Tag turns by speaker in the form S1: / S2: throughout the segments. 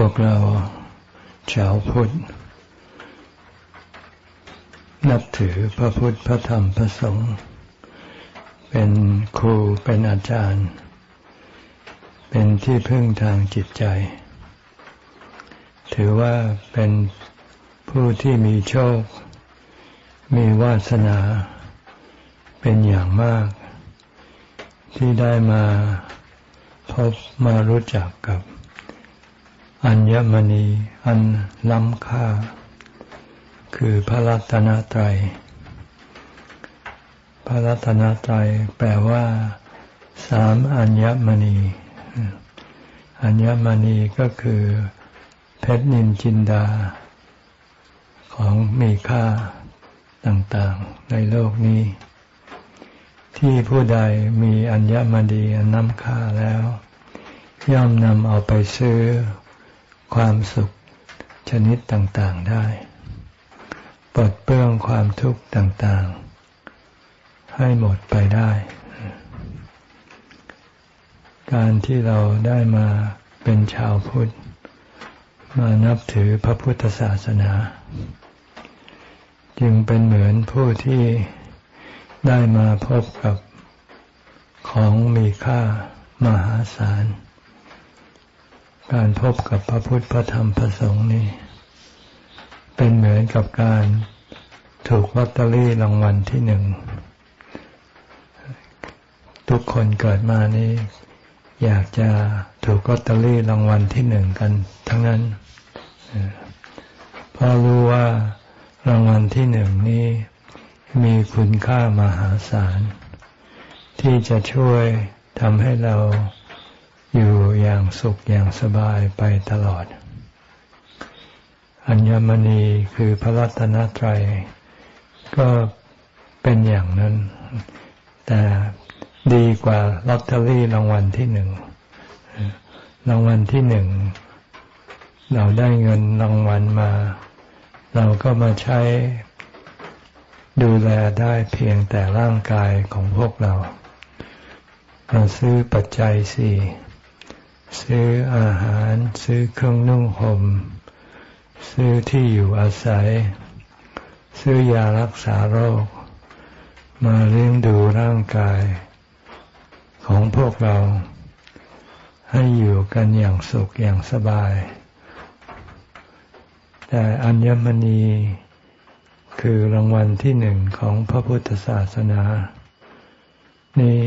S1: พวกเราชาวพุทธ นับถือพระพุทธพระธรรมพระสงฆ์เป็นครูเป็นอาจารย์ เป็นที่พึ่งทางจิตใจ ถือว่าเป็นผู้ที่มีโชค มีวาสนา เป็นอย่างมาก ที่ได้มาพบมารู้จักกับ อัญมณี อันล้ำค่า คือพระรัตนตรัย พระรัตนตรัยแปลว่า สามอัญมณี อัญมณีก็คือ เพชรนินจินดา ของมีค่าต่างๆ ในโลกนี้ ที่ผู้ใดมีอัญมณีอันน้ำค่าแล้ว ย่อมนำเอาไปซื้อ ความสุขชนิดต่างๆได้ปลดเปลื้องความทุกข์ต่างๆ ให้หมดไปได้ การที่เราได้มาเป็นชาวพุทธ มานับถือพระพุทธศาสนา จึงเป็นเหมือนผู้ที่ได้มาพบกับของมีค่ามหาศาล การพบกับพระพุทธพระธรรมพระสงฆ์นี่เป็นเหมือนกับการถูกลอตเตอรี่รางวัลที่หนึ่ง ทุกคนเกิดมานี่อยากจะถูกลอตเตอรี่รางวัลที่หนึ่งกันทั้งนั้นเพราะรู้ว่ารางวัลที่หนึ่งนี้มีคุณค่ามหาศาล ที่จะช่วยทำให้เรา อยู่อย่างสุขอย่างสบายไปตลอด อัญมณีคือพระรัตนตรัยก็เป็นอย่างนั้น แต่ดีกว่าลอตเตอรี่รางวัลที่หนึ่งรางวัลที่หนึ่งเราได้เงินรางวัลมา เราก็มาใช้ดูแลได้เพียงแต่ร่างกายของพวกเรามาซื้อปัจจัยสี่ ซื้ออาหาร ซื้อเครื่องนุ่งห่ม ซื้อที่อยู่อาศัย ซื้อยารักษาโรค มาเลี้ยงดูร่างกาย ของพวกเรา ให้อยู่กันอย่างสุขอย่างสบาย แต่อัญมณีคือรางวัลที่หนึ่งของพระพุทธศาสนา นี่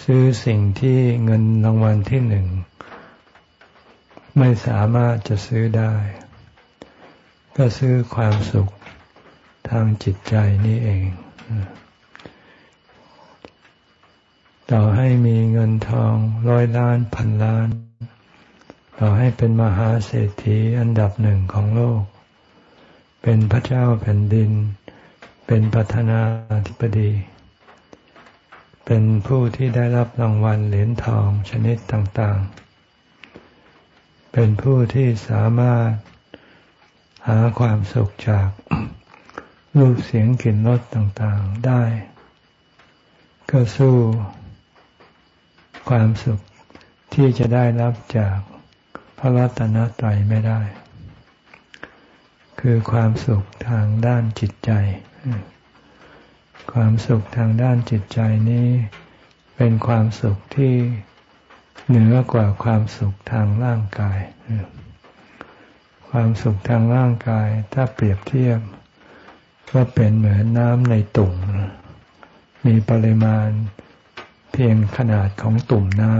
S1: ซื้อสิ่งที่เงินรางวัลที่หนึ่ง ไม่สามารถจะซื้อได้ ก็ซื้อความสุขทางจิตใจนี่เอง ต่อให้มีเงินทองร้อยล้านพันล้าน ต่อให้เป็นมหาเศรษฐีอันดับหนึ่งของโลก เป็นพระเจ้าแผ่นดิน เป็นประธานาธิบดี เป็นผู้ที่ได้รับรางวัลเหรียญทองชนิดต่างๆ เป็นผู้ที่สามารถหาความสุขจากรูปเสียงกลิ่นรสต่างๆได้ ก็สู้ความสุขที่จะได้รับจากพระรัตนตรัยไม่ได้ คือความสุขทางด้านจิตใจ ความสุขทางด้านจิตใจนี้ เป็นความสุขที่เหนือกว่าความสุขทางร่างกาย ความสุขทางร่างกาย ถ้าเปรียบเทียบก็เป็นเหมือนน้ำในตุ่ม มีปริมาณเพียงขนาดของตุ่มน้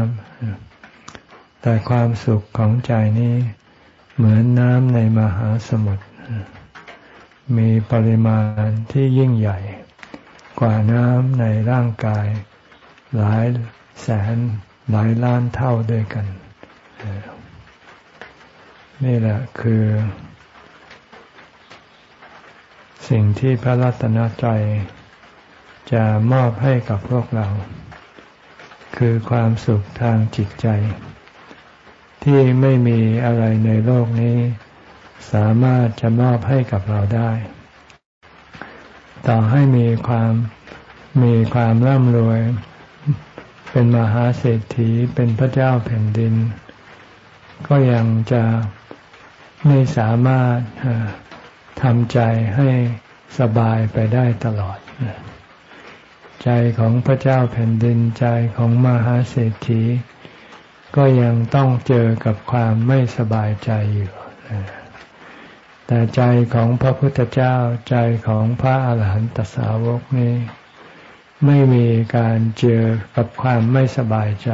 S1: ำ แต่ความสุขของใจนี้เหมือนน้ำในมหาสมุทร มีปริมาณที่ยิ่งใหญ่ กว่าน้ำในร่างกาย หลายแสนหลายล้านเท่าด้วยกัน นี่แหละคือ สิ่งที่พระรัตนตรัยจะมอบให้กับพวกเรา คือความสุขทางจิตใจ ที่ไม่มีอะไรในโลกนี้ สามารถจะมอบให้กับเราได้ ต่อให้มีความมีความร่ำรวย เป็นมหาเศรษฐีเป็นพระเจ้าแผ่นดิน ก็ยังจะไม่สามารถทำใจให้สบายไปได้ตลอด ใจของพระเจ้าแผ่นดินใจของมหาเศรษฐี ก็ยังต้องเจอกับความไม่สบายใจอยู่ แต่ใจของพระพุทธเจ้าใจของพระอาหารหันตสาวกนี้ ไม่มีการเจอกับความไม่สบายใจ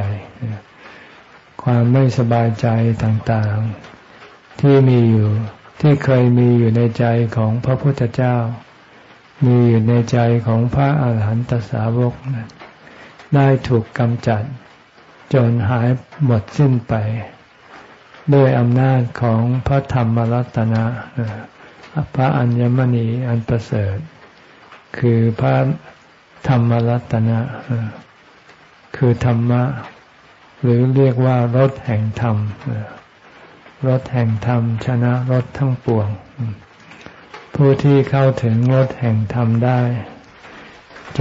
S1: ความไม่สบายใจต่างๆ ที่มีอยู่ที่เคยมีอยู่ในใจของพระพุทธเจ้า มีอยู่ในใจของพระอาหารหันตสาวกนั้นได้ถูกกำจัด จนหายหมดสิ้นไป ด้วยอำนาจของพระธรรมรัตนะพระอัญมณีอันประเสริฐ คือพระธรรมรัตนะคือธรรมะ หรือเรียกว่ารถแห่งธรรมรถแห่งธรรม ชนะรถทั้งปวง ผู้ที่เข้าถึงรถแห่งธรรมได้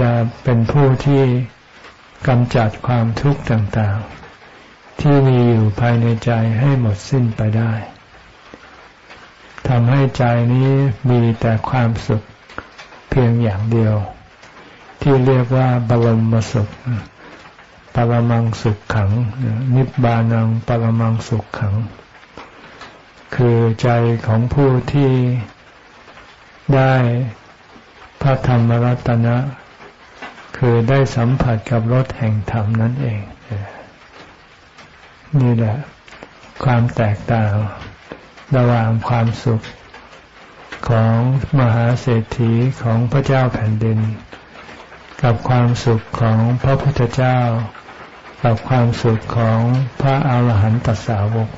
S1: จะเป็นผู้ที่กำจัดความทุกข์ต่างๆ ที่มีอยู่ภายในใจให้หมดสิ้นไปได้ทำให้ใจนี้มีแต่ความสุขเพียงอย่างเดียว ที่เรียกว่าบรมสุข ปรมังสุขขัง นิบานังปรมังสุขขัง คือใจของผู้ที่ได้พระธรรมรัตนะ คือได้สัมผัสกับรสแห่งธรรมนั่นเอง นี่แหละ ความแตกต่างระหว่างความสุขของมหาเศรษฐีของพระเจ้าแผ่นดิน กับความสุขของพระพุทธเจ้า กับความสุขของพระอาหารหันตสาวก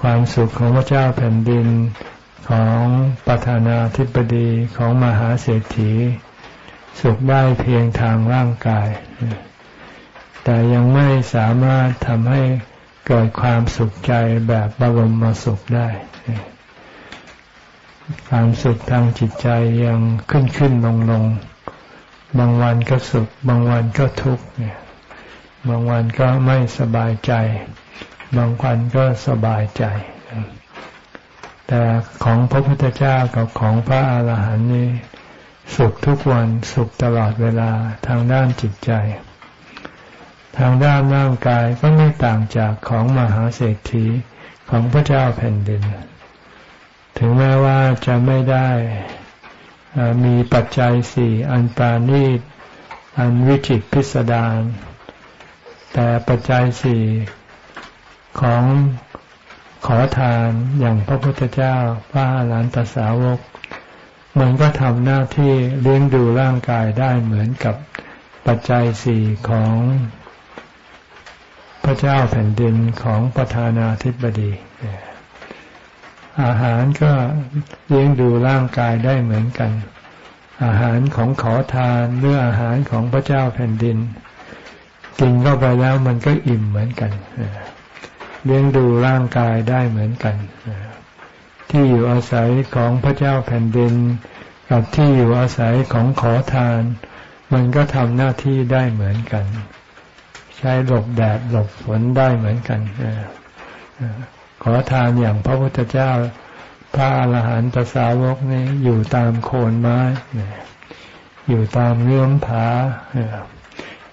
S1: ความสุขของพระเจ้าแผ่นดินของประธานาธิบดีของมหาเศรษฐี สุขได้เพียงทางร่างกาย แต่ยังไม่สามารถทำให้เกิดความสุขใจแบบบรมสุขได้ ความสุขทางจิตใจยังขึ้นขึ้นลงลง บางวันก็สุข บางวันก็ทุกข์บางวันก็ไม่สบายใจ บางวันก็สบายใจ แต่ของพระพุทธเจ้ากับของพระอาหารหันต์นี้ สุขทุกวัน สุขตลอดเวลาทางด้านจิตใจ ทางด้านร่างกายก็ไม่ต่างจากของมหาเศรษฐีของพระเจ้าแผ่นดิน ถึงแม้ว่าจะไม่ได้มีปัจจัยสี่อันปราณีต อันวิจิตพิสดารแต่ปัจจัยสี่ของขอทานอย่างพระพุทธเจ้าพระอรหันตสาวก มันก็ทำหน้าที่เลี้ยงดูร่างกายได้เหมือนกับปัจจัยสี่ของ พระเจ้าแผ่นดินของประธานาธิบดี อาหารก็เลี้ยงดูร่างกายได้เหมือนกัน อาหารของขอทานหรืออาหารของพระเจ้าแผ่นดิน กินเข้าไปแล้วมันก็อิ่มเหมือนกัน เลี้ยงดูร่างกายได้เหมือนกัน ที่อยู่อาศัยของพระเจ้าแผ่นดิน กับที่อยู่อาศัยของขอทาน มันก็ทำหน้าที่ได้เหมือนกัน ช้หลบแดดหลบฝนได้เหมือนกันขอทานอย่างพระพุทธเจ้า พระอาหารหันตสาวกนี่อยู่ตามโคนไม้อยู่ตามเรื่อมผา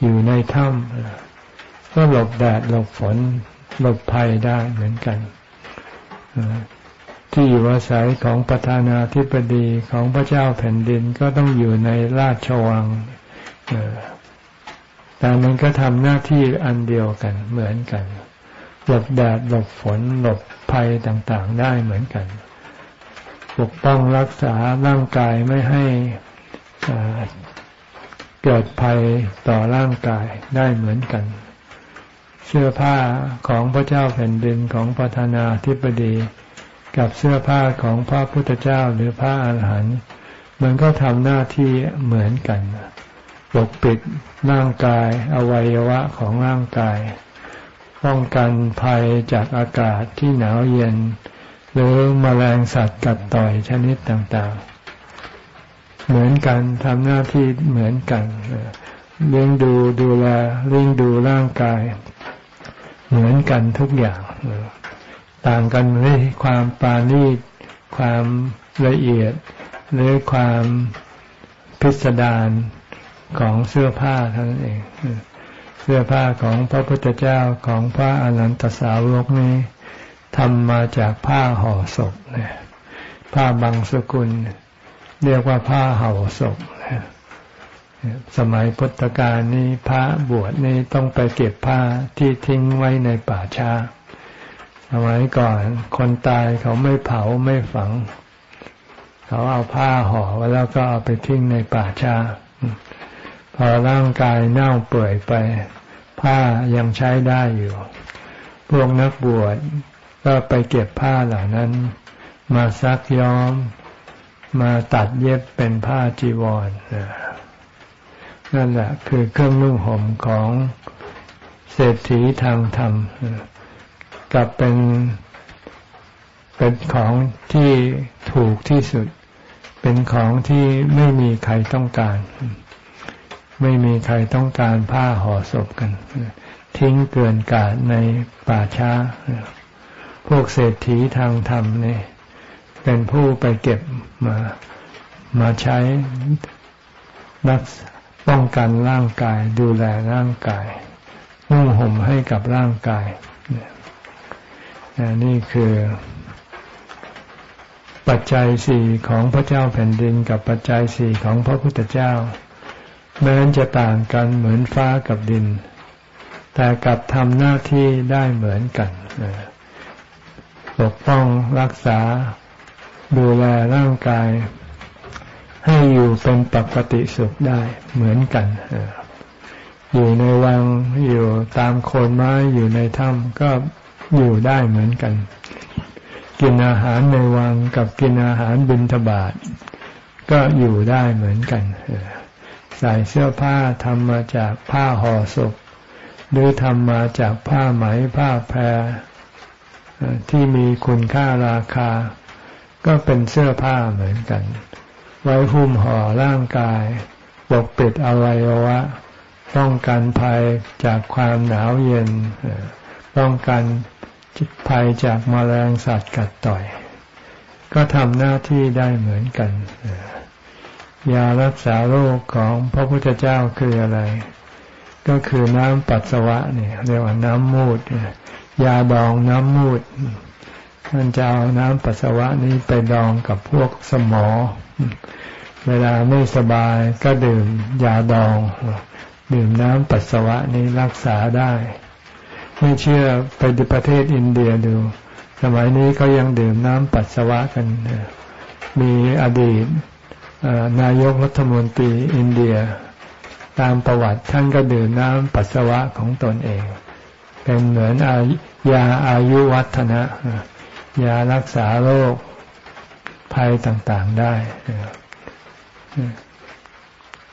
S1: อยู่ในถ้ำก็หลบแดดหลบฝนหลบภัยได้เหมือนกันที่อยู่อาศัยของประธานาธิบดีของพระเจ้าแผ่นดินก็ต้องอยู่ในราชวัง แต่มันก็ทำหน้าที่อันเดียวกันเหมือนกันหลบแดดหลบฝนหลบภัยต่างๆได้เหมือนกัน ปกป้องรักษาร่างกายไม่ให้เกิดภัยต่อร่างกายได้เหมือนกัน เสื้อผ้าของพระเจ้าแผ่นดินของประธานาธิบดี กับเสื้อผ้าของพระพุทธเจ้าหรือพระอาหารหันต์มันก็ทำหน้าที่เหมือนกัน ปกปิดร่างกาย อวัยวะของร่างกาย ป้องกันภัยจากอากาศที่หนาวเย็น หรือมแมลงสัตว์กัดต่อยชนิดต่างๆ เหมือนกันทำหน้าที่เหมือนกันเลี้ยงดูดูแลเลี้ยงดูร่างกาย เหมือนกันทุกอย่าง ต่างกันในความปาณีตความละเอียด หรือความพิสดาร ของเสื้อผ้าเท่านั้นเอง เสื้อผ้าของพระพุทธเจ้าของพระอนันตสาวกนี้ทำมาจากผ้าห่อศพเนี่ยผ้าบางสกุล เรียกว่าผ้าห่อศพสมัยพุทธกาลนี้พระบวชนี่ต้องไปเก็บผ้าที่ทิ้งไว้ในป่าช้าสมัยก่อนคนตายเขาไม่เผาไม่ฝัง เขาเอาผ้าห่อไว้แล้วก็เอาไปทิ้งในป่าช้า อร่างกายเน่าเปื่อยไป ผ้ายังใช้ได้อยู่ พวกนักบวชก็ไปเก็บผ้าเหล่านั้น มาซักย้อม มาตัดเย็บเป็นผ้าจีวรนั่นแหละคือเครื่องนุ่งห่มของเศรษฐีทางธรรมกับเป็นเป็นของที่ถูกที่สุด เป็นของที่ไม่มีใครต้องการ ไม่มีใครต้องการผ้าห่อศพกัน ทิ้งเกินกาดในป่าช้า พวกเศรษฐีทางธรรมนี่เป็นผู้ไปเก็บมามาใช้รักป้องกันร่างกาย ดูแลร่างกายนุ่งห่มให้กับร่างกายนี่คือปัจจัยสี่ของพระเจ้าแผ่นดินกับปัจจัยสี่ของพระพุทธเจ้า แม้นจะต่างกันเหมือนฟ้ากับดิน แต่กลับทำหน้าที่ได้เหมือนกันปกป้องรักษาดูแลร่างกาย ให้อยู่เป็นปกติสุขได้เหมือนกัน อยู่ในวังอยู่ตามโคนไม้อยู่ในถ้ำก็อยู่ได้เหมือนกัน กินอาหารในวังกับกินอาหารบิณฑบาตก็อยู่ได้เหมือนกัน ใส่เสื้อผ้าทำมาจากผ้าห่อศพ หรือทำมาจากผ้าไหมผ้าแพรที่มีคุณค่าราคา ก็เป็นเสื้อผ้าเหมือนกัน ไว้หุ้มห่อร่างกายปกปิดอวัยวะ ป้องกันภัยจากความหนาวเย็น ป้องกันภัยจากมแมลงสัตว์กัดต่อย ก็ทำหน้าที่ได้เหมือนกัน ยารักษาโรคของพระพุทธเจ้าคืออะไร ก็คือน้ำปัสสาวะเนี่ยเรียกว่าน้ำมูดยาดองน้ำมูดมันจะเอาน้ำปัสสาวะนี้ไปดองกับพวกสมอ เวลาไม่สบายก็ดื่มยาดอง ดื่มน้ำปัสสาวะนี้รักษาได้ ไม่เชื่อไปดูประเทศอินเดียดู สมัยนี้ก็ยังดื่มน้ำปัสสาวะกัน มีอดีต นายกรัฐมนตรีอินเดีย ตามประวัติท่านก็ดื่มน้ำปัสสาวะของตนเอง เป็นเหมือนยาอายุวัฒนะยารักษาโรคภัยต่างๆได้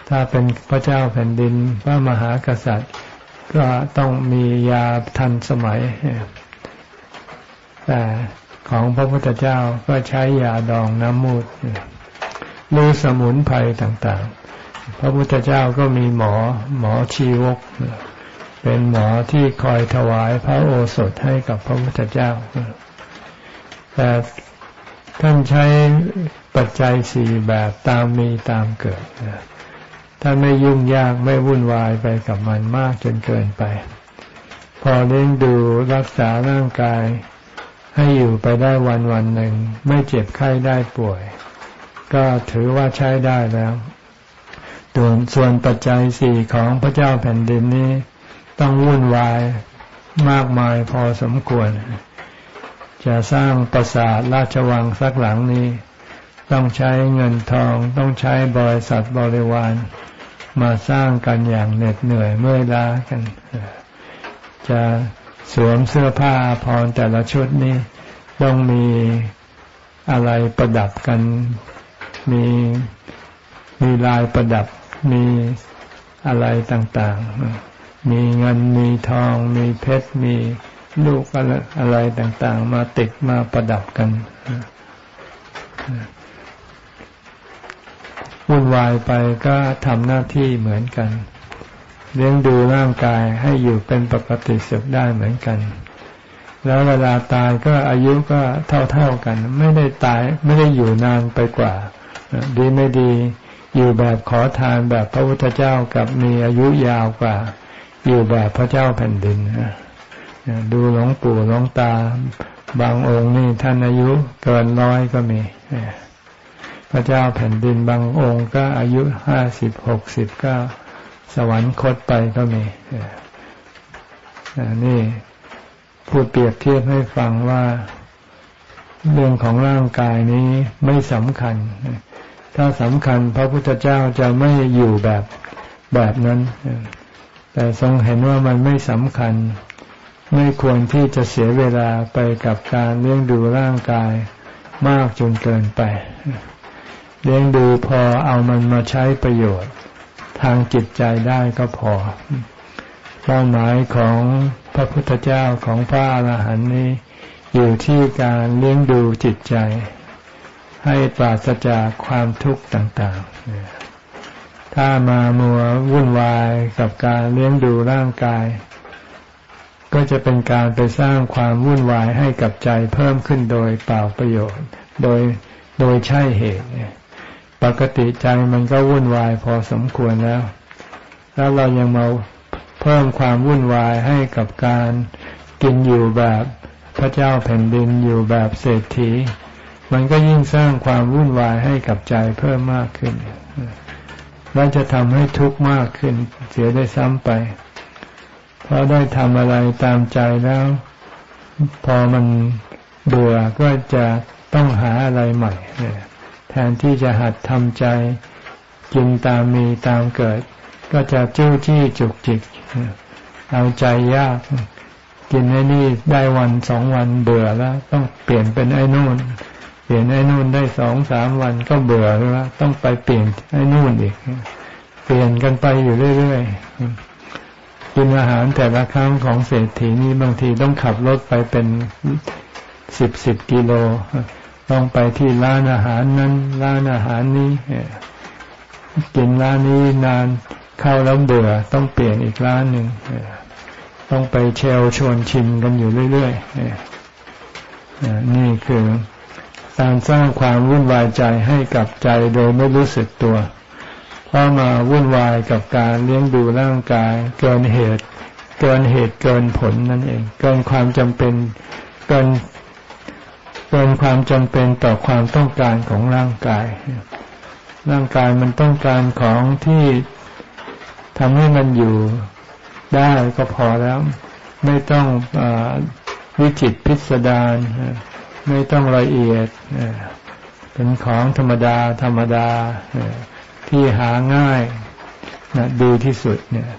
S1: ถ้าเป็นพระเจ้าแผ่นดินพระมหากษัตริย์ ก็ต้องมียาทันสมัย แต่ของพระพุทธเจ้าก็ใช้ยาดองน้ำมูด หรือสมุนไพรต่างๆ พระพุทธเจ้าก็มีหมอหมอชีวก เป็นหมอที่คอยถวายพระโอสถให้กับพระพุทธเจ้า แต่ท่านใช้ปัจจัยสี่แบบตามมีตามเกิดท่านไม่ยุ่งยากไม่วุ่นวายไปกับมันมากจนเกินไป พอเลี้ยงดูรักษาร่างกายให้อยู่ไปได้วันวันหนึ่ง ไม่เจ็บไข้ได้ป่วย ก็ถือว่าใช้ได้แล้วส่วนส่วนปัจจัยสี่ของพระเจ้าแผ่นดินนี้ ต้องวุ่นวายมากมายพอสมควร จะสร้างปราสาทราชวังสักหลังนี้ ต้องใช้เงินทองต้องใช้บริษัทบริวารมาสร้างกันอย่างเหน็ดเหนื่อยเมื่อยล้ากัน จะสวมเสื้อผ้าพรแต่ละชุดนี้ ต้องมีอะไรประดับกัน มีมีลายประดับ มีอะไรต่างๆ มีเงิน มีทอง มีเพชร มีลูกอะไรอะไรต่างๆ มาติดมาประดับกันวุ่นวายไปก็ทำหน้าที่เหมือนกัน เลี้ยงดูร่างกายให้อยู่เป็นปกติสุขได้เหมือนกัน แล้วเวลาตายก็อายุก็เท่าๆกัน ไม่ได้ตายไม่ได้อยู่นานไปกว่า ดีไม่ดีอยู่แบบขอทานแบบพระพุทธเจ้ากับมีอายุยาวกว่า อยู่แบบพระเจ้าแผ่นดินดูหลวงปู่หลวงตา บางองค์นี่ท่านอายุเกินร้อยก็มีพระเจ้าแผ่นดินบางองค์ก็อายุห้าสิบหกสิบก็สวรรคตไปก็มีนี่พูดเปรียบเทียบให้ฟังว่า เรื่องของร่างกายนี้ไม่สำคัญ ถ้าสำคัญพระพุทธเจ้าจะไม่อยู่แบบแบบนั้น แต่ทรงเห็นว่ามันไม่สำคัญ ไม่ควรที่จะเสียเวลาไปกับการเลี้ยงดูร่างกายมากจนเกินไป เลี้ยงดูพอเอามันมาใช้ประโยชน์ ทางจิตใจได้ก็พอ เป้าหมายของพระพุทธเจ้าของพระอรหันต์นี้ อยู่ที่การเลี้ยงดูจิตใจ ให้ปราศจากความทุกข์ต่างๆ ถ้ามามัววุ่นวายกับการเลี้ยงดูร่างกาย ก็จะเป็นการไปสร้างความวุ่นวายให้กับใจเพิ่มขึ้นโดยเปล่าประโยชน์ โดยโดยใช่เหตุปกติใจมันก็วุ่นวายพอสมควรแล้ว แล้วเรายังมาเพิ่มความวุ่นวายให้กับการกินอยู่แบบ พระเจ้าแผ่นดินอยู่แบบเศรษฐี มันก็ยิ่งสร้างความวุ่นวายให้กับใจเพิ่มมากขึ้น และจะทำให้ทุกข์มากขึ้นเสียได้ซ้ำไป เพราะได้ทำอะไรตามใจแล้ว พอมันเบื่อก็จะต้องหาอะไรใหม่แทนที่จะหัดทำใจกินตามมีตามเกิด ก็จะจู้จี้จุกจิกเอาใจยาก กินไอ้นี่ได้วันสองวันเบื่อแล้ว ต้องเปลี่ยนเป็นไอ้นู่น เปลี่ยนไอ้นู่นได้สองสามวันก็เบื่อแล้วต้องไปเปลี่ยนไอ้นู่นอีก เปลี่ยนกันไปอยู่เรื่อยๆกินอาหารแต่ละครั้งของเศรษฐีนี่บางทีต้องขับรถไปเป็นสิบสิบกิโลต้องไปที่ร้านอาหารนั้นร้านอาหารนี้กินร้านนี้นานเข้าแล้วเบื่อต้องเปลี่ยนอีกร้านหนึ่ง ต้องไปเชลชวนชิมกันอยู่เรื่อยๆนี่คือการสร้างความวุ่นวายใจให้กับใจโดยไม่รู้สึกตัว เพราะมาวุ่นวายกับการเลี้ยงดูร่างกาย เกินเหตุ เกินเหตุเกินผลนั่นเอง เกินความจำเป็น เกินเป็นความจำเป็นต่อความต้องการของร่างกาย ร่างกายมันต้องการของที่ทำให้มันอยู่ ได้ก็พอแล้ว ไม่ต้องอวิจิตพิสดารไม่ต้องละเอียดเป็นของธรรมดา ธรรมดาที่หาง่ายดีที่สุดเนี่ย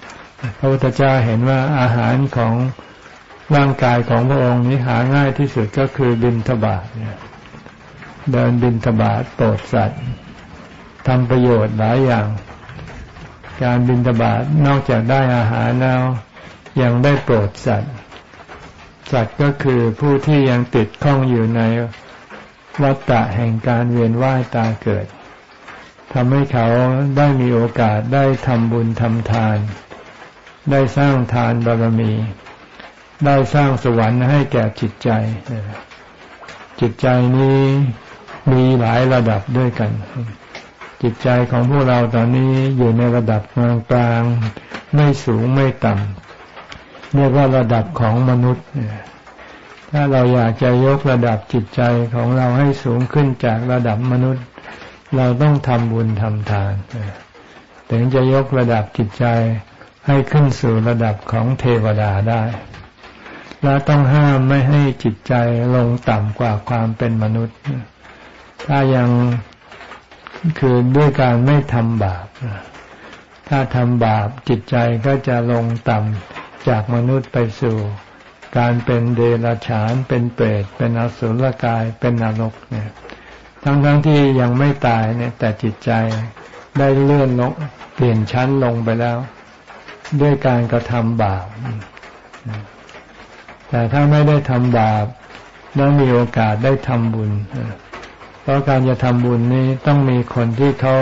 S1: พระพุทธเจ้าเห็นว่าอาหารของร่างกายของพระองค์นี้หาง่ายที่สุดก็คือบินทบาทเดินบินทบาทโปรดสัตว์ทำประโยชน์หลายอย่าง การบินทบาทนอกจากได้อาหารแล้วยังได้โปรดสัตว์ สัตว์ก็คือผู้ที่ยังติดข้องอยู่ในวัฏฏะแห่งการเวียนว่ายตายเกิดทำให้เขาได้มีโอกาสได้ทำบุญทำทาน ได้สร้างทานบารมี ได้สร้างสวรรค์ให้แก่จิตใจ จิตใจนี้มีหลายระดับด้วยกัน จิตใจของพวกเราตอนนี้อยู่ในระดับกลางกลางไม่สูงไม่ต่ำเรียกว่าระดับของมนุษย์ ถ้าเราอยากจะยกระดับจิตใจของเราให้สูงขึ้นจากระดับมนุษย์ เราต้องทำบุญทำทานถึงจะยกระดับจิตใจให้ขึ้นสู่ระดับของเทวดาได้ และต้องห้ามไม่ให้จิตใจลงต่ำกว่าความเป็นมนุษย์ ถ้ายัง คือด้วยการไม่ทำบาป ถ้าทำบาปจิตใจก็จะลงต่ำจากมนุษย์ไปสู่ การเป็นเดรัจฉาน เป็นเปรต เป็นอสุรกาย เป็นนรกเนี่ย ทั้งทั้งที่ยังไม่ตายเนี่ย แต่จิตใจได้เลื่อนลงเปลี่ยนชั้นลงไปแล้ว ด้วยการกระทำบาป แต่ถ้าไม่ได้ทำบาปแล้วมีโอกาสได้ทำบุญ เพราะการจะทำบุญนี้ต้องมีคนที่เขา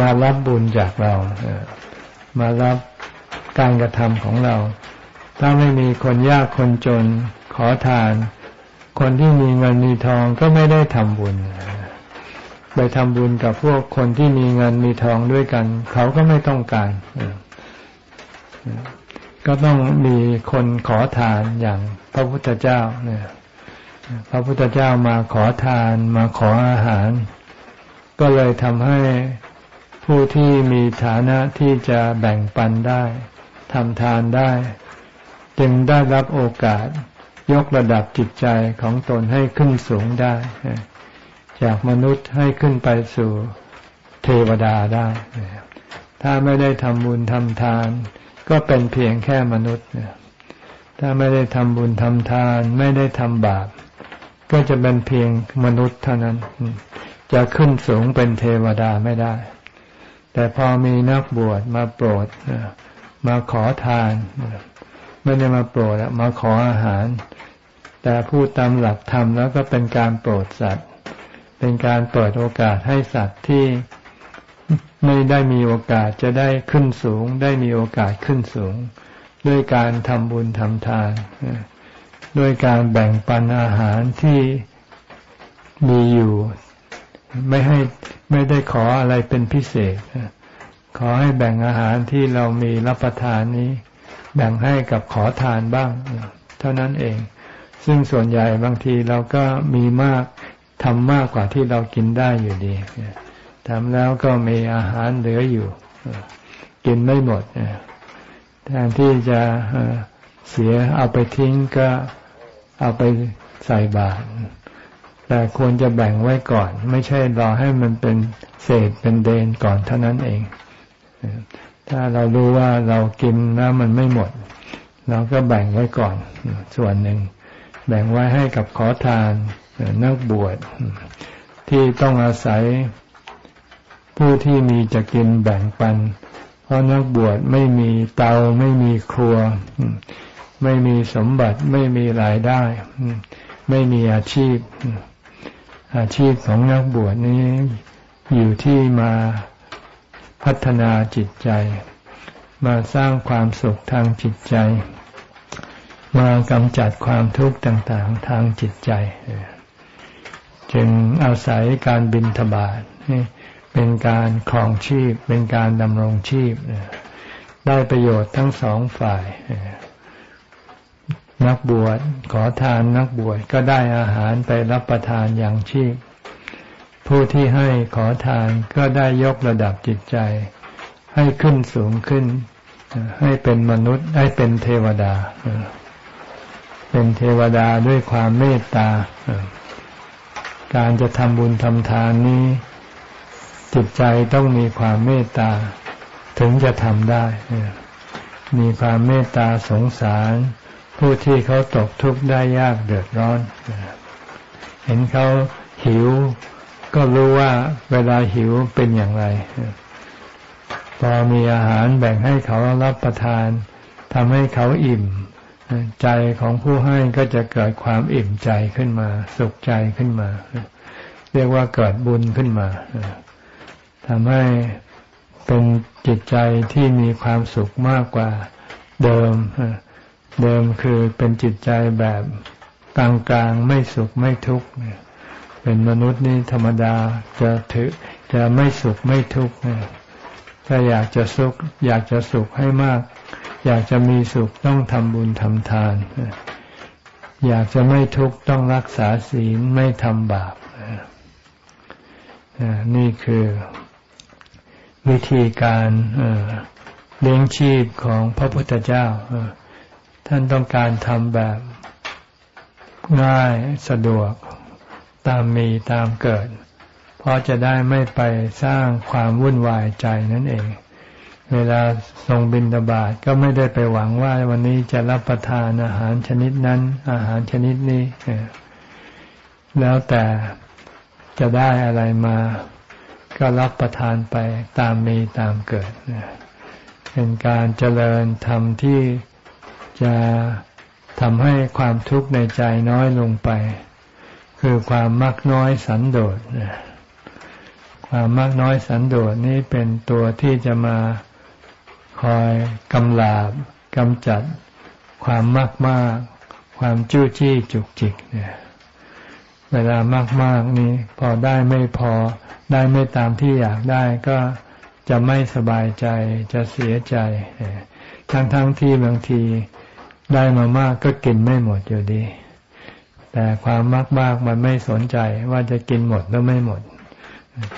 S1: มารับบุญจากเรา มารับการกระทำของเรา ถ้าไม่มีคนยากคนจนขอทาน คนที่มีเงินมีทองก็ไม่ได้ทำบุญ ไปทำบุญกับพวกคนที่มีเงินมีทองด้วยกัน เขาก็ไม่ต้องการ ก็ต้องมีคนขอทานอย่างพระพุทธเจ้าเนี่ย พระพุทธเจ้ามาขอทานมาขออาหาร ก็เลยทำให้ผู้ที่มีฐานะที่จะแบ่งปันได้ทำทานได้ จึงได้รับโอกาสยกระดับจิตใจของตนให้ขึ้นสูงได้ จากมนุษย์ให้ขึ้นไปสู่เทวดาได้ ถ้าไม่ได้ทำบุญทำทาน ก็เป็นเพียงแค่มนุษย์ ถ้าไม่ได้ทำบุญทำทาน ไม่ได้ทำบาป ก็จะเป็นเพียงมนุษย์เท่านั้น จะขึ้นสูงเป็นเทวดาไม่ได้ แต่พอมีนักบวชมาโปรดมาขอทาน ไม่ได้มาโปรดมาขออาหาร แต่พูดตามหลักธรรมแล้วก็เป็นการโปรดสัตว์ เป็นการเปิดโอกาสให้สัตว์ที่ไม่ได้มีโอกาสจะได้ขึ้นสูง ได้มีโอกาสขึ้นสูง ด้วยการทำบุญทำทาน ด้วยการแบ่งปันอาหารที่มีอยู่ ไม่ให้ไม่ได้ขออะไรเป็นพิเศษ ขอให้แบ่งอาหารที่เรามีรับประทานนี้ แบ่งให้กับขอทานบ้าง เท่านั้นเอง ซึ่งส่วนใหญ่บางทีเราก็มีมากทำมากกว่าที่เรากินได้อยู่ดีทำแล้วก็มีอาหารเหลืออยู่ กินไม่หมดแทนที่จะเสียเอาไปทิ้งก็ เอาไปใส่บาตรแต่ควรจะแบ่งไว้ก่อน ไม่ใช่รอให้มันเป็นเศษเป็นเดนก่อนเท่านั้นเอง ถ้าเรารู้ว่าเรากินแล้วมันไม่หมด เราก็แบ่งไว้ก่อน ส่วนหนึ่ง แบ่งไว้ให้กับขอทานนักบวชที่ต้องอาศัยผู้ที่มีจะกินแบ่งปัน เพราะนักบวชไม่มีเตาไม่มีครัว ไม่มีสมบัติไม่มีรายได้ ไม่มีอาชีพ อาชีพของนักบวชนี้อยู่ที่มาพัฒนาจิตใจ มาสร้างความสุขทางจิตใจ มากำจัดความทุกข์ต่าง ๆ ทางจิตใจ จึงอาศัยการบินทบาทเป็นการครองชีพ เป็นการดำรงชีพ ได้ประโยชน์ทั้งสองฝ่าย นักบวชขอทานนักบวชก็ได้อาหารไปรับประทานอย่างชีพ ผู้ที่ให้ขอทานก็ได้ยกระดับจิตใจ ให้ขึ้นสูงขึ้น ให้เป็นมนุษย์ให้เป็นเทวดา เป็นเทวดาด้วยความเมตตา การจะทำบุญทำทานนี้ จิตใจต้องมีความเมตตา ถึงจะทำได้ มีความเมตตาสงสาร ผู้ที่เขาตกทุกข์ได้ยากเดือดร้อน เห็นเขาหิว ก็รู้ว่าเวลาหิวเป็นอย่างไร พอมีอาหารแบ่งให้เขารับประทานทำให้เขาอิ่ม ใจของผู้ให้ก็จะเกิดความอิ่มใจขึ้นมา สุขใจขึ้นมา เรียกว่าเกิดบุญขึ้นมาทำให้เป็นจิตใจที่มีความสุขมากกว่าเดิม เดิมคือเป็นจิตใจแบบกลางๆไม่สุขไม่ทุกข์เป็นมนุษย์นี่ธรรมดาจะถือจะไม่สุขไม่ทุกข์ถ้าอยากจะสุข อยากจะสุขให้มาก อยากจะมีสุขต้องทำบุญทำทาน อยากจะไม่ทุกข์ต้องรักษาศีลไม่ทำบาปนี่คือวิธีการเลี้ยงชีพของพระพุทธเจ้า ท่านต้องการทำแบบง่ายสะดวกตามมีตามเกิด เพราะจะได้ไม่ไปสร้างความวุ่นวายใจนั่นเอง เวลาทรงบินตบาทก็ไม่ได้ไปหวังว่าวันนี้จะรับประทานอาหารชนิดนั้น อาหารชนิดนี้แล้วแต่จะได้อะไรมาก็รับประทานไปตามมีตามเกิดเป็นการเจริญธรรมที่ จะทำให้ความทุกข์ในใจน้อยลงไป คือความมักน้อยสันโดษความมักน้อยสันโดษนี้เป็นตัวที่จะมาคอยกำลาบกำจัด ความมากมากความจู้จี้จุกจิกเนี่ยเวลามากมากนี้ พอได้ไม่พอได้ไม่ตามที่อยากได้ก็จะไม่สบายใจจะเสียใจ ทั้งๆทที่บางที ได้มามากก็กินไม่หมดอยู่ดี แต่ความมากมากมันไม่สนใจว่าจะกินหมดหรือไม่หมด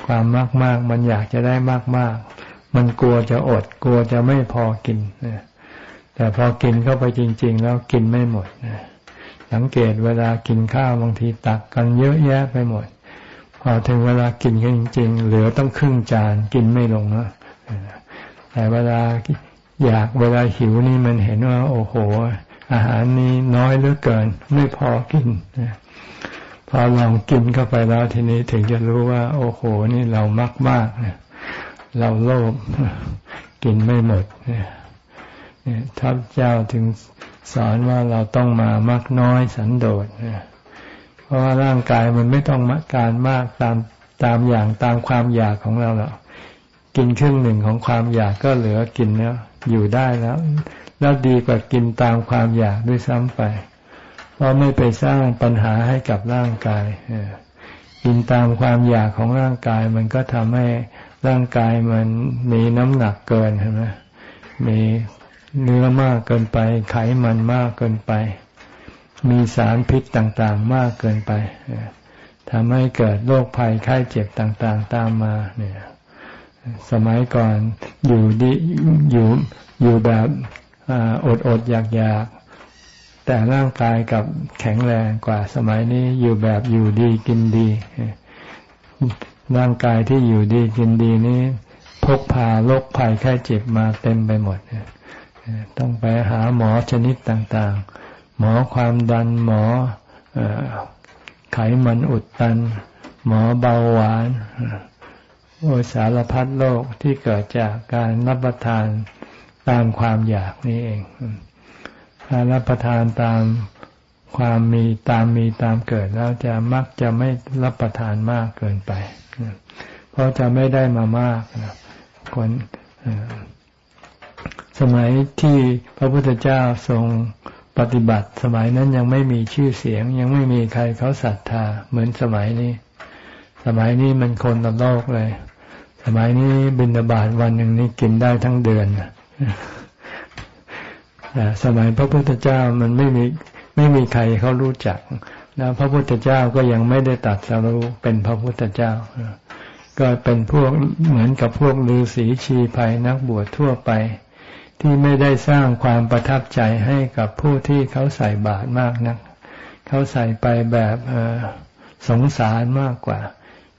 S1: ความมากมากมันอยากจะได้มากมากมันกลัวจะอด กลัวจะไม่พอกินแต่พอกินเข้าไปจริง ๆ แล้วกินไม่หมดสังเกตเวลากินข้าวบางทีตักกันเยอะแยะไปหมด พอถึงเวลากินกันจริง ๆ เหลือต้องครึ่งจานกินไม่ลงนะแต่เวลาอยากเวลาหิวนี่มันเห็นว่า โอ้โห อาหารนี้น้อยเหลือเกิน ไม่พอกินพอลองกินเข้าไปแล้วทีนี้ถึงจะรู้ว่า โอ้โห นี่เรามักมากเราโลภกินไม่หมดเนี่ยทัพเจ้าถึงสอนว่าเราต้องมามักน้อยสันโดษเพราะว่าร่างกายมันไม่ต้องมาการมากตามตามอย่างตามความอยากของเราหรอกกินครึ่งหนึ่งของความอยากก็เหลือกินแล้วอยู่ได้แล้ว แล้วดีกว่ากินตามความอยากด้วยซ้ำไป เพราะไม่ไปสร้างปัญหาให้กับร่างกายกินตามความอยากของร่างกาย มันก็ทำให้ร่างกายมันมีน้ำหนักเกินใช่ไหมมีเนื้อมากเกินไป ไขมันมากเกินไป มีสารพิษต่างๆ มากเกินไปทำให้เกิดโรคภัยไข้เจ็บต่างๆ ตามมาเนี่ย สมัยก่อนอยู่ดีอยู่อยู่แบบ อดอดอยากอยากแต่ร่างกายกับแข็งแรงกว่าสมัยนี้อยู่แบบอยู่ดีกินดี ร่างกายที่อยู่ดีกินดีนี้ พกพาโรคภัยแค่เจ็บมาเต็มไปหมดต้องไปหาหมอชนิดต่างๆ หมอความดันหมอไขมันอุดตัน หมอเบาหวานโอสารพัดโรคที่เกิดจากการรับประทาน ตามความอยากนี่เองถ้ารับประทานตามความมีตามมีตามเกิดแล้วจะมักจะไม่รับประทานมากเกินไป เพราะจะไม่ได้มามากคนสมัยที่พระพุทธเจ้าทรงปฏิบัติสมัยนั้นยังไม่มีชื่อเสียง ยังไม่มีใครเขาศรัทธา เหมือนสมัยนี้ สมัยนี้มันคนตโลกเลย สมัยนี้บินาบาตวันหนึ่งนี้กินได้ทั้งเดือน แต่สมัยพระพุทธเจ้ามันไม่มีไม่มีใครเขารู้จักแล้วพระพุทธเจ้าก็ยังไม่ได้ตัดสรู้เป็นพระพุทธเจ้า ก็เป็นพวกเหมือนกับพวกฤาษีชีภัยนักบวชทั่วไป ที่ไม่ได้สร้างความประทับใจให้กับผู้ที่เขาใส่บาตรมากนักเขาใส่ไปแบบสงสารมากกว่า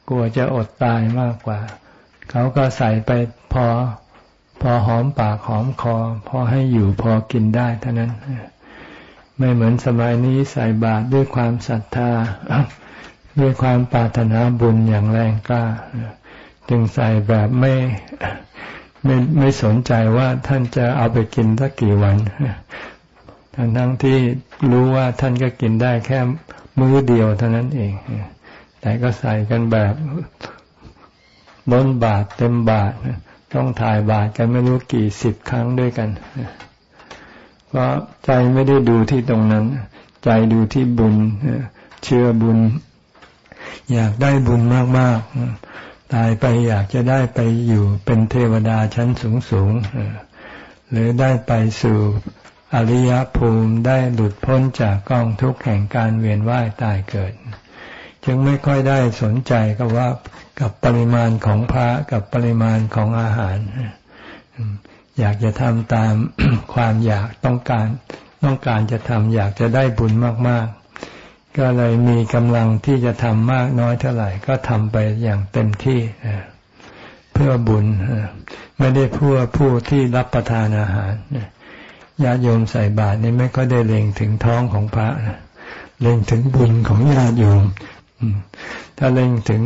S1: กลัวจะอดตายมากกว่า เขาก็ใส่ไปพอ พอหอมปากหอมคอ พอให้อยู่พอกินได้เท่านั้น ไม่เหมือนสมัยนี้ใส่บาตรด้วยความศรัทธา ด้วยความปรารถนาบุญอย่างแรงกล้า จึงใส่แบบไม่ไม่ไม่สนใจว่าท่านจะเอาไปกินสักกี่วันทั้งทั้งที่รู้ว่าท่านก็กินได้แค่มื้อเดียวเท่านั้นเอง แต่ก็ใส่กันแบบล้นบาทเต็มบาท ต้องถ่ายบาทกันไม่รู้กี่สิบครั้งด้วยกัน เพราะใจไม่ได้ดูที่ตรงนั้น ใจดูที่บุญเชื่อบุญ อยากได้บุญมากๆ ตายไปอยากจะได้ไปอยู่เป็นเทวดาชั้นสูงๆหรือได้ไปสู่อริยภูมิได้หลุดพ้นจากกองทุกข์แห่งการเวียนว่ายตายเกิด จึงไม่ค่อยได้สนใจกับว่า กับปริมาณของพระกับปริมาณของอาหาร อยากจะทำตามความอยากต้องการต้องการจะทำอยากจะได้บุญมาก ๆ ก็เลยมีกำลังที่จะทำมากน้อยเท่าไหร่ ก็ทำไปอย่างเต็มที่เพื่อบุญไม่ได้เพื่อผู้ที่รับประทานอาหารญาติโยมใส่บาตรนี่ไม่ก็ได้เล็งถึงท้องของพระเล็งถึงบุญของญาติโยมถ้าเล็งถึง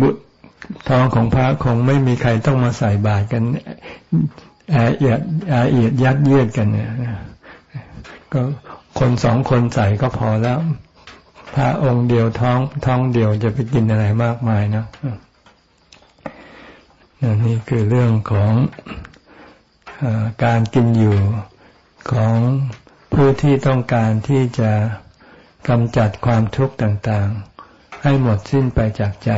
S1: บุท้องของพระคงไม่มีใครต้องมาใส่บาตรกันแอเอียดแอเอียดยัดเยียดกันเนี่ยก็คนสองคนใส่ก็พอแล้ว พระองค์เดียวท้องท้องเดียวจะไปกินอะไรมากมายนะนี่คือเรื่องของการกินอยู่ของผู้ที่ต้องการที่จะกำจัดความทุกข์ต่าง ๆ ให้หมดสิ้นไปจากใจ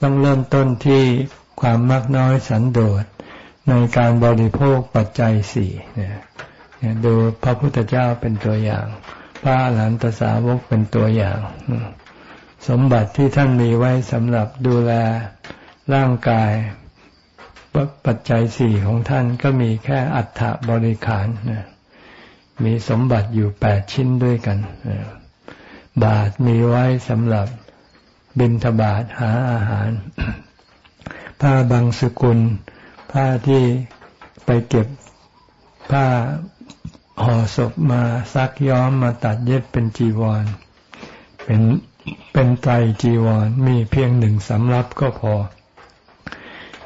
S1: ต้องเริ่มต้นที่ความมากน้อยสันโดษในการบริโภคปัจจัยสี่ดูพระพุทธเจ้าเป็นตัวอย่าง พระหลานตสาวกเป็นตัวอย่าง สมบัติที่ท่านมีไว้สำหรับดูแลร่างกายปัจจัยสี่ของท่านก็มีแค่อัฐบริขารมีสมบัติอยู่แปดชิ้นด้วยกัน บาทมีไว้สำหรับบินทบาทหาอาหาร ผ้าบางสกุล ผ้าที่ไปเก็บผ้าห่อศพมาซักย้อมมาตัดเย็บเป็นจีวร เป็นเป็นไตรจีวร มีเพียงหนึ่งสำรับก็พอ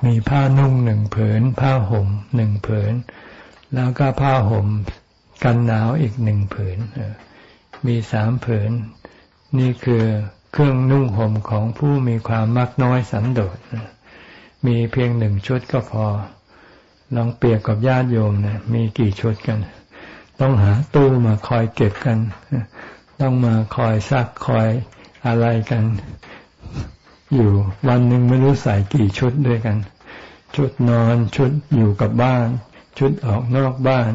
S1: มีผ้านุ่งหนึ่งผืน ผ้าห่มหนึ่งผืน แล้วก็ผ้าห่มกันหนาวอีกหนึ่งผืนมีสามผืน นี่คือเครื่องนุ่งห่มของผู้มีความมักน้อยสันโดษมีเพียงหนึ่งชุดก็พอ ลองเปรียบกับญาติโยมนะมีกี่ชุดกัน ต้องหาตู้มาคอยเก็บกัน ต้องมาคอยซักคอยอะไรกัน อยู่วันหนึ่งไม่รู้ใส่กี่ชุดด้วยกัน ชุดนอนชุดอยู่กับบ้าน ชุดออกนอกบ้าน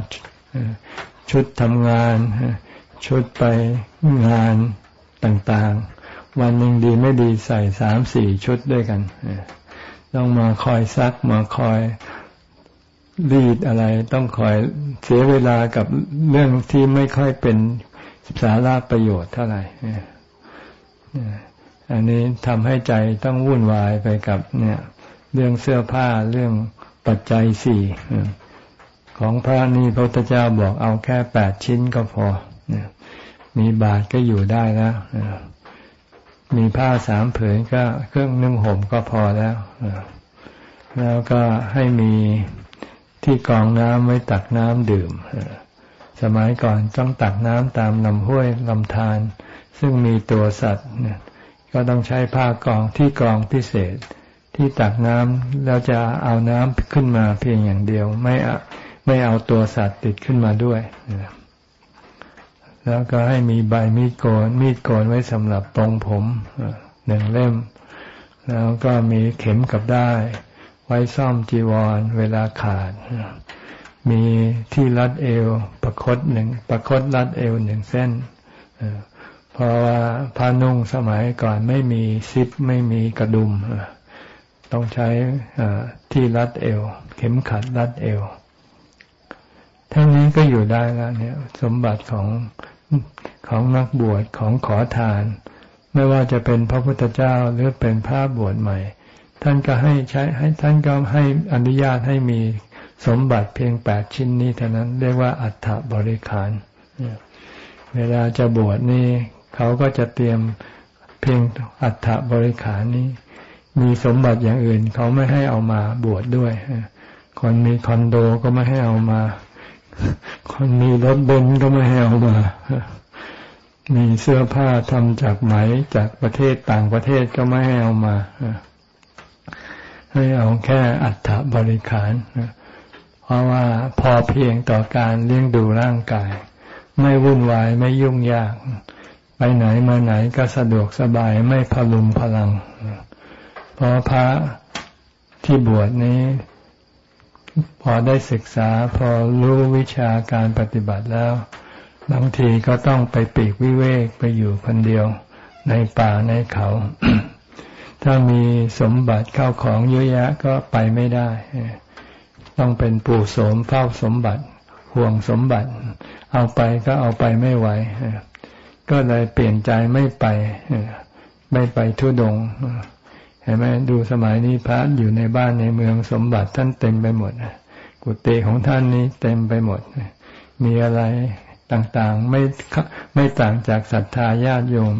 S1: ชุดทำงาน ชุดไปงาน ต่างๆ วันหนึ่งดีไม่ดีใส่สามสี่ชุดด้วยกัน ต้องมาคอยซักมาคอยรีดอะไร ต้องคอยเสียเวลากับเรื่องที่ไม่ค่อยเป็นสาระประโยชน์เท่าไหร่อันนี้ทำให้ใจต้องวุ่นวายไปกับเนี่ย เรื่องเสื้อผ้าเรื่องปัจจัยสี่ของพระนี่พระพุทธเจ้าบอกเอาแค่แปดชิ้นก็พอ มีบาทก็อยู่ได้แล้วมีผ้าสามผืนก็เครื่องนึ่งห่มก็พอแล้วแล้วก็ให้มีที่กองน้ำไว้ตักน้ำดื่มสมัยก่อนต้องตักน้ำตามลำห้วยลำธารซึ่งมีตัวสัตว์ก็ต้องใช้ผ้ากองที่กองพิเศษ ที่ตักน้ำแล้วจะเอาน้ำขึ้นมาเพียงอย่างเดียว ไม่ไม่เอาตัวสัตว์ติดขึ้นมาด้วย แล้วก็ให้มีใบมีดโกน มีดโกนไว้สำหรับตรงผมหนึ่งเล่ม แล้วก็มีเข็มกับได้ ไว้ซ่อมจีวร เวลาขาด มีที่รัดเอว ประคตหนึ่งประคตรัดเอวหนึ่งเส้นเพราะว่าผ้านุ่งสมัยก่อนไม่มีซิปไม่มีกระดุมต้องใช้ที่รัดเอว เข็มขัดรัดเอวท่านี้ก็อยู่ได้แล้วเนี่ย สมบัติของ ของนักบวชของขอทาน ไม่ว่าจะเป็นพระพุทธเจ้าหรือเป็นพระบวชใหม่ ท่านก็ให้ใช้ให้ท่านก็ให้อนุญาตให้มีสมบัติเพียงแปดชิ้นนี้เท่านั้นเรียกว่าอัฐบริขาร เวลาจะบวชนี่เขาก็จะเตรียมเพียงอัฐบริขารนี้ มีสมบัติอย่างอื่น เขาไม่ให้เอามาบวชดด้วยคนมีคอนโดก็ไม่ให้เอามา คนมีรถเบนก็ไม่ให้เอามา มีเสื้อผ้าทำจากไหมจากประเทศต่างประเทศก็ไม่ให้เอามา ให้เอาแค่อัฐบริขาร เพราะว่าพอเพียงต่อการเลี้ยงดูร่างกาย ไม่วุ่นวายไม่ยุ่งยาก ไปไหนมาไหนก็สะดวกสบายไม่พลุมพลัง เพราะพระที่บวชนี้ พอได้ศึกษาพอรู้วิชาการปฏิบัติแล้ว บางทีก็ต้องไปปีกวิเวกไปอยู่คนเดียวในป่าในเขา ถ้ามีสมบัติเข้าของเยอะแยะก็ไปไม่ได้ ต้องเป็นปู่โสมเฝ้าสมบัติห่วงสมบัติ เอาไปก็เอาไปไม่ไหว ก็เลยเปลี่ยนใจไม่ไป ไม่ไปทุดง เห็นไหมดูสมัยนี้พระอยู่ในบ้านในเมืองสมบัติท่านเต็มไปหมดกุฏิของท่านนี้เต็มไปหมด มีอะไรต่างๆไม่ไม่ต่างจากศรัทธาญาติโยม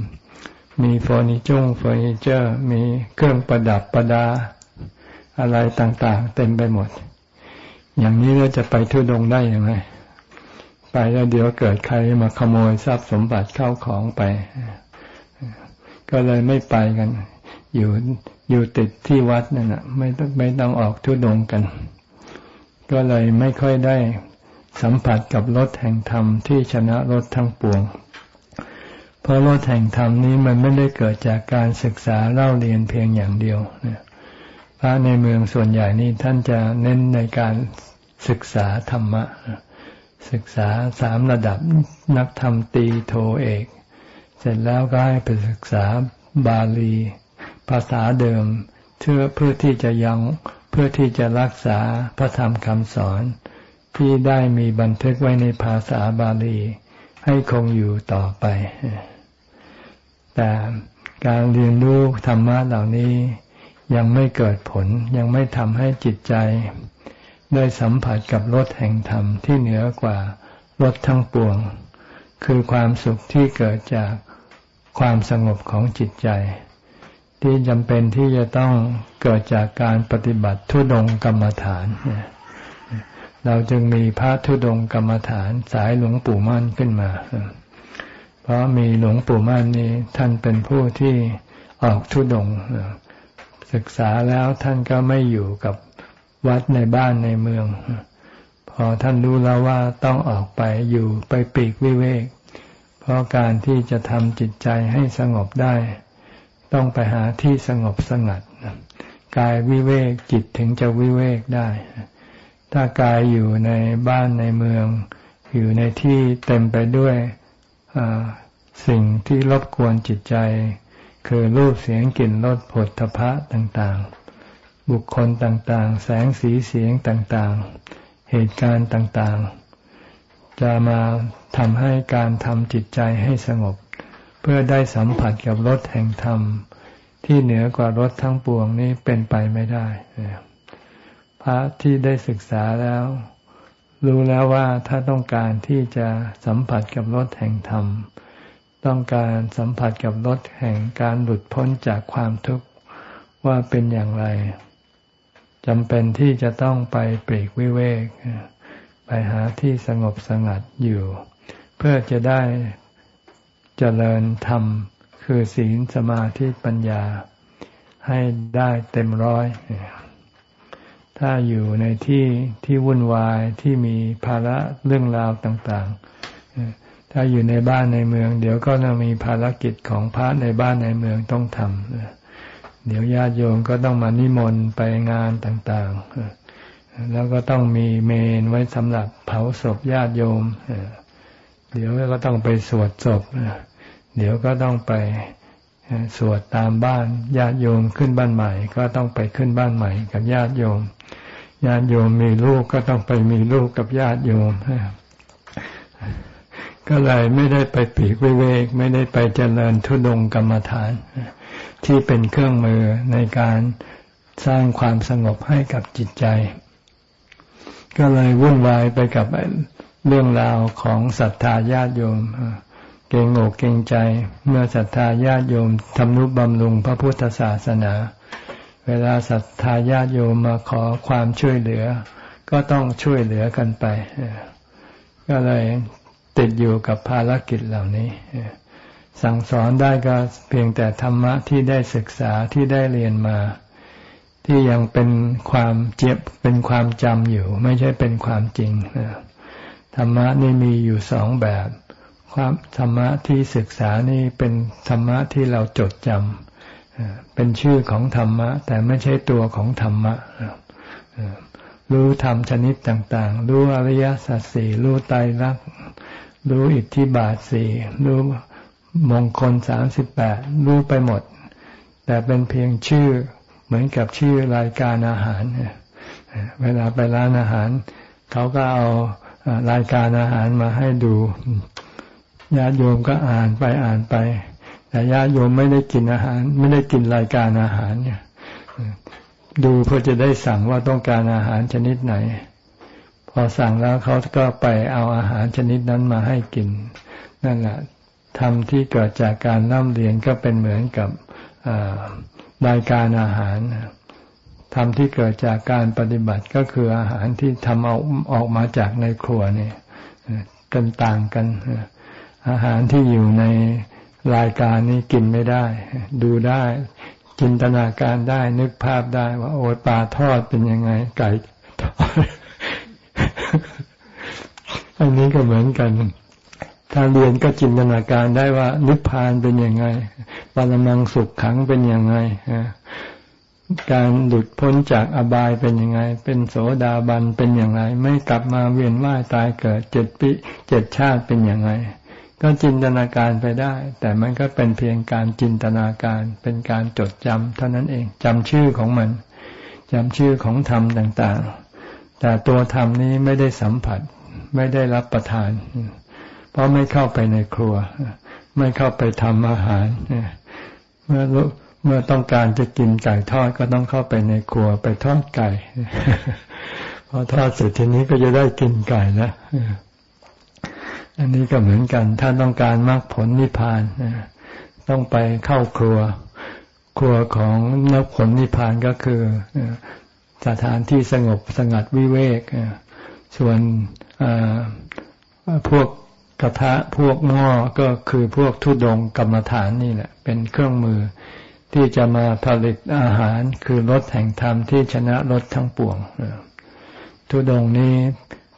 S1: มีเฟอร์นิจุงเฟอร์นิเจอร์ มีเครื่องประดับประดา อะไรต่างๆ เต็มไปหมด อย่างนี้เราจะไปทุดงได้ยังไงไปแล้วเดี๋ยวเกิดใครมาขโมยทรัพย์สมบัติเข้าของไป ก็เลยไม่ไปกัน อยู่อยู่ติดที่วัดนั่นแหะไม่ต้องไม่ต้องออกทุดงกัน ก็เลยไม่ค่อยได้สัมผัสกับรถแห่งธรรมที่ชนะรถทั้งปวง เพราะรถแห่งธรรมนี้มันไม่ได้เกิดจากการศึกษาเล่าเรียนเพียงอย่างเดียวนพระในเมืองส่วนใหญ่นี้ท่านจะเน้นในการศึกษาธรรมะ ศึกษาสามระดับนักธรรมตีโทเอก เสร็จแล้วก็ให้ไปศึกษาบาลี ภาษาเดิมเพื่อเพื่อที่จะยังเพื่อที่จะรักษาพระธรรมคำสอน ที่ได้มีบันทึกไว้ในภาษาบาลี ให้คงอยู่ต่อไป แต่การเรียนรู้ธรรมะเหล่านี้ยังไม่เกิดผลยังไม่ทำให้จิตใจ ได้สัมผัสกับรสแห่งธรรมที่เหนือกว่ารสทั้งปวง คือความสุขที่เกิดจากความสงบของจิตใจ ที่จำเป็นที่จะต้องเกิดจากการปฏิบัติทุดงกรรมฐาน เราจึงมีพระทุดงกรรมฐานสายหลวงปู่มั่นขึ้นมา เพราะมีหลวงปู่มั่นนี้ท่านเป็นผู้ที่ออกทุดง ศึกษาแล้วท่านก็ไม่อยู่กับวัดในบ้านในเมือง พอท่านรู้แล้วว่าต้องออกไปอยู่ไปปีกวิเวก เพราะการที่จะทำจิตใจให้สงบได้ ต้องไปหาที่สงบสงัดกายวิเวกจิตถึงจะวิเวกได้ ถ้ากายอยู่ในบ้านในเมือง อยู่ในที่เต็มไปด้วยสิ่งที่รบกวนจิตใจ คือรูปเสียงกลิ่นรสผลทพะต่างๆ บุคคลต่างๆ แสงสีเสียงต่างๆ เหตุการณ์ต่างๆ จะมาทำให้การทำจิตใจให้สงบ เพื่อได้สัมผัสกับรสแห่งธรรม ที่เหนือกว่ารสทั้งปวงนี้เป็นไปไม่ได้ พระที่ได้ศึกษาแล้ว รู้แล้วว่าถ้าต้องการที่จะสัมผัสกับรสแห่งธรรม ต้องการสัมผัสกับรสแห่งการหลุดพ้นจากความทุกข์ว่าเป็นอย่างไรจำเป็นที่จะต้องไปปรีกวิเวก ไปหาที่สงบสงัดอยู่ เพื่อจะได้ เจริญธรรม คือศีลสมาธิปัญญา ให้ได้เต็มร้อย ถ้าอยู่ในที่ที่วุ่นวายที่มีภาระเรื่องราวต่างๆ ถ้าอยู่ในบ้านในเมือง เดี๋ยวก็จะมีภารกิจของพระในบ้านในเมืองต้องทำเดี๋ยวญาติโยมก็ต้องมานิมนต์ไปงานต่าง ๆ แล้วก็ต้องมีเมนไว้สำหรับเผาศพญาติโยมเเดี๋ยวก็ต้องไปสวดศพเดี๋ยวก็ต้องไปสวดตามบ้านญาติโยมขึ้นบ้านใหม่ ก็ต้องไปขึ้นบ้านใหม่ กับญาติโยม ญาติโยมมีลูกก็ต้องไปมีลูกกับญาติโยมก็เลยไม่ได้ไปปีกเวก ไม่ได้ไปเจริญทุดงกรรมฐาน ที่เป็นเครื่องมือในการสร้างความสงบให้กับจิตใจ ก็เลยวุ่นวายไปกับ เรื่องราวของศรัทธาญาติโยมเกงอกเกงใจ เมื่อศรัทธาญาติโยมทำนุบำรุงพระพุทธศาสนา เวลาศรัทธาญาติโยมมาขอความช่วยเหลือ ก็ต้องช่วยเหลือกันไป ก็เลยติดอยู่กับภารกิจเหล่านี้ สั่งสอนได้ก็เพียงแต่ธรรมะที่ได้ศึกษาที่ได้เรียนมา ที่ยังเป็นความเจ็บเป็นความจำอยู่ ไม่ใช่เป็นความจริง ธรรมะนี่มีอยู่สองแบบ ความธรรมะที่ศึกษานี่เป็นธรรมะที่เราจดจำเป็นชื่อของธรรมะ แต่ไม่ใช่ตัวของธรรมะรู้ธรรมชนิดต่าง ๆ รู้อริยสัจสี่รู้ไตรลักษณ์รู้อิทธิบาทสี่รู้มงคลสามสิบแปดรู้ไปหมด แต่เป็นเพียงชื่อเหมือนกับชื่อรายการอาหาร เวลาไปร้านอาหาร เขาก็เอา รายการอาหารมาให้ดูญาติโยมก็อ่านไปอ่านไป แต่ญาติโยมไม่ได้กินอาหาร ไม่ได้กินรายการอาหารเนี่ยดูเพื่อจะได้สั่งว่าต้องการอาหารชนิดไหน พอสั่งแล้วเขาก็ไปเอาอาหารชนิดนั้นมาให้กิน นั่นแหละธรรมที่เกิดจากการร่ำเรียนก็เป็นเหมือนกับรายการอาหาร ธรรมที่เกิดจากการปฏิบัติก็คืออาหารที่ทำเอาออกมาจากในครัวนี่กันต่างกัน อาหารที่อยู่ในรายการนี้กินไม่ได้ ดูได้ จินตนาการได้นึกภาพได้ว่า โอ้ยปลาทอดเป็นยังไง ไก่ทอดอันนี้ก็เหมือนกันถ้าเรียนก็จินตนาการได้ว่านิพพานเป็นยังไงปรมังสุขขังเป็นยังไง การหลุดพ้นจากอบายเป็นยังไง เป็นโสดาบันเป็นอย่างไร ไม่กลับมาเวียนว่ายตายเกิดเจ็ดปีเจ็ดชาติเป็นอย่างไร ก็จินตนาการไปได้ แต่มันก็เป็นเพียงการจินตนาการ เป็นการจดจำเท่านั้นเองจำชื่อของมันจำชื่อของธรรมต่างๆ แต่ตัวธรรมนี้ไม่ได้สัมผัส ไม่ได้รับประทาน เพราะไม่เข้าไปในครัว ไม่เข้าไปทำอาหารเมื่อ เมื่อต้องการจะกินไก่ทอดก็ต้องเข้าไปในครัวไปทอดไก่พอทอดเสร็จทีนี้ก็จะได้กินไก่แล้วอันนี้ก็เหมือนกัน ถ้าต้องการมรรคผลนิพพานต้องไปเข้าครัว ครัวของมรรคผลนิพพานก็คือสถานที่สงบสงัดวิเวกส่วนพวกกระทะพวกหม้อก็คือพวกทุดงกรรมฐานนี่แหละ เป็นเครื่องมือ ที่จะมาผลิตอาหารคือรสแห่งธรรมที่ชนะรสทั้งปวงทุดงนี้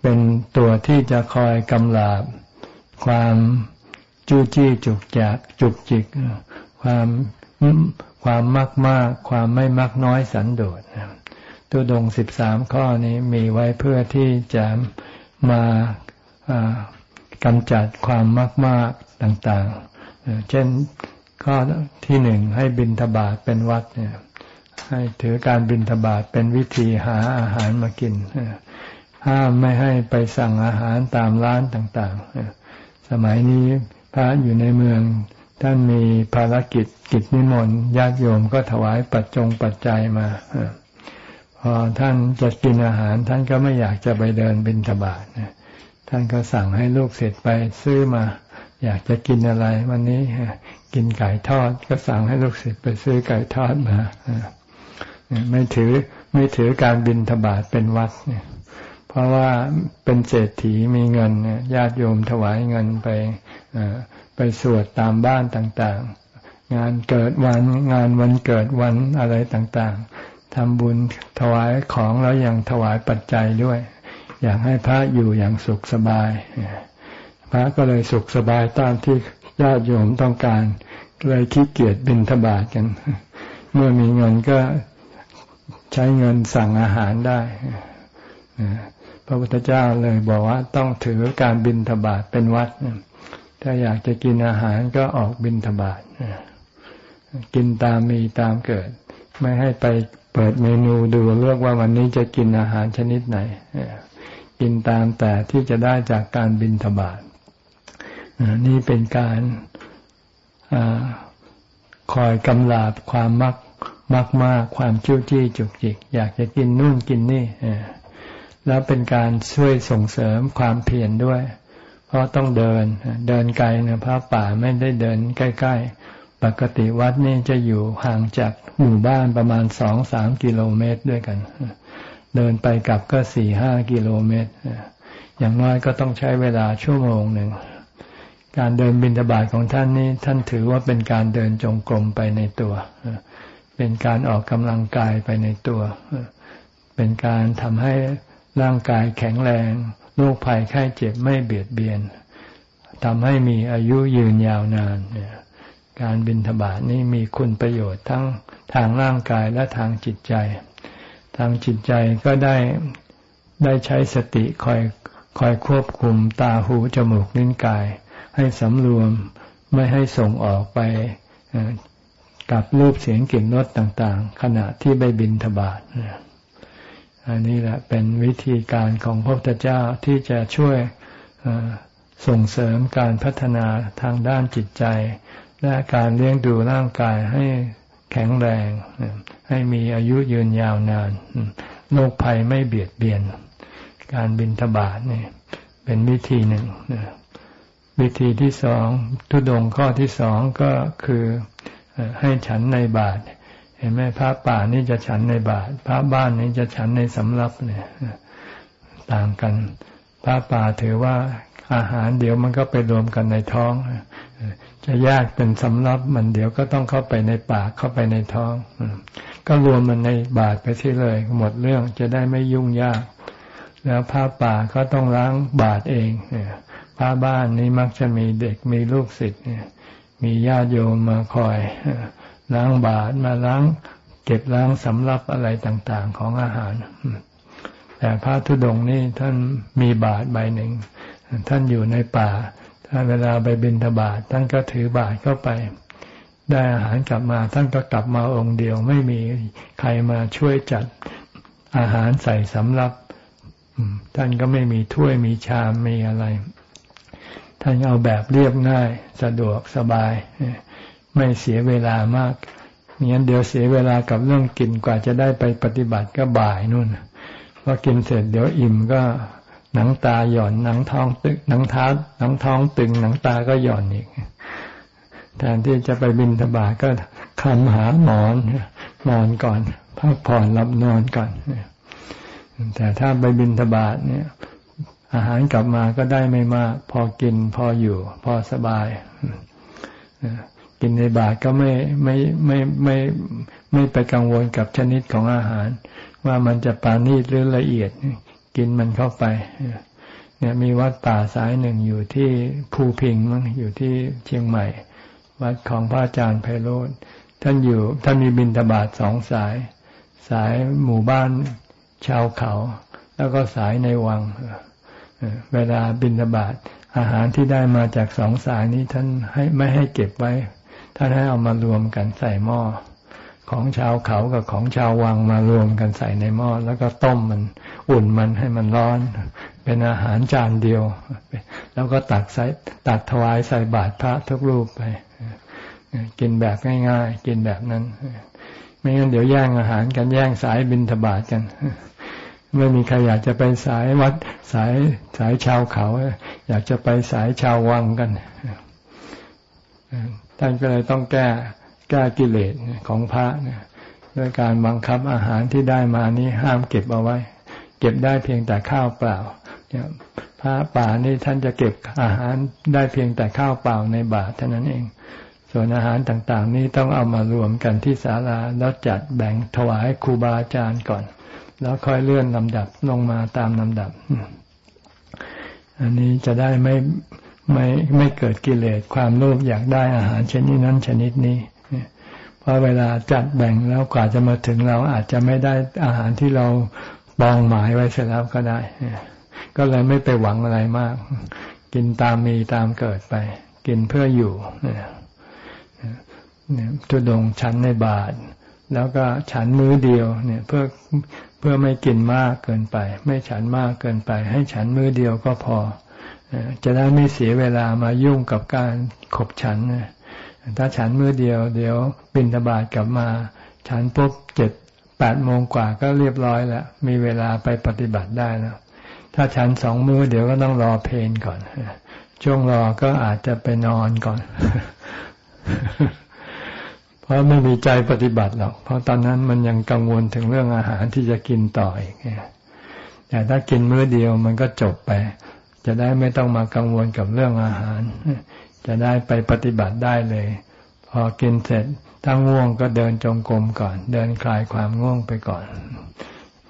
S1: เป็นตัวที่จะคอยกำลาบ ความจู้จี้จุกจักจุกจิก ความความมากมากความไม่มากน้อยสันโดษทุดงสิบสามข้อนี้มีไว้เพื่อที่จะมากำจัดความมากมากต่าง ๆ เช่น ข้อที่หนึ่งให้บินทบาทเป็นวัดเนี่ย ให้ถือการบินทบาทเป็นวิธีหาอาหารมากินห้ามไม่ให้ไปสั่งอาหารตามร้านต่างๆ สมัยนี้พระอยู่ในเมืองท่านมีภารกิจกิจนิมนต์ญาติโยมก็ถวายปัจจงปัจจัยมาพอท่านจะกินอาหาร ท่านก็ไม่อยากจะไปเดินบินทบาทท่านก็สั่งให้ลูกเสร็จไปซื้อมา อยากจะกินอะไร วันนี้ กินไก่ทอด ก็สั่งให้ลูกศิษย์ไปซื้อไก่ทอดมาไม่ถือไม่ถือการบินทบาทเป็นวัดเนี่ย เพราะว่าเป็นเศรษฐีมีเงินญาติโยมถวายเงินไปไปสวดตามบ้านต่างๆ งานเกิดวันงานวันเกิดวันอะไรต่างๆทำบุญถวายของแล้วยังถวายปัจจัยด้วย อยากให้พระอยู่อย่างสุขสบายพระก็เลยสุขสบายตามที่ ญาติโยมต้องการเลยขี้เกียจบินทบาทกัน เมื่อมีเงินก็ใช้เงินสั่งอาหารได้พระพุทธเจ้าเลยบอกว่าต้องถือการบินทบาทเป็นวัด ถ้าอยากจะกินอาหารก็ออกบินทบาทกินตามมีตามเกิด ไม่ให้ไปเปิดเมนูดูเลือกว่าวันนี้จะกินอาหารชนิดไหน กินตามแต่ที่จะได้จากการบินทบาท นี่เป็นการอคอยกำลาบความมักมากมากความจิ้วจี้จุกจิก อยากจะกินนู่นกินนี่แล้วเป็นการช่วยส่งเสริมความเพียรด้วย เพราะต้องเดินเดินไกลนะพระป่าไม่ได้เดินใกล้ ๆ ปกติวัดนี่จะอยู่ห่างจากหมู่บ้านประมาณสองสามกิโลเมตรด้วยกัน เดินไปกลับก็สี่ห้ากิโลเมตรอย่างน้อยก็ต้องใช้เวลาชั่วโมงหนึ่ง การเดินบินทบาทของท่านนี้ ท่านถือว่าเป็นการเดินจงกรมไปในตัว เป็นการออกกำลังกายไปในตัว เป็นการทำให้ร่างกายแข็งแรงโรคภัยไข้เจ็บไม่เบียดเบียนทำให้มีอายุยืนยาวนานการบินทบาทนี้มีคุณประโยชน์ทั้งทางร่างกายและทางจิตใจ ทางจิตใจก็ได้ได้ใช้สติคอยคอยควบคุมตาหูจมูกลิ้นกาย ให้สำรวม ไม่ให้ส่งออกไปกับรูปเสียงกลิ่นรสต่างๆ ขณะที่ไปบินทบาทอันนี้แหละเป็นวิธีการของพระพุทธเจ้าที่จะช่วยส่งเสริมการพัฒนาทางด้านจิตใจ และการเลี้ยงดูร่างกายให้แข็งแรง ให้มีอายุยืนยาวนานโรคภัยไม่เบียดเบียน การบินทบาทนี่เป็นวิธีหนึ่ง วิธีที่สองทุดงข้อที่สองก็คือให้ฉันในบาทเห็นไหมพระป่านี่จะฉันในบาทพระบ้านนี่จะฉันในสำรับเนี่ยต่างกัน พระป่าถือว่าอาหารเดี๋ยวมันก็ไปรวมกันในท้อง จะแยกเป็นสำรับมันเดี๋ยวก็ต้องเข้าไปในปากเข้าไปในท้อง ก็รวมมันในบาทไปที่เลย หมดเรื่องจะได้ไม่ยุ่งยาก แล้วพระป่าก็ต้องล้างบาตเองเนี่ย พระบ้านนี้มักจะมีเด็กมีลูกศิษย์เนี่ยมีญาติโยมมาคอยล้างบาตรมาล้าง เก็บล้างสำรับอะไรต่างๆของอาหาร แต่พระธุดงค์นี่ท่านมีบาตรใบหนึ่ง ท่านอยู่ในป่า ถ้าเวลาไปบิณฑบาตท่านก็ถือบาตรเข้าไป ได้อาหารกลับมา ท่านก็กลับมาองค์เดียวไม่มีใครมาช่วยจัดอาหารใส่สำรับท่านก็ไม่มีถ้วยมีชามมีอะไร ท่านเอาแบบเรียบง่ายสะดวกสบาย ไม่เสียเวลามากงั้นเดี๋ยวเสียเวลากับเรื่องกินกว่าจะได้ไปปฏิบัติก็บ่ายนู่นพอกินเสร็จเดี๋ยวอิ่มก็หนังตาหย่อนหนังท้องตึงหนังท้าหนังท้องตึงหนังตาก็หย่อนอีกแทนที่จะไปบินธบาก็คำหาหมอนนอนก่อนพักผ่อนหลับนอนก่อนแต่ถ้าไปบินทบาทเนี่ย อาหารกลับมาก็ได้ไม่มาก พอกินพออยู่ พอสบาย กินในบาทก็ไม่ไม่ไม่ไม่ไม่ไปกังวลกับชนิดของอาหาร ว่ามันจะปานีตหรือละเอียด กินมันเข้าไปเนี่ยมีวัดป่าสายหนึ่งอยู่ที่ภูพิงมั้งอยู่ที่เชียงใหม่ วัดของพระอาจารย์ไพโรธท่านอยู่ท่านมีบินทบาทสองสาย สายหมู่บ้านชาวเขา แล้วก็สายในวังเเวลาบินบาตอาหารที่ได้มาจากสองสายนี้ท่านให้ไม่ให้เก็บไว้ ท่านให้เอามารวมกันใส่หม้อของชาวเขากับของชาววังมารวมกันใส่ในหม้อแล้วก็ต้มมันอุ่นมันให้มันร้อน เป็นอาหารจานเดียว แล้วก็ตักใส่ตักถวายใส่บาตรพระทุกรูปไป กินแบบง่าย ๆ กินแบบนั้น ไม่งั้นเดี๋ยวแย่งอาหารกันแย่งสายบินทบาทกัน ไม่มีใครอยากจะไปสายวัดสายสายชาวเขา อยากจะไปสายชาววังกันท่านก็เลยต้องแก้แก้กิเลสของพระด้วยการบังคับอาหารที่ได้มานี้ห้ามเก็บเอาไว้ เก็บได้เพียงแต่ข้าวเปล่าพระป่านี่ท่านจะเก็บอาหารได้เพียงแต่ข้าวเปล่าในบาตรเท่านั้นเอง ส่วนอาหารต่างๆ นี้ต้องเอามารวมกันที่ศาลาแล้วจัดแบ่งถวายครูบาอาจารย์ก่อน แล้วค่อยเลื่อนลำดับลงมาตามลำดับ อันนี้จะได้ไม่ไม่ไม่เกิดกิเลสความโลภอยากได้อาหารชนิดนั้นชนิดนี้เพราะเวลาจัดแบ่งแล้วกว่าจะมาถึงเราอาจจะไม่ได้อาหารที่เราบองหมายไว้เสร็จแล้วก็ได้ ก็เลยไม่ไปหวังอะไรมาก กินตามมีตามเกิดไป กินเพื่ออยู่ทุดงชั้นในบาท แล้วก็ฉันมื้อเดียวเนี่ยเพื่อเพื่อไม่กินมากเกินไป ไม่ฉันมากเกินไป ให้ฉันมือเดียวก็พอ จะได้ไม่เสียเวลามายุ่งกับการขบฉันถ้าฉันมือเดียว เดี๋ยวบินทบาทกลับมา ฉันปุ๊บเจ็ดแปดโมงกว่าก็เรียบร้อยแล้วมีเวลาไปปฏิบัติได้แล้วถ้าฉันสองมือเดี๋ยวก็ต้องรอเพลนก่อนช่วงรอก็อาจจะไปนอนก่อน เพราะไม่มีใจปฏิบัติหรอก เพราะตอนนั้นมันยังกังวลถึงเรื่องอาหารที่จะกินต่ออีกแต่ถ้ากินมื้อเดียวมันก็จบไป จะได้ไม่ต้องมากังวลกับเรื่องอาหาร จะได้ไปปฏิบัติได้เลย พอกินเสร็จถ้าง่วงก็เดินจงกรมก่อน เดินคลายความง่วงไปก่อน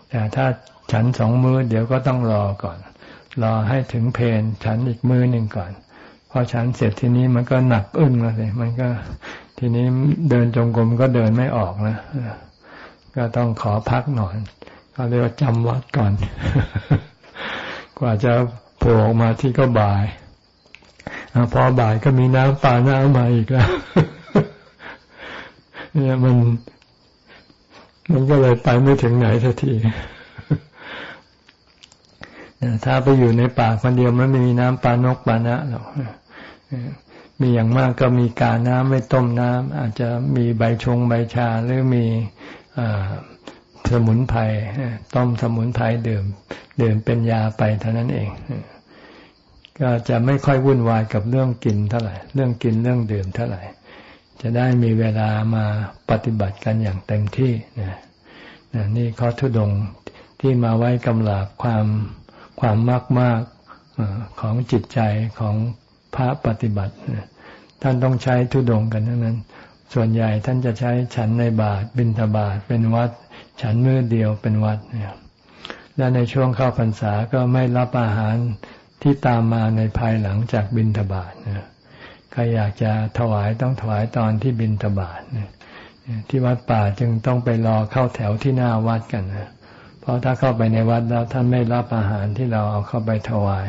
S1: แต่ถ้าฉันสองมือเดี๋ยวก็ต้องรอก่อน รอให้ถึงเพนฉันอีกมือหนึ่งก่อน พอฉันเสร็จทีนี้มันก็หนักอึ้งเลย มันก็ ทีนี้เดินจงกรมก็เดินไม่ออกนะก็ต้องขอพักหน่อยก็เรียกว่าจำวัดก่อน กว่าจะโผล่ออกมาที่ก็บ่ายอพอบ่ายก็มีน้ำปลาหน้ามาอีกแล้ว เนี่ยมัน มันก็เลยไปไม่ถึงไหนสักทีถ้าไปอยู่ในป่าคนเดียวมันไม่มีน้ำปลานกปลานะหรอก มีอย่างมากก็มีกาน้ำไม่ต้มน้ำอาจจะมีใบชงใบชาหรือมีสมุนไพรต้มสมุนไพรดื่มดื่มเป็นยาไปเท่านั้นเอง ก็จะไม่ค่อยวุ่นวายกับเรื่องกินเท่าไหร่ เรื่องกินเรื่องดื่มเท่าไหร่ จะได้มีเวลามาปฏิบัติกันอย่างเต็มที่นะนี่ข้อทุดงที่มาไว้กำลับความความมากมากของจิตใจของ พระปฏิบัติ ท่านต้องใช้ทุดงกันนั้น ส่วนใหญ่ท่านจะใช้ฉันในบาทบิณฑบาตเป็นวัด ฉันมือเดียวเป็นวัดเนี่ยและในช่วงเข้าพรรษาก็ไม่รับอาหารที่ตามมาในภายหลังจากบินทบาทนะใครอยากจะถวายต้องถวายตอนที่บินทบาทนะที่วัดป่าจึงต้องไปรอเข้าแถวที่หน้าวัดกันนะเพราะถ้าเข้าไปในวัดแล้วท่านไม่รับอาหารที่เราเอาเข้าไปถวาย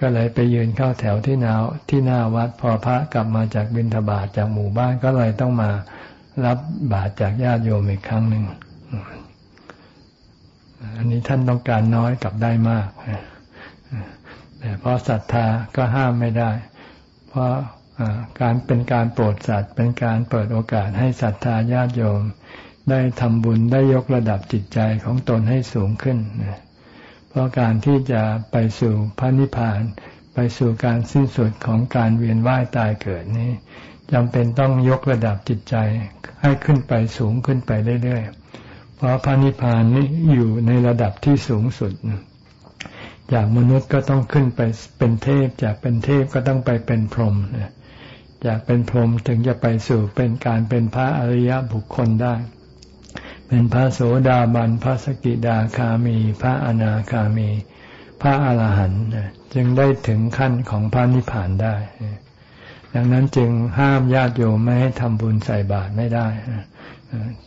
S1: ก็เลยไปยืนเข้าแถวที่นาที่หน้าวัดพอพระกลับมาจากบิณฑบาตจากหมู่บ้านก็เลยต้องมารับบาตรจากญาติโยมอีกครั้งหนึ่งอันนี้ท่านต้องการน้อยกับได้มากแต่เพราะศรัทธาก็ห้ามไม่ได้ เพราะการเป็นการโปรดสัตว์ เป็นการเปิดโอกาสให้ศรัทธาญาติโยม ได้ทำบุญได้ยกระดับจิตใจของตนให้สูงขึ้น เพราะการที่จะไปสู่พระนิพพาน ไปสู่การสิ้นสุดของการเวียนว่ายตายเกิดนี้จำเป็นต้องยกระดับจิตใจให้ขึ้นไปสูงขึ้นไปเรื่อยๆ เพราะพระนิพพานนี้อยู่ในระดับที่สูงสุด จากมนุษย์ก็ต้องขึ้นไปเป็นเทพ จากเป็นเทพก็ต้องไปเป็นพรหมจากเป็นพรหมถึงจะไปสู่เป็นการเป็นพระอริยบุคคลได้ เป็นพระโสดาบัน พระสกิดาคามี พระอนาคามี พระอรหันต์จึงได้ถึงขั้นของพระนิพพานได้ ดังนั้นจึงห้ามญาติโยมไม่ให้ทำบุญใส่บาตรไม่ได้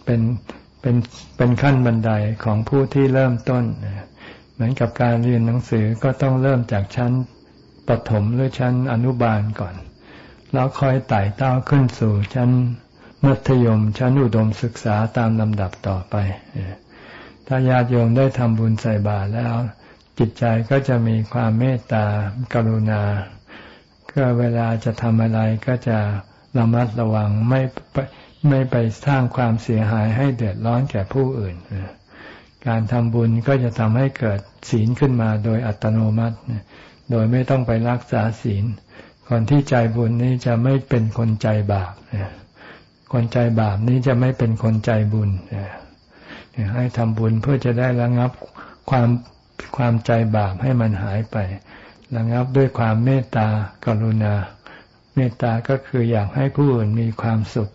S1: เป็นเป็นเป็นขั้นบันไดของผู้ที่เริ่มต้น เหมือนกับการเรียนหนังสือก็ต้องเริ่มจากชั้นปฐมหรือชั้นอนุบาลก่อน แล้วค่อยไต่เต้าขึ้นสู่ชั้น มัธยมชั้นอุดมศึกษาตามลำดับต่อไป ถ้าญาติโยมได้ทำบุญใส่บาตรแล้ว จิตใจก็จะมีความเมตตากรุณา ก็เวลาจะทำอะไรก็จะระมัดระวังไม่ไม่ไปสร้างความเสียหายให้เดือดร้อนแก่ผู้อื่น การทำบุญก็จะทำให้เกิดศีลขึ้นมาโดยอัตโนมัติ โดยไม่ต้องไปรักษาศีล คนที่ใจบุญนี้จะไม่เป็นคนใจบาป คนใจบาปนี้จะไม่เป็นคนใจบุญให้ทำบุญเพื่อจะได้ระงับความความใจบาปให้มันหายไประงับด้วยความเมตตากรุณา เมตตาก็คืออยากให้ผู้อื่นมีความสุข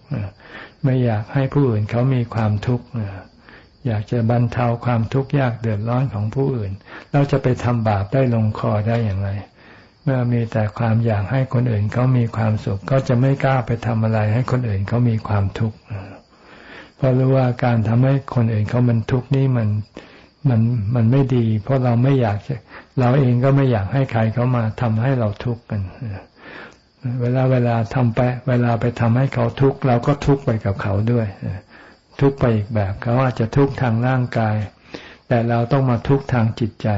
S1: ไม่อยากให้ผู้อื่นเขามีความทุกข์อยากจะบรรเทาความทุกข์ยากเดือดร้อนของผู้อื่น เราจะไปทำบาปได้ลงคอได้อย่างไร เมื่อมีแต่ความอยากให้คนอื่นเขามีความสุข ก็จะไม่กล้าไปทำอะไรให้คนอื่นเขามีความทุกข์เพราะรู้ว่าการทำให้คนอื่นเขามันทุกข์นี่มันมันมันไม่ดี เพราะเราไม่อยากจะเราเองก็ไม่อยากให้ใครเขามาทำให้เราทุกข์กันเวลาเวลาทำไป เวลาไปทำให้เขาทุกข์เราก็ทุกข์ไปกับเขาด้วยทุกข์ไปอีกแบบเขาอาจจะทุกข์ทางร่างกาย แต่เราต้องมาทุกข์ทางจิตใจ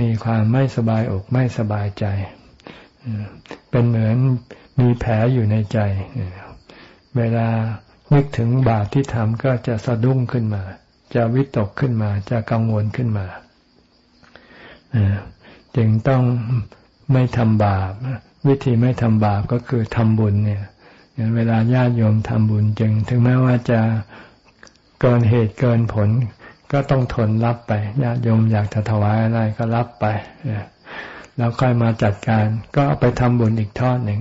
S1: มีความไม่สบายอกไม่สบายใจ เป็นเหมือนมีแผลอยู่ในใจ เวลานึกถึงบาปที่ทำก็จะสะดุ้งขึ้นมา จะวิตกขึ้นมา จะกังวลขึ้นมา จึงต้องไม่ทำบาป วิธีไม่ทำบาปก็คือทำบุญเนี่ยเวลาญาติโยมทำบุญจึง ถึงแม้ว่าจะเกินเหตุเกินผล ก็ต้องทนรับไปญาติโยมอยากจะถวายอะไรก็รับไปแล้วค่อยมาจัดการ ก็เอาไปทำบุญอีกทอดหนึ่ง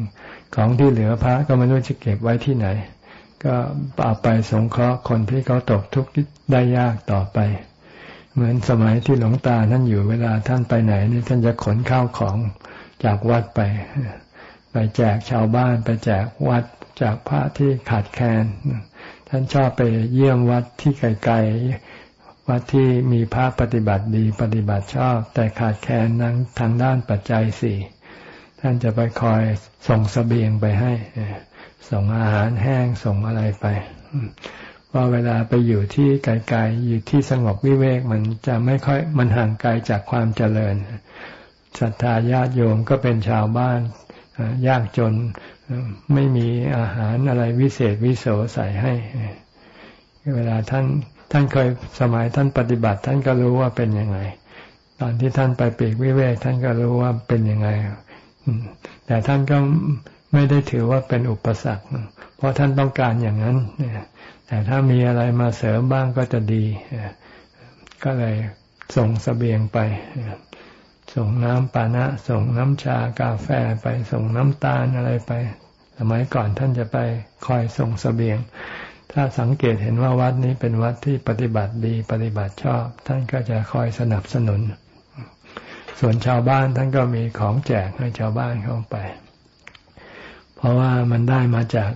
S1: ของที่เหลือพระก็ไม่รู้จะเก็บไว้ที่ไหน ก็เอาไปสงเคราะห์คนที่เขาตกทุกข์ได้ยากต่อไป เหมือนสมัยที่หลวงตาท่านอยู่เวลาท่านไปไหนนี่ท่านจะขนข้าวของจากวัดไป ไปแจกชาวบ้านไปแจกวัดจากพระที่ขาดแคลนท่านชอบไปเยี่ยมวัดที่ไกล วัดที่มีพระปฏิบัติดีปฏิบัติชอบ แต่ขาดแคลนนั้นทางด้านปัจจัยสี่ท่านจะไปคอยส่งสเสบียงไปให้ ส่งอาหารแห้งส่งอะไรไปว่าเวลาไปอยู่ที่ไกลๆอยู่ที่สงบวิเวกมันจะไม่ค่อยมันห่างไกลจากความเจริญศรัทธาญาติโยมก็เป็นชาวบ้านยากจนไม่มีอาหารอะไรวิเศษวิโสใส่ให้ เวลาท่าน ท่านเคยสมัยท่านปฏิบัติ ท่านก็รู้ว่าเป็นยังไง ตอนที่ท่านไปปีกวิเวกท่านก็รู้ว่าเป็นยังไงแต่ท่านก็ไม่ได้ถือว่าเป็นอุปสรรค เพราะท่านต้องการอย่างนั้นแต่ถ้ามีอะไรมาเสริมบ้างก็จะดีก็เลยส่งสเสบียงไป ส่งน้ำปานะ ส่งน้ำชากาแฟไป ส่งน้ำตาลอะไรไป สมัยก่อนท่านจะไปคอยส่งสเสบียง ถ้าสังเกตเห็นว่าวัดนี้เป็นวัดที่ปฏิบัติดีปฏิบัติชอบ ท่านก็จะคอยสนับสนุน ส่วนชาวบ้านท่านก็มีของแจกให้ชาวบ้านเข้าไป เพราะว่ามันได้มาจาก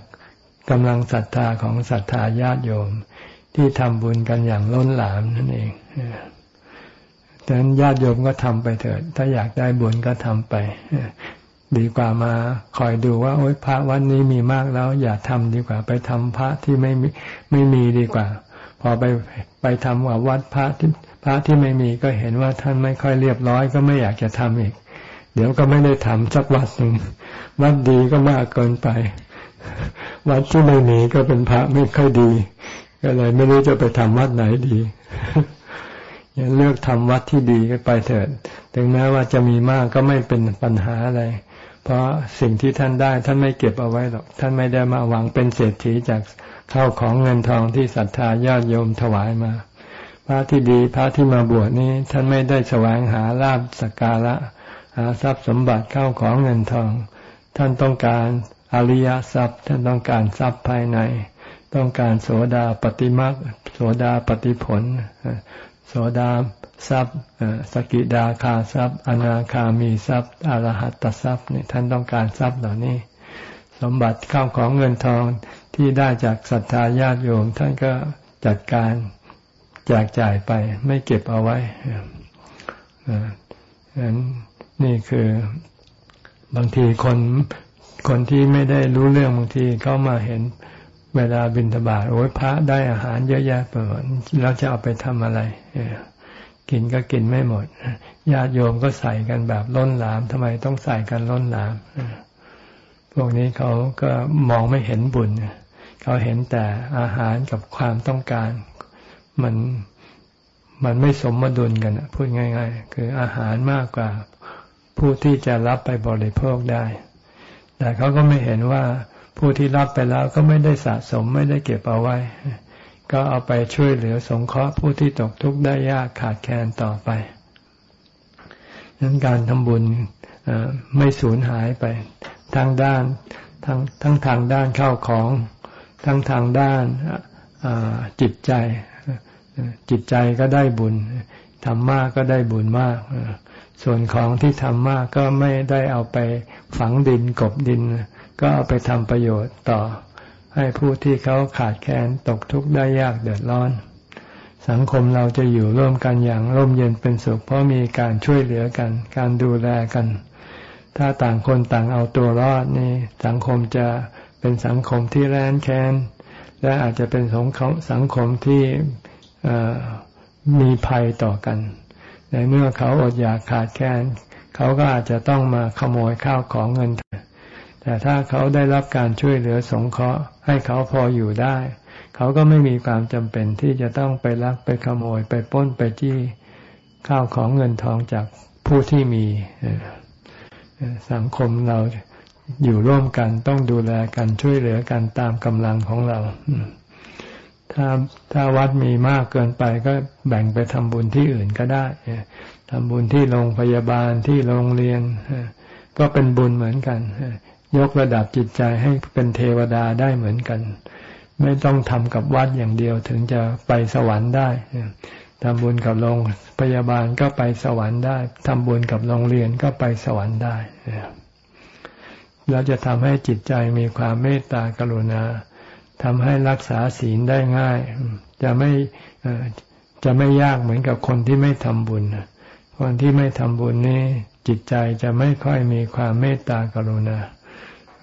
S1: กำลังศรัทธาของศรัทธาญาติโยม ที่ทำบุญกันอย่างล้นหลามนั่นเองดังนั้นญาติโยมก็ทำไปเถิด ถ้าอยากได้บุญก็ทำไป ดีกว่ามาคอยดูว่า โอ๊ยพระวันนี้มีมากแล้ว อย่าทำดีกว่า ไปทำพระที่ไม่มีไม่มีดีกว่า พอไปไปทำว่าวัดพระที่พระที่ไม่มีก็เห็นว่าท่านไม่ค่อยเรียบร้อยก็ไม่อยากจะทำอีก เดี๋ยวก็ไม่ได้ทำสักวัดหนึ่งวัดดีก็มากเกินไป วัดที่ไม่มีก็เป็นพระไม่ค่อยดี ก็เลยไม่รู้จะไปทำวัดไหนดีอย่าเลือกทำวัดที่ดีกันไปเถิด ถึงแม้ว่าจะมีมากก็ไม่เป็นปัญหาอะไร เพราะสิ่งที่ท่านได้ท่านไม่เก็บเอาไว้หรอก ท่านไม่ได้มาหวังเป็นเศรษฐีจากเข้าของเงินทองที่ศรัทธาญาติโยมถวายมา พระที่ดีพระที่มาบวชนี้ท่านไม่ได้แสวงหาลาบสกการะ หาทรัพย์สมบัติเข้าของเงินทอง ท่านต้องการอริยทรัพย์ ท่านต้องการทรัพย์ภายใน ต้องการโสดาปฏิมักโสดาปฏิผล โสดาทรัพย์สกิดาคาทรัพย์ อนาคามีทรัพย์อรหัตทรัพย์นี่ท่านต้องการทรัพย์เหล่านี้ สมบัติข้าวของเงินทองที่ได้จากศรัทธาญาติโยม ท่านก็จัดการแจกจ่ายไปไม่เก็บเอาไว้นั้นนี่คือบางทีคนคนที่ไม่ได้รู้เรื่องบางทีเขามาเห็น เวลาบินทบาทโอ้ยพระได้อาหารเยอะแยะไปหมดเราจะเอาไปทำอะไรกินก็กินไม่หมดญาติโยมก็ใส่กันแบบล้นหลามทำไมต้องใส่กันล้นหลามพวกนี้เขาก็มองไม่เห็นบุญเขาเห็นแต่อาหารกับความต้องการ มันมันไม่สมดุลกันพูดง่าย ๆ คืออาหารมากกว่าผู้ที่จะรับไปบริโภคได้ แต่เขาก็ไม่เห็นว่า ผู้ที่รับไปแล้วก็ไม่ได้สะสมไม่ได้เก็บเอาไว้ ก็เอาไปช่วยเหลือสงเคราะห์ผู้ที่ตกทุกข์ได้ยากขาดแคลนต่อไปนั้นการทำบุญไม่สูญหายไปทางด้านทั้งทั้งทางด้านเข้าของ ทั้งทางด้านจิตใจจิตใจก็ได้บุญทำมากก็ได้บุญมาก ส่วนของที่ทำมากก็ไม่ได้เอาไปฝังดินกบดิน ก็เอาไปทำประโยชน์ต่อ ให้ผู้ที่เขาขาดแคลนตกทุกข์ได้ยากเดือดร้อน สังคมเราจะอยู่ร่วมกันอย่างร่มเย็นเป็นสุข เพราะมีการช่วยเหลือกัน การดูแลกัน ถ้าต่างคนต่างเอาตัวรอดนี่สังคมจะเป็นสังคมที่แร้นแค้น และอาจจะเป็นสังคมสังคมที่มีภัยต่อกัน ในเมื่อเขาอดอยากขาดแคลนเขาก็อาจจะต้องมาขโมยข้าวของเงิน แต่ถ้าเขาได้รับการช่วยเหลือสงเคราะห์ให้เขาพออยู่ได้ เขาก็ไม่มีความจำเป็นที่จะต้องไปลักไปขโมยไปป้นไปจี้ข้าวของเงินทองจากผู้ที่มีสังคมเราอยู่ร่วมกันต้องดูแลกันช่วยเหลือกันตามกำลังของเรา ถ้าถ้าวัดมีมากเกินไปก็แบ่งไปทำบุญที่อื่นก็ได้ทำบุญที่โรงพยาบาลที่โรงเรียนก็เป็นบุญเหมือนกัน ยกระดับจิตใจให้เป็นเทวดาได้เหมือนกัน ไม่ต้องทำกับวัดอย่างเดียวถึงจะไปสวรรค์ได้ทำบุญกับโรงพยาบาลก็ไปสวรรค์ได้ทำบุญกับโรงเรียนก็ไปสวรรค์ได้แล้วจะทำให้จิตใจมีความเมตตากรุณาทำให้รักษาศีลได้ง่าย จะไม่จะไม่ยากเหมือนกับคนที่ไม่ทำบุญ คนที่ไม่ทำบุญนี้จิตใจจะไม่ค่อยมีความเมตตากรุณา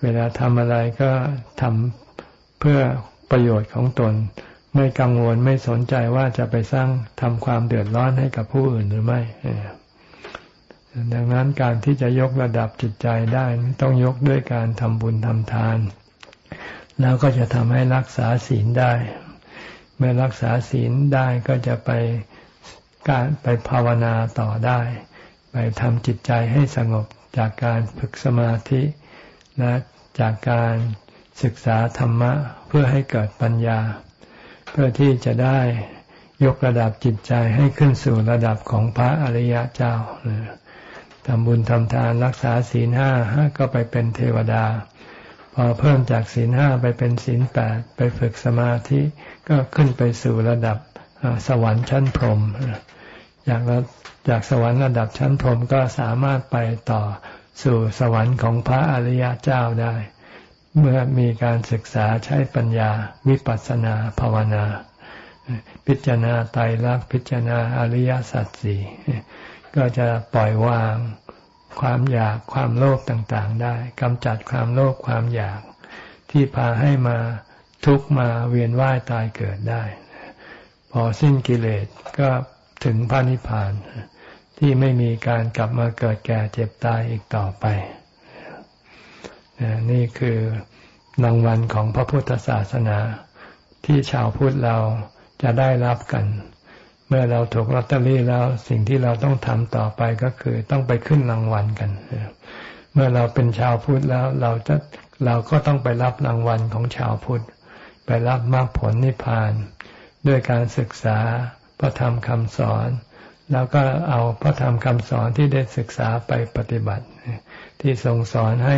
S1: เวลาทำอะไรก็ทำเพื่อประโยชน์ของตน ไม่กังวลไม่สนใจว่าจะไปสร้างทำความเดือดร้อนให้กับผู้อื่นหรือไม่ ดังนั้นการที่จะยกระดับจิตใจได้ต้องยกด้วยการทำบุญทำทาน แล้วก็จะทำให้รักษาศีลได้ เมื่อรักษาศีลได้ก็จะไปการไปภาวนาต่อได้ ไปทำจิตใจให้สงบจากการฝึกสมาธิ และจากการศึกษาธรรมะเพื่อให้เกิดปัญญา เพื่อที่จะได้ยกระดับจิตใจให้ขึ้นสู่ระดับของพระอริยเจ้าทำบุญทำทานรักษาศีลห้าก็ไปเป็นเทวดาพพอเพิ่มจากศีลห้าไปเป็นศีลแปดไปฝึกสมาธิก็ขึ้นไปสู่ระดับสวรรค์ชั้นพรหมจากจากสวรรค์ระดับชั้นพรหมก็สามารถไปต่อ สู่สวรรค์ของพระอริยเจ้าได้ เมื่อมีการศึกษาใช้ปัญญาวิปัสสนาภาวนา พิจารณาไตรลักษณ์พิจารณาอริยสัจสี่ก็จะปล่อยวางความอยากความโลภต่างๆได้กำจัดความโลภความอยากที่พาให้มาทุกมาเวียนว่ายตายเกิดได้ พอสิ้นกิเลสก็ถึงพระนิพพาน ที่ไม่มีการกลับมาเกิดแก่เจ็บตายอีกต่อไป นี่คือรางวัลของพระพุทธศาสนา ที่ชาวพุทธเราจะได้รับกัน เมื่อเราถูกลอตเตอรี่แล้วสิ่งที่เราต้องทำต่อไปก็คือต้องไปขึ้นรางวัลกันเมื่อเราเป็นชาวพุทธแล้วเราจะเราก็ต้องไปรับรางวัลของชาวพุทธ ไปรับมรรคผลนิพพาน ด้วยการศึกษาพระธรรมคำสอน แล้วก็เอาพระธรรมคำสอนที่ได้ศึกษาไปปฏิบัติ ที่ทรงสอนให้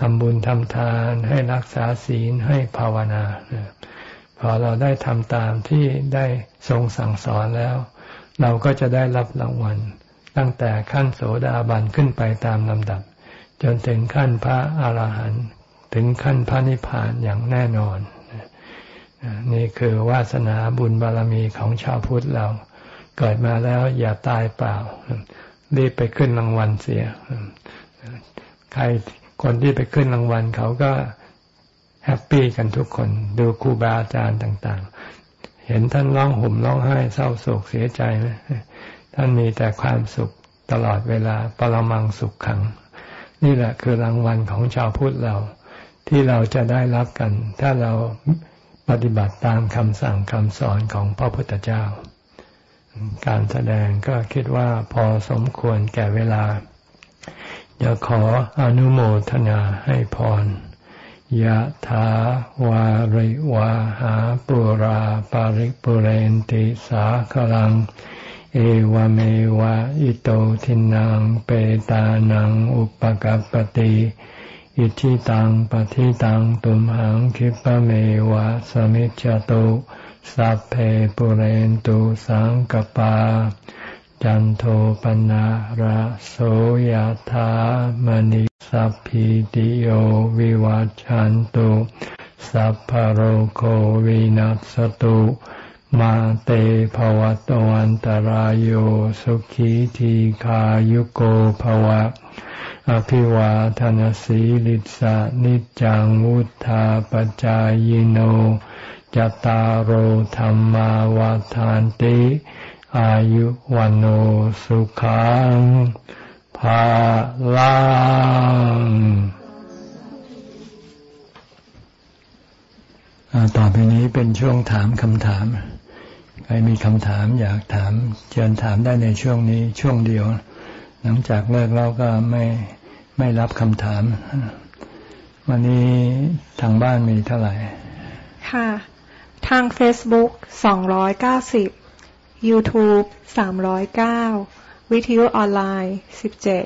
S1: ทำบุญทำทาน ให้รักษาศีลให้ภาวนา พอเราได้ทำตามที่ได้ทรงสั่งสอนแล้ว เราก็จะได้รับรางวัล ตั้งแต่ขั้นโสดาบันขึ้นไปตามลำดับ จนถึงขั้นพระอาหารหันต์ถึงขั้นพระนิพพานอย่างแน่นอน นี่คือวาสนาบุญบารมีของชาวพุทธเรา เกิดมาแล้วอย่าตายเปล่า รีบไปขึ้นรางวัลเสีย ใครคนที่ไปขึ้นรางวัลเขาก็ happy กันทุกคน ดูครูบาอาจารย์ต่าง ๆ เห็นท่านร้องห่มร้องไห้เศร้าโศกเสียใจไหมท่านมีแต่ความสุขตลอดเวลาปรมังสุขขัง นี่แหละคือรางวัลของชาวพุทธเรา ที่เราจะได้รับกัน ถ้าเราปฏิบัติตามคำสั่งคำสอนของพระพุทธเจ้า การแสดงก็คิดว่าพอสมควรแก่เวลา จะขออนุโมทนาให้พรยะถาวาริวาหาปุราปาริปุเรนติสาคลัง เอวเมวะอิโตทินังเปตานังอุปกัปติอิทิตังปฏิตังตุมหังคิปะเมวะสมิจจตุ สัพเพปุเรนตุสังกปา จันโทปนะระโสยธามณิสัพพิติโยวิวัจจันตุสัพพโรโควินัสตุมาเตภวะตวันตารโยสุขีทีขายุโกภวะ อภิวาทานสีลิสานิจังวุธาปจายโน จตารโหธรรมาวาทานติ อายุวันโอสุขังภาลังต่อไปนี้เป็นช่วงถามคำถาม ใครมีคำถามอยากถามเชิญถามได้ในช่วงนี้ช่วงเดียว หลังจากเลิกเราก็ไม่ไม่รับคำถาม วันนี้ทางบ้านมีเท่าไหร่
S2: ค่ะ ทาง Facebook 290 YouTube 309 วิทยุออนไลน์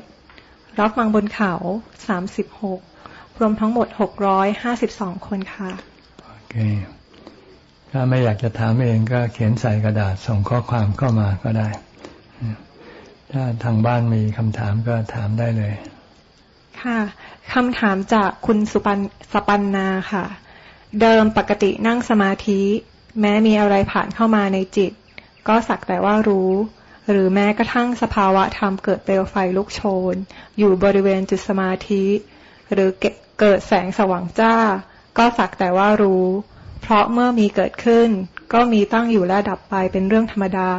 S2: 17 รับฟังบนเขา 36 รวมทั้งหมด 652 คนค่ะ
S1: โอเค ถ้าไม่อยากจะถามเองก็เขียนใส่กระดาษส่งข้อความเข้ามาก็ได้ ถ้าทางบ้านมีคำถามก็ถามได้เลย
S2: ค่ะ คำถามจากคุณสุปันสปันนาค่ะ เดิมปกตินั่งสมาธิ แม้มีอะไรผ่านเข้ามาในจิต ก็สักแต่ว่ารู้ หรือแม้กระทั่งสภาวะธรรมเกิดเปลวไฟลุกโชน อยู่บริเวณจุดสมาธิ หรือเกิดแสงสว่างจ้า ก็สักแต่ว่ารู้ เพราะเมื่อมีเกิดขึ้น ก็มีตั้งอยู่และดับไปเป็นเรื่องธรรมดา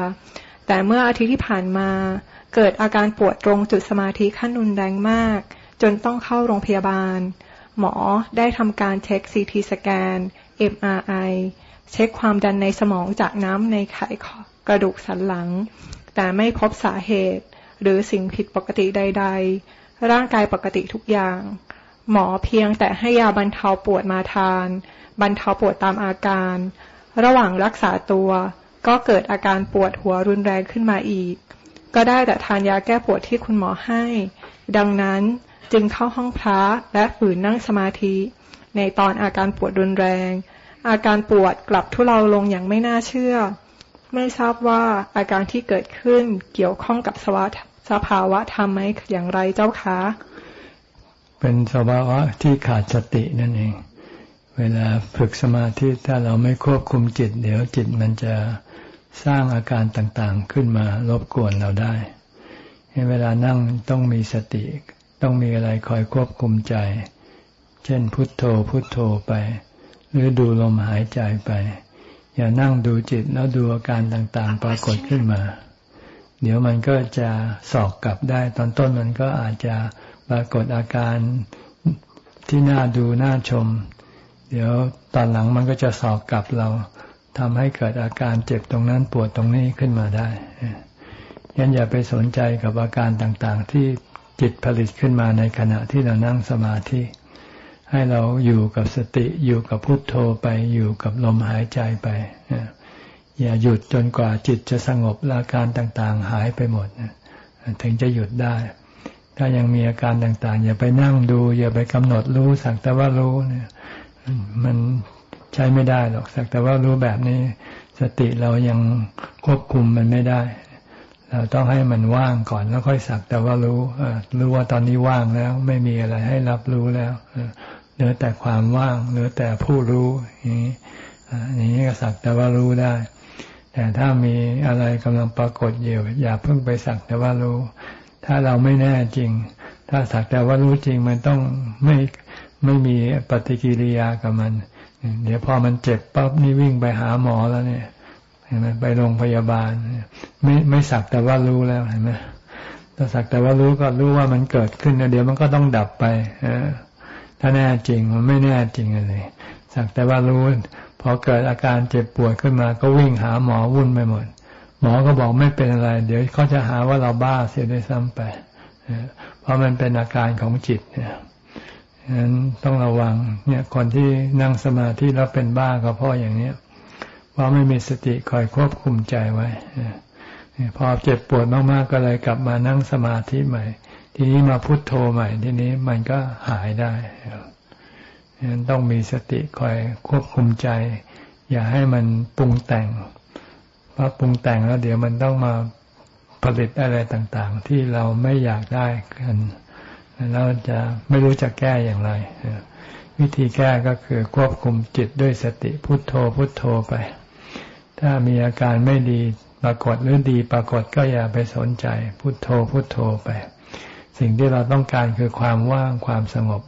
S2: แต่เมื่ออาทิตย์ที่ผ่านมา เกิดอาการปวดตรงจุดสมาธิขั้นรุนแรงมาก จนต้องเข้าโรงพยาบาล หมอได้ทำการเช็คซีทีสแกน MRI เช็คความดันในสมองจากน้ำในไขกระดูกสันหลัง แต่ไม่พบสาเหตุ หรือสิ่งผิดปกติใด ๆ ร่างกายปกติทุกอย่าง หมอเพียงแต่ให้ยาบรรเทาปวดมาทาน บรรเทาปวดตามอาการ ระหว่างรักษาตัวก็เกิดอาการปวดหัวรุนแรงขึ้นมาอีก ก็ได้แต่ทานยาแก้ปวดที่คุณหมอให้ ดังนั้น จึงเข้าห้องพระและฝืนนั่งสมาธิ ในตอนอาการปวดรุนแรง อาการปวดกลับทุเลาลงอย่างไม่น่าเชื่อ ไม่ทราบว่าอาการที่เกิดขึ้นเกี่ยวข้องกับสวสภาวะธรรมไหมอย่างไรเจ้าคะ
S1: เป็นสภาวะที่ขาดสตินั่นเอง เวลาฝึกสมาธิถ้าเราไม่ควบคุมจิต เดี๋ยวจิตมันจะสร้างอาการต่างๆขึ้นมารบกวนเราได้ เวลานั่งต้องมีสติ ต้องมีอะไรคอยควบคุมใจ เช่นพุทโธพุทโธไป หรือดูลมหายใจไป อย่านั่งดูจิตแล้วดูอาการต่างๆ ปรากฏขึ้นมา เดี๋ยวมันก็จะสอกกลับได้ ตอนต้นมันก็อาจจะปรากฏอาการที่น่าดูน่าชม เดี๋ยวตอนหลังมันก็จะสอกกลับเราทำให้เกิดอาการเจ็บตรงนั้นปวดตรงนี้ขึ้นมาได้ยันอย่าไปสนใจกับอาการต่างๆ ที่ จิตผลิตขึ้นมาในขณะที่เรานั่งสมาธิ ให้เราอยู่กับสติอยู่กับพุทโธไปอยู่กับลมหายใจไป อย่าหยุดจนกว่าจิตจะสงบอาการต่างๆ หายไปหมดถึงจะหยุดได้ ถ้ายังมีอาการต่างๆ อย่าไปนั่งดู อย่าไปกำหนดรู้สักแต่ว่ารู้เนี่ยมันใช้ไม่ได้หรอกสักแต่ว่ารู้แบบนี้ สติเรายังควบคุมมันไม่ได้ ต้องให้มันว่างก่อนแล้วค่อยสักแต่ว่ารู้รู้ว่าตอนนี้ว่างแล้ว ไม่มีอะไรให้รับรู้แล้วเหลือแต่ความว่างเหลือแต่ผู้รู้อย่างนี้อย่างนี้ก็สักแต่ว่ารู้ได้ แต่ถ้ามีอะไรกำลังปรากฏอยู่อย่าเพิ่งไปสักแต่ว่ารู้ ถ้าเราไม่แน่จริง ถ้าสักแต่ว่ารู้จริงมันต้องไม่ไม่มีปฏิกิริยากับมัน เดี๋ยวพอมันเจ็บปั๊บนี่วิ่งไปหาหมอแล้วเนี่ย ห็นไหมไปโรงพยาบาล ไม่ไม่สักแต่ว่ารู้แล้วเห็นไหมถ้าสักแต่ว่ารู้ก็รู้ว่ามันเกิดขึ้นเดี๋ยวมันก็ต้องดับไปถ้าแน่จริงมันไม่แน่จริงเลยสักแต่ว่ารู้พอเกิดอาการเจ็บปวดขึ้นมา ก็วิ่งหาหมอวุ่นไปหมด หมอก็บอกไม่เป็นอะไร เดี๋ยวเขาจะหาว่าเราบ้าเสียด้วยซ้ำไปเพราะมันเป็นอาการของจิตเนี่ยฉะนั้นต้องระวังเนี่ยคนที่นั่งสมาธิแล้วเป็นบ้าก็เพราะอย่างเนี้ย เพราะไม่มีสติคอยควบคุมใจไว้พอเจ็บปวดมากๆก็เลยกลับมานั่งสมาธิใหม่ ทีนี้มาพุโทโธใหม่ ทีนี้มันก็หายได้ฉะนั้นต้องมีสติคอยควบคุมใจ อย่าให้มันปรุงแต่งเพราะปรุงแต่งแล้วเดี๋ยวมันต้องมาผลิตอะไรต่างๆ ที่เราไม่อยากได้กันเราจะไม่รู้จะแก้อย่างไร วิธีแก้ก็คือควบคุมจิตด้วยสติพุทโธพุทโธไป ถ้ามีอาการไม่ดีปรากฏหรือดีปรากฏก็อย่าไปสนใจ พุโทโธพุโทโธไป สิ่งที่เราต้องการคือความว่างความสงบ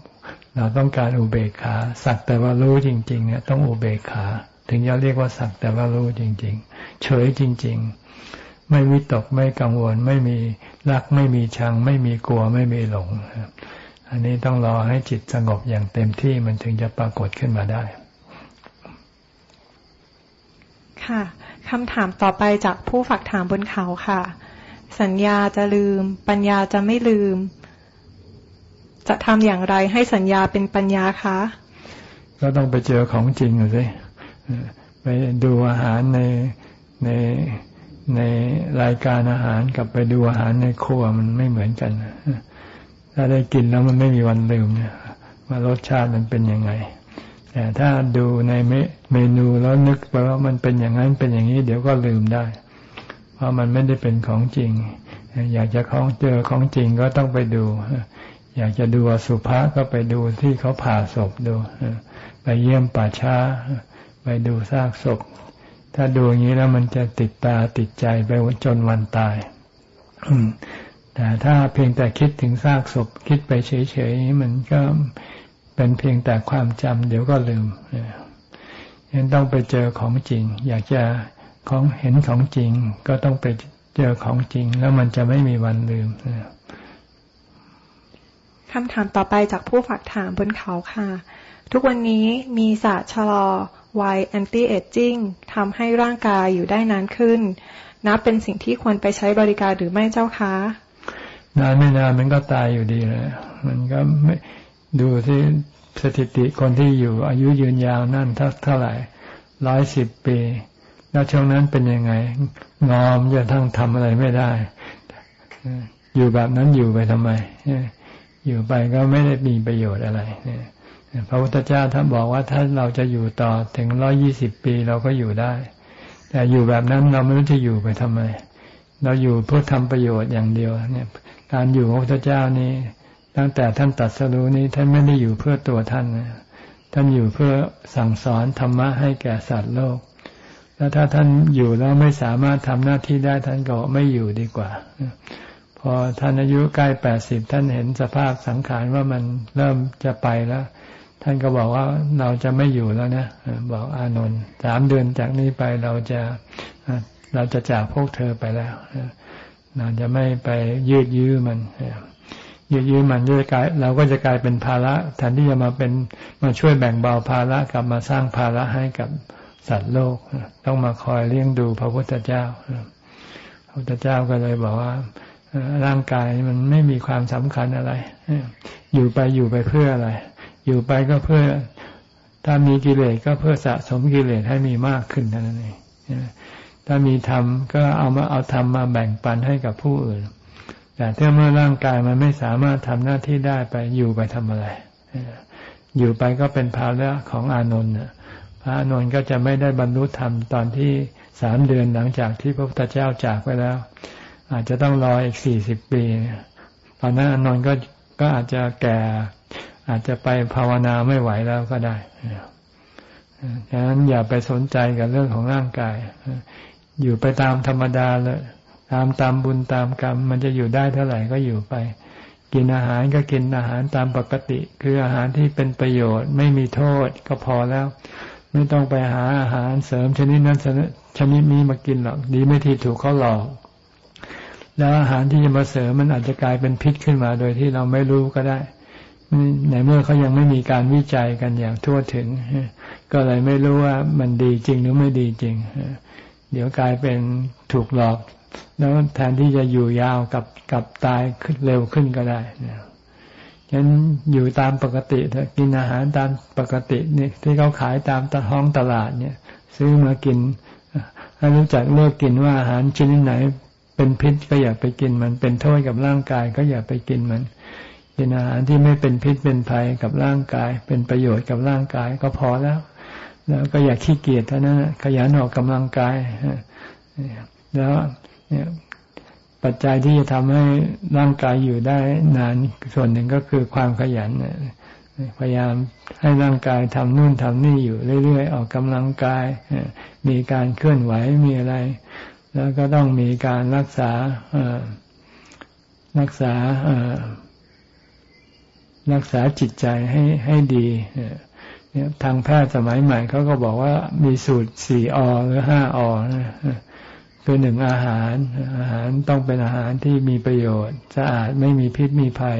S1: เราต้องการอุเบกขาสักแต่ว่ารู้จริงๆเนี่ยต้องอุเบกขา ถึงจะเรียกว่าสักแต่ว่ารู้จริง ๆ เฉยจริง ๆ ไม่วิตกไม่กังวล ไม่มีรักไม่มีชัง ไม่มีกลัวไม่มีหลงอันนี้ต้องรอให้จิตสงบอย่างเต็มที่มันถึงจะปรากฏขึ้นมาได้
S2: ค่ะคำถามต่อไปจากผู้ฝากถามบนเขาค่ะ สัญญาจะลืม ปัญญาจะไม่ลืม จะทำอย่างไรให้สัญญาเป็นปัญญาคะ
S1: ก็ต้องไปเจอของจริงเลยไปดูอาหารในในในรายการอาหารกับไปดูอาหารในครัวมันไม่เหมือนกัน ถ้าได้กินแล้วมันไม่มีวันลืมเนี่ยว่ารสชาติมันเป็นยังไง แต่ถ้าดูในเมนูแล้วนึกไปว่ามันเป็นอย่างนั้นเป็นอย่างนี้ เดี๋ยวก็ลืมได้ เพราะมันไม่ได้เป็นของจริง อยากจะของเจอของจริงก็ต้องไปดู อยากจะดูสุภาก็ไปดูที่เขาผ่าศพดูไปเยี่ยมป่าช้า ไปดูซากศพ ถ้าดูอย่างนี้แล้วมันจะติดตาติดใจไปจนวันตายแต่ถ้าเพียงแต่คิดถึงซากศพ คิดไปเฉยๆมันก็ เป็นเพียงแต่ความจำเดี๋ยวก็ลืมยังต้องไปเจอของจริง อยากจะของเห็นของจริง ก็ต้องไปเจอของจริง แล้วมันจะไม่มีวันลืม
S2: คำถามต่อไปจากผู้ฝากถามบนเขาค่ะ ทุกวันนี้มีศาสตร์ชะลอวัยแอนตี้เอจจิ้งทำให้ร่างกายอยู่ได้นานขึ้น นับเป็นสิ่งที่ควรไปใช้บริการหรือไม่เจ้าคะ
S1: นานไม่นานมันก็ตายอยู่ดีเลยมันก็ไม่ ดูที่สถิติคนที่อยู่ อายุยืนยาวนั่นเท่าเท่าไหร่ร้อยสิบปี แล้วช่วงนั้นเป็นยังไงงอมจะทั้งทำอะไรไม่ได้ อยู่แบบนั้นอยู่ไปทำไม อยู่ไปก็ไม่ได้มีประโยชน์อะไรพระพุทธเจ้าท่านบอกว่าถ้าเราจะอยู่ต่อถึงร้อยี่สิบปีเราก็อยู่ได้ แต่อยู่แบบนั้นเราไม่รู้จะอยู่ไปทำไม เราอยู่เพื่อทำประโยชน์อย่างเดียว เนี่ย การอยู่ของพระพุทธเจ้านี้ ตั้งแต่ท่านตัดสรู้นี้ท่านไม่ได้อยู่เพื่อตัวท่านนะท่านอยู่เพื่อสั่งสอนธรรมะให้แก่สัตว์โลก แล้วถ้าท่านอยู่แล้วไม่สามารถทำหน้าที่ได้ท่านก็ไม่อยู่ดีกว่า พอท่านอายุใกล้แปดสิบท่านเห็นสภาพสังขารว่ามันเริ่มจะไปแล้ว ท่านก็บอกว่าเราจะไม่อยู่แล้วนะบอกอานนท์สามเดือนจากนี้ไปเราจะเราจะจากพวกเธอไปแล้วเราจะไม่ไปยืดยื้อมัน ยืดยื้อมันจะกลายเราก็จะกลายเป็นภาระแทนที่จะมาเป็นมาช่วยแบ่งเบาภาระกลับมาสร้างภาระให้กับสัตว์โลก ต้องมาคอยเลี้ยงดูพระพุทธเจ้าพระพุทธเจ้าก็เลยบอกว่าร่างกายมันไม่มีความสำคัญอะไร อยู่ไปอยู่ไปเพื่ออะไร อยู่ไปก็เพื่อ ถ้ามีกิเลสก็เพื่อสะสมกิเลสให้มีมากขึ้นเท่านั้นเองถ้ามีธรรมก็เอามาเอาธรรมมาแบ่งปันให้กับผู้อื่น แต่ถ้าเมื่อร่างกายมันไม่สามารถทำหน้าที่ได้ไปอยู่ไปทำอะไร อยู่ไปก็เป็นภาระของอานนท์พระอานนท์ก็จะไม่ได้บรรลุธรรมตอนที่สามเดือนหลังจากที่พระพุทธเจ้าจากไปแล้ว อาจจะต้องรออีกสี่สิบปี ตอนนั้นอานนท์ก็ก็อาจจะแก่ อาจจะไปภาวนาไม่ไหวแล้วก็ได้ดังนั้นอย่าไปสนใจกับเรื่องของร่างกาย อยู่ไปตามธรรมดาเลย ตามตามบุญตามกรรม มันจะอยู่ได้เท่าไหร่ก็อยู่ไป กินอาหารก็กินอาหารตามปกติ คืออาหารที่เป็นประโยชน์ไม่มีโทษก็พอแล้ว ไม่ต้องไปหาอาหารเสริมชนิดนั้นชนิดนี้มากินหรอกดีไม่ทีถูกเขาหลอก แล้วอาหารที่จะมาเสริมมันอาจจะกลายเป็นพิษขึ้นมาโดยที่เราไม่รู้ก็ได้ในเมื่อเขายังไม่มีการวิจัยกันอย่างทั่วถึง ก็เลยไม่รู้ว่ามันดีจริงหรือไม่ดีจริง เดี๋ยวกลายเป็นถูกหลอก แล้วแทนที่จะอยู่ยาวกับกับตายขึ้นเร็วขึ้นก็ได้นะฉะนั้นอยู่ตามปกติถ้ากินอาหารตามปกตินี่ที่เขาขายตามตห้องตลาดเนี่ย ซื้อมากินให้รู้จักเลือกกินว่าอาหารชนิดไหน เป็นพิษก็อย่าไปกินมันเป็นโทษกับร่างกายก็อย่าไปกินมันกินอาหารที่ไม่เป็นพิษเป็นภัยกับร่างกาย เป็นประโยชน์กับร่างกายก็พอแล้ว แล้วก็อย่าขี้เกียจเท่านั้นขยันออกกำลังกายแล้ว เนี่ยปัจจัยที่จะทำให้ร่างกายอยู่ได้นานส่วนหนึ่งก็คือความขยันพยายามให้ร่างกายทำนู่นทำนี่อยู่เรื่อยๆ ออกกำลังกาย มีการเคลื่อนไหวมีอะไร แล้วก็ต้องมีการรักษารักษารักษาจิตใจให้ให้ดีทางแพทย์สมัยใหม่เขาก็บอกว่ามีสูตรสี่อหรือห้าอ คือหนึ่งอาหารอาหารต้องเป็นอาหารที่มีประโยชน์ สะอาดไม่มีพิษมีภัย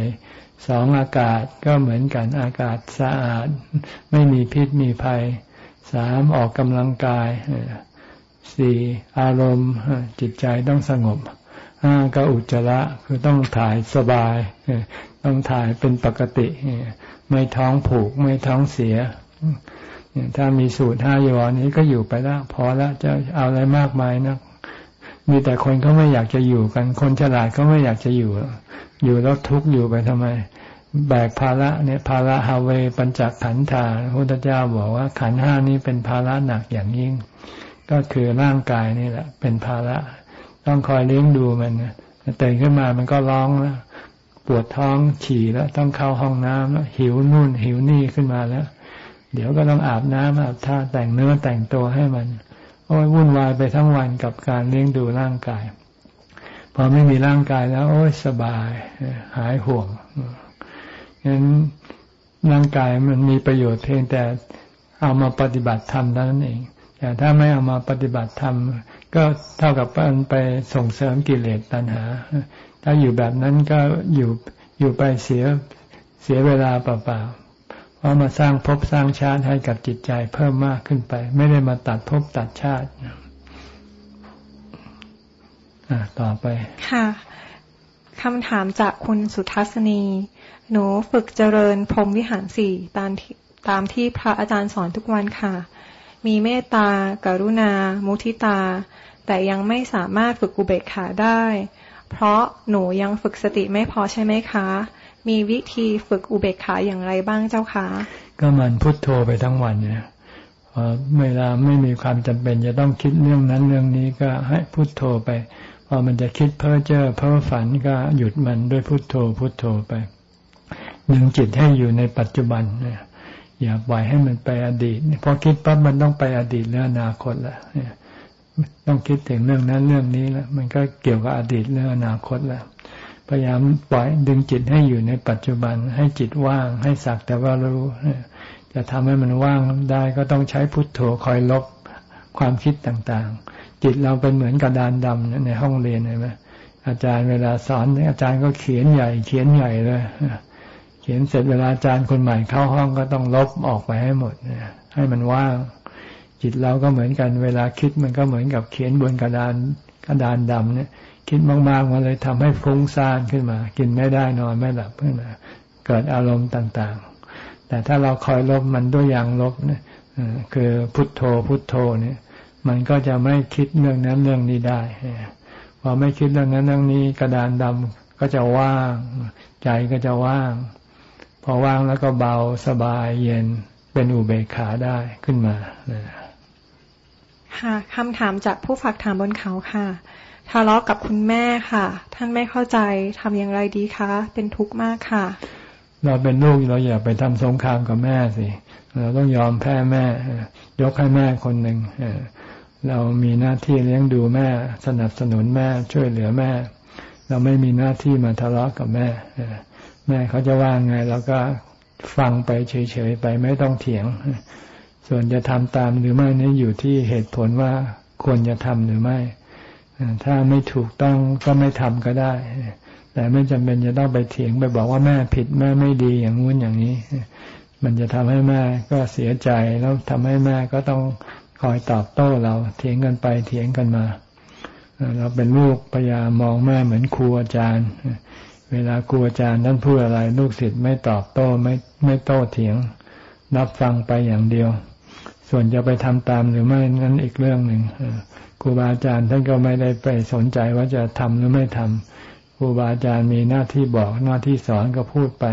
S1: สองอากาศก็เหมือนกันอากาศสะอาด ไม่มีพิษมีภัยสามออกกำลังกายสี่อารมณ์จิตใจต้องสงบห้าก็อุจจาระคือต้องถ่ายสบาย ต้องถ่ายเป็นปกติ ไม่ท้องผูกไม่ท้องเสีย ถ้ามีสูตรห้ายอนี้ก็อยู่ไปแล้วพอแล้วจะเอาอะไรมากมายนะ มีแต่คนเขาไม่อยากจะอยู่กัน คนฉลาดเขาไม่อยากจะอยู่ อยู่แล้วทุกข์อยู่ไปทำไม แบกภาระเนี่ยภาระฮาเวปัญจขันธาพระพุทธเจ้าบอกว่าขันห้านี้เป็นภาระหนักอย่างยิ่ง ก็คือร่างกายนี่แหละ เป็นภาระ ต้องคอยเลี้ยงดูมันตื่นขึ้นมามันก็ร้องแล้วปวดท้องฉี่แล้วต้องเข้าห้องน้ำแล้วหิวนู่นหิวนี่ขึ้นมาแล้ว เดี๋ยวก็ต้องอาบน้ำอาบท่าแต่งเนื้อแต่งตัวให้มัน โอ้ยวุ่นวายไปทั้งวันกับการเลี้ยงดูร่างกาย พอไม่มีร่างกายแล้ว โอ้ยสบาย หายห่วงงั้นร่างกายมันมีประโยชน์เพียงแต่เอามาปฏิบัติธรรมเท่านั้นเอง แต่ถ้าไม่เอามาปฏิบัติธรรม ก็เท่ากับมันไปส่งเสริมกิเลสตัณหา ถ้าอยู่แบบนั้นก็อยู่อยู่ไปเสียเสียเวลาเปล่าๆ เพราะมาสร้างภพสร้างชาติให้กับจิตใจเพิ่มมากขึ้นไป ไม่ได้มาตัดภพตัดชาติอ่าต่อไป
S2: ค่ะคำถามจากคุณสุทัศนี หนูฝึกเจริญพรมวิหารสี่ตามที่ตามที่พระอาจารย์สอนทุกวันค่ะ มีเมตตาการุณา มุทิตา แต่ยังไม่สามารถฝึกอุเบกขาได้ เพราะหนูยังฝึกสติไม่พอใช่ไหมคะ มีวิธีฝึกอุเบกขาอย่างไรบ้างเจ้าคะ
S1: ก็มันพุทโธไปทั้งวันเนี่ยเวลาไม่มีความจำเป็น จะต้องคิดเรื่องนั้นเรื่องนี้ก็ให้พุทโธไป พอมันจะคิดเพ้อเจ้อเพ้อฝันก็หยุดมันด้วยพุทโธพุทโธไปดึงจิตให้อยู่ในปัจจุบันเนี่ยอย่าปล่อยให้มันไปอดีตพอคิดปั๊บมันต้องไปอดีตและอนาคตละต้องคิดถึงเรื่องนั้นเรื่องนี้แล้วมันก็เกี่ยวกับอดีตเรื่องอนาคตแล้ว พยายามปล่อยดึงจิตให้อยู่ในปัจจุบัน ให้จิตว่าง ให้สักแต่ว่ารู้ จะทำให้มันว่างได้ก็ต้องใช้พุทโธคอยลบความคิดต่างๆ จิตเราเป็นเหมือนกระดานดำในห้องเรียนเห็นไหมอาจารย์เวลาสอนอาจารย์ก็เขียนใหญ่ เขียนใหญ่เลยเขียนเสร็จเวลาอาจารย์คนใหม่เข้าห้องก็ต้องลบออกไปให้หมดให้มันว่าง จิตเราก็เหมือนกัน เวลาคิดมันก็เหมือนกับเขียนบนกระดานกระดานดำเนี่ย คิดมากๆมันเลยทำให้ฟุ้งซ่านขึ้นมา กินไม่ได้นอนไม่หลับขึ้นมาเกิดอารมณ์ต่างๆ แต่ถ้าเราคอยลบมันด้วยอย่างลบเนี่ยคือพุทโธพุทโธเนี่ย มันก็จะไม่คิดเรื่องนั้นเรื่องนี้ได้พอไม่คิดเรื่องนั้นเรื่องนี้กระดานดำก็จะว่าง ใจก็จะว่าง พอว่างแล้วก็เบาสบายเย็นเป็นอุเบกขาได้ขึ้นมา
S2: ค่ะคำถามจากผู้ฝากถามบนเขาค่ะ ทะเลาะกับคุณแม่ค่ะ ท่านไม่เข้าใจทำอย่างไรดีคะ เป็นทุกข์มากค่ะ
S1: เราเป็นลูกเราอย่าไปทำสงครามกับแม่สิเราต้องยอมแพ้แม่ ยกให้แม่คนหนึ่งเรามีหน้าที่เลี้ยงดูแม่ สนับสนุนแม่ช่วยเหลือแม่ เราไม่มีหน้าที่มาทะเลาะกับแม่แม่เขาจะว่าไงเราก็ฟังไปเฉยๆไปไม่ต้องเถียง ส่วนจะทำตามหรือไม่นี่อยู่ที่เหตุผลว่าควรจะทำหรือไม่ ถ้าไม่ถูกต้องก็ไม่ทำก็ได้ แต่ไม่จำเป็นจะต้องไปเถียงไปบอกว่าแม่ผิดแม่ไม่ดีอย่างงู้นอย่างนี้ มันจะทำให้แม่ก็เสียใจแล้วทำให้แม่ก็ต้องคอยตอบโต้เราเถียงกันไปเถียงกันมา เราเป็นลูกพยายามมองแม่เหมือนครูอาจารย์ เวลาครูอาจารย์ท่านพูดอะไร ลูกศิษย์ไม่ตอบโต้ไม่ไม่โต้เถียง รับฟังไปอย่างเดียว ส่วนจะไปทำตามหรือไม่นั้นอีกเรื่องหนึ่งค รูบาอาจารย์ท่านก็ไม่ได้ไปสนใจว่าจะทำหรือไม่ทำครูบาอาจารย์มีหน้าที่บอกหน้าที่สอนก็พูดไป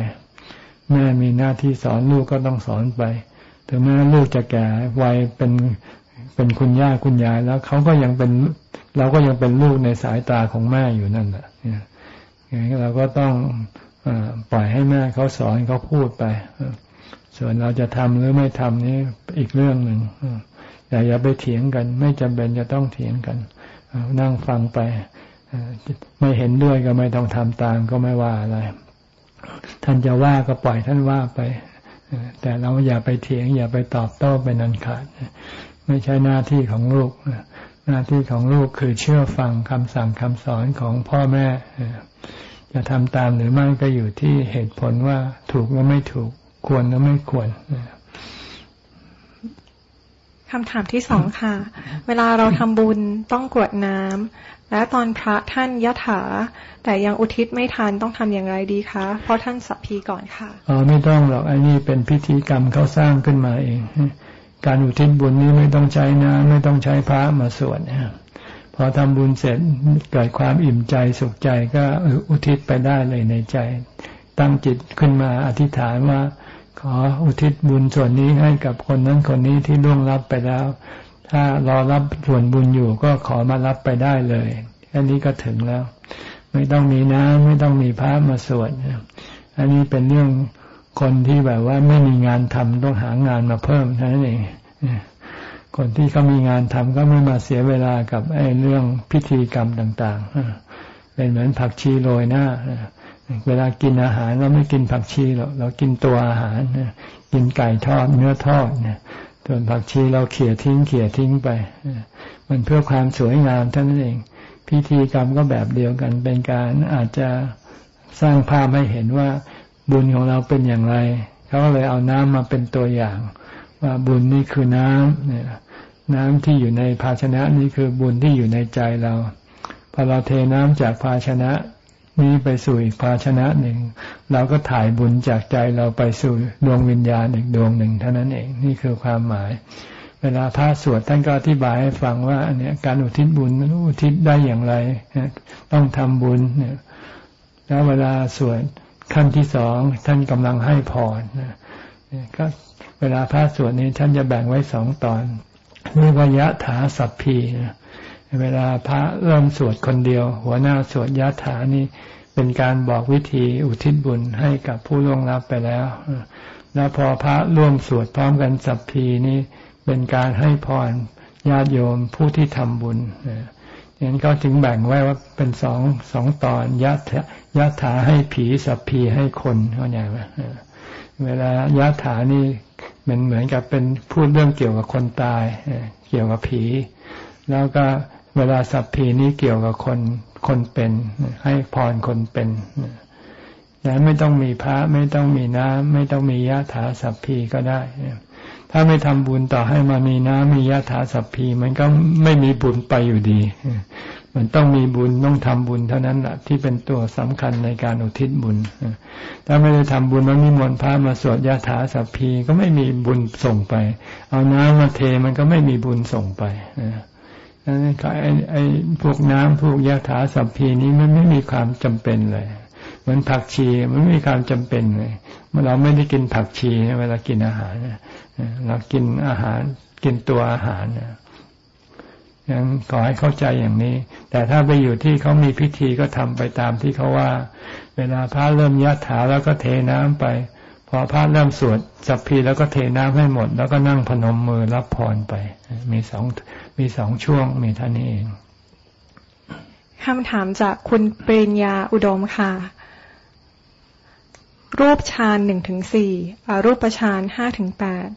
S1: แม่มีหน้าที่สอนลูกก็ต้องสอนไปถึงแม้ลูกจะแก่วัยเป็นเป็นคุณย่าคุณยายแล้วเขาก็ยังเป็น เราก็ยังเป็นลูกในสายตาของแม่อยู่นั่นแหละอย่างนี้เราก็ต้องอปล่อยให้แม่เขาสอนเขาพูดไปส่วนเราจะทำหรือไม่ทำนี้อีกเรื่องหนึ่ง อย่อย่าไปเถียงกัน ไม่จำเป็นจะต้องเถียงกันนั่งฟังไปไม่เห็นด้วยก็ไม่ต้องทำตามก็ไม่ว่าอะไร ท่านจะว่าก็ปล่อยท่านว่าไป แต่เราอย่าไปเถียง อย่าไปตอบโต้เป็นอันขาด ไม่ใช่หน้าที่ของลูก หน้าที่ของลูกคือเชื่อฟังคำสั่งคำสอนของพ่อแม่ จะทำตามหรือไม่ก็อยู่ที่เหตุผลว่าถูกหรือไม่ถูก ควรหรือไม่ควร
S2: คำถามที่สองค่ะ เวลาเราทำบุญต้องกรวดน้ำและตอนพระท่านยะถา แต่ยังอุทิศไม่ทันต้องทำอย่างไรดีคะ เพราะท่านสัพพีก่อนค่ะ
S1: อ๋อไม่ต้องหรอกอันนี้เป็นพิธีกรรมเขาสร้างขึ้นมาเอง การอุทิศบุญนี้ไม่ต้องใช้น้ำไม่ต้องใช้พระมาสวดนะพอทำบุญเสร็จเกิดความอิ่มใจสุขใจก็อุทิศไปได้เลยในใจ ตั้งจิตขึ้นมาอธิษฐานว่า ขออุทิศบุญส่วนนี้ให้กับคนนั้นคนนี้ที่ล่วงลับไปแล้ว ถ้ารอรับส่วนบุญอยู่ก็ขอมารับไปได้เลยอันนี้ก็ถึงแล้ว ไม่ต้องมีน้ำไม่ต้องมีพระมาสวดอันนี้เป็นเรื่องคนที่แบบว่าไม่มีงานทำต้องหางานมาเพิ่มเท่านั้นเองคนที่เขามีงานทำก็ไม่มาเสียเวลากับไอ้เรื่องพิธีกรรมต่าง ๆเป็นเหมือนผักชีโรยหน้า เวลากินอาหารเราไม่กินผักชีหรอกเรากินตัวอาหารกินไก่ทอดเนื้อทอดเนี่ยส่วนผักชีเราเขี่ยทิ้งเขี่ยทิ้งไปมันเพื่อความสวยงามเท่านั้นเอง พิธีกรรมก็แบบเดียวกัน เป็นการอาจจะสร้างภาพให้เห็นว่าบุญของเราเป็นอย่างไรเขาก็เลยเอาน้ำมาเป็นตัวอย่าง ว่าบุญนี่คือน้ำเนี่ยน้ำที่อยู่ในภาชนะนี้คือบุญที่อยู่ในใจเราพอเราเทน้ำจากภาชนะ นี้ไปสู่อีกภาชนะหนึ่ง เราก็ถ่ายบุญจากใจเราไปสู่ดวงวิญญาณอีกดวงหนึ่งเท่านั้นเองนี่คือความหมาย เวลาพระสวดท่านก็อธิบายให้ฟังว่าอันนี้การอุทิศบุญอุทิศได้อย่างไร ต้องทำบุญเนี่ยแล้วเวลาสวดขั้นที่สองท่านกำลังให้พรนะก็เวลาพระสวดนี้ท่านจะแบ่งไว้สองตอนเรียกว่ายะถาสัพพีนะ เวลาพระเริ่มสวดคนเดียว หัวหน้าสวดยะถานี่เป็นการบอกวิธีอุทิศบุญให้กับผู้ล่วงลับไปแล้ว แล้วพอพระร่วมสวดพร้อมกันสัพพีนี่เป็นการให้พรญาติโยมผู้ที่ทำบุญอย่างนั้นก็ถึงแบ่งไว้ว่าเป็นสองสองตอนยะยะถาให้ผีสัพพีให้คนเข้าใจไหมเวลายะถานี่มันเหมือนกับเป็นพูดเรื่องเกี่ยวกับคนตายเกี่ยวกับผี แล้วก็ เวลาสัพพีนี้เกี่ยวกับคนคนเป็น ให้พรคนเป็นนั้นไม่ต้องมีพระไม่ต้องมีน้ำไม่ต้องมียะถาสัพพีก็ได้ถ้าไม่ทำบุญต่อให้มามีน้ำมียะถาสัพพี มันก็ไม่มีบุญไปอยู่ดี มันต้องมีบุญต้องทำบุญเท่านั้นแหละที่เป็นตัวสำคัญในการอุทิศบุญถ้าไม่ได้ทำบุญแล้วนิมนต์พระมาสวดยะถาสัพพีก็ไม่มีบุญส่งไป เอาน้ำมาเทมันก็ไม่มีบุญส่งไป นั่นไอ้ไอ้พวกน้ำพวกยาถาสัพพีนี้มันไม่มีความจำเป็นเลย เหมือนผักชีมันไม่มีความจำเป็นเลยเมื่อเราไม่ได้กินผักชีเวลากินอาหารเรากินอาหารกินตัวอาหารนยังขอให้เข้าใจอย่างนี้ แต่ถ้าไปอยู่ที่เขามีพิธีก็ทำไปตามที่เขาว่า เวลาพระเริ่มยะถาแล้วก็เทน้ำไป พอพระเริ่มสวดสัพพีแล้วก็เทน้ำให้หมด แล้วก็นั่งพนมมือรับพรไป มีสอง มีสองช่วงมีท่านนี้เอง
S2: คำถามจากคุณปริญญาอุดมค่ะ รูปฌานหนึ่งถึงสี่อรูปฌานห้าถึงแปด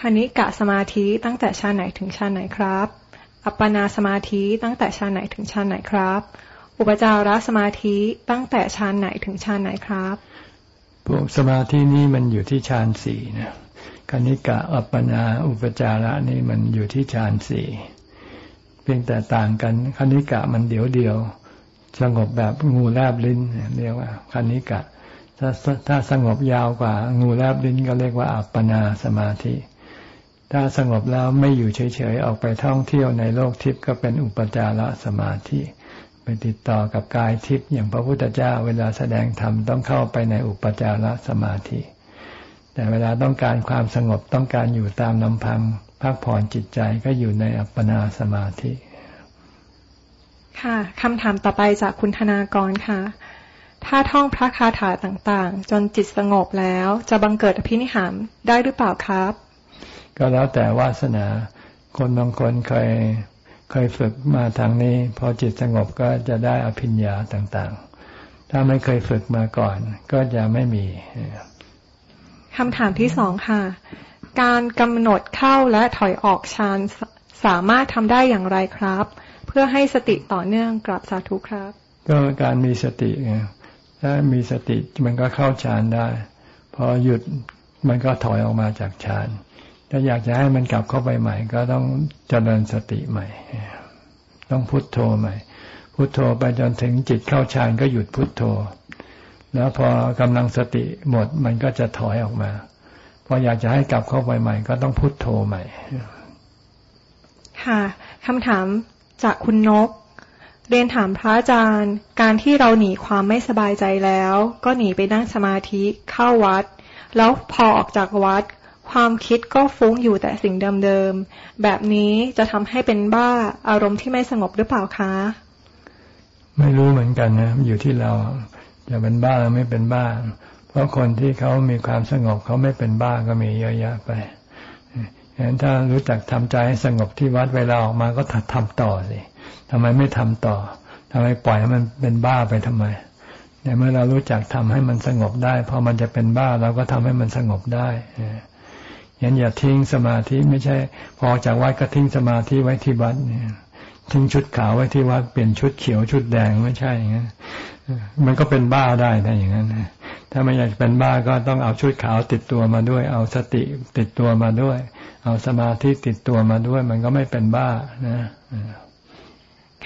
S2: คณิกะสมาธิตั้งแต่ฌานไหนถึงฌานไหนครับ อัปปนาสมาธิตั้งแต่ฌานไหนถึงฌานไหนครับ อุปจารสมาธิตั้งแต่ฌานไหนถึงฌานไหนครับ
S1: พวกสมาธินี้มันอยู่ที่ฌานสี่นะ คณิกะอัปปนาอุปจาระนี่มันอยู่ที่ฌานสี่เพียงแต่ต่างกันคณิกะมันเดียวเดียว สงบแบบงูแลบลิ้นเรียกว่าคณิกะ ถ้าถ้าสงบยาวกว่า งูแลบลิ้นก็เรียกว่าอัปปนาสมาธิ ถ้าสงบแล้วไม่อยู่เฉยๆออกไปท่องเที่ยวในโลกทิพย์ก็เป็นอุปจารสมาธิไปติดต่อกับกายทิพย์อย่างพระพุทธเจ้าเวลาแสดงธรรมต้องเข้าไปในอุปจารสมาธิ แต่เวลาต้องการความสงบต้องการอยู่ตามลำพังพักผ่อนจิตใจก็อยู่ในอัปปนาสมาธิ
S2: ค่ะคำถามต่อไปจากคุณธนากรค่ะ ถ้าท่องพระคาถาต่างๆ จนจิตสงบแล้วจะบังเกิดอภินิหารได้หรือเปล่าครับ
S1: ก็แล้วแต่วาสนา คนบางคนเคยเคยฝึกมาทางนี้ พอจิตสงบก็จะได้อภิญญาต่างๆ ถ้าไม่เคยฝึกมาก่อน ก็จะไม่มี
S2: คำถามที่สองค่ะ การกำหนดเข้าและถอยออกฌานสามารถทำได้อย่างไรครับ เพื่อให้สติต่อเนื่องกลับสาธุครับ
S1: ก็การมีสติไงถ้ามีสติมันก็เข้าฌานได้ พอหยุดมันก็ถอยออกมาจากฌานถ้าอยากจะให้มันกลับเข้าไปใหม่ ก็ต้องเจริญสติใหม่ ต้องพุโทโธใหม่ พุโทโธไปจนถึงจิตเข้าฌานก็หยุดพุโทโธ แล้วพอกำลังสติหมดมันก็จะถอยออกมา พออยากจะให้กลับเข้าไปใหม่ ก็ต้องพุโทโธใหม่
S2: ค่ะคำถามจากคุณนก เรียนถามพระอาจารย์ การที่เราหนีความไม่สบายใจแล้ว ก็หนีไปนั่งสมาธิเข้าวัด แล้วพอออกจากวัด ความคิดก็ฟุ้งอยู่แต่สิ่งเดิมๆแบบนี้จะทำให้เป็นบ้าอารมณ์ที่ไม่สงบหรือเปล่าคะ
S1: ไม่รู้เหมือนกันนะ อยู่ที่เรา จะเป็นบ้าหรือไม่เป็นบ้า เพราะคนที่เขามีความสงบเขาไม่เป็นบ้าก็มีเยอะแยะไปฉะนั้นถ้ารู้จักทำใจให้สงบที่วัดเวลาออกมาก็ทำต่อสิทำไมไม่ทำต่อทำไมปล่อยให้มันเป็นบ้าไปทำไมเนี่เมื่อเรารู้จักทำให้มันสงบได้พอมันจะเป็นบ้าเราก็ทำให้มันสงบได้ยันอย่าทิ้งสมาธิไม่ใช่ พอจากวัดก็ทิ้งสมาธิไว้ที่วัดเนี่ย ทิ้งชุดขาวไว้ที่วัดเปลี่ยนชุดเขียวชุดแดงไม่ใช่อย่างนั้นมันก็เป็นบ้าได้ถ้าอย่างนั้นถ้าไม่อยากเป็นบ้าก็ต้องเอาชุดขาวติดตัวมาด้วย เอาสติติดตัวมาด้วย เอาสมาธิติดตัวมาด้วย มันก็ไม่เป็นบ้านะ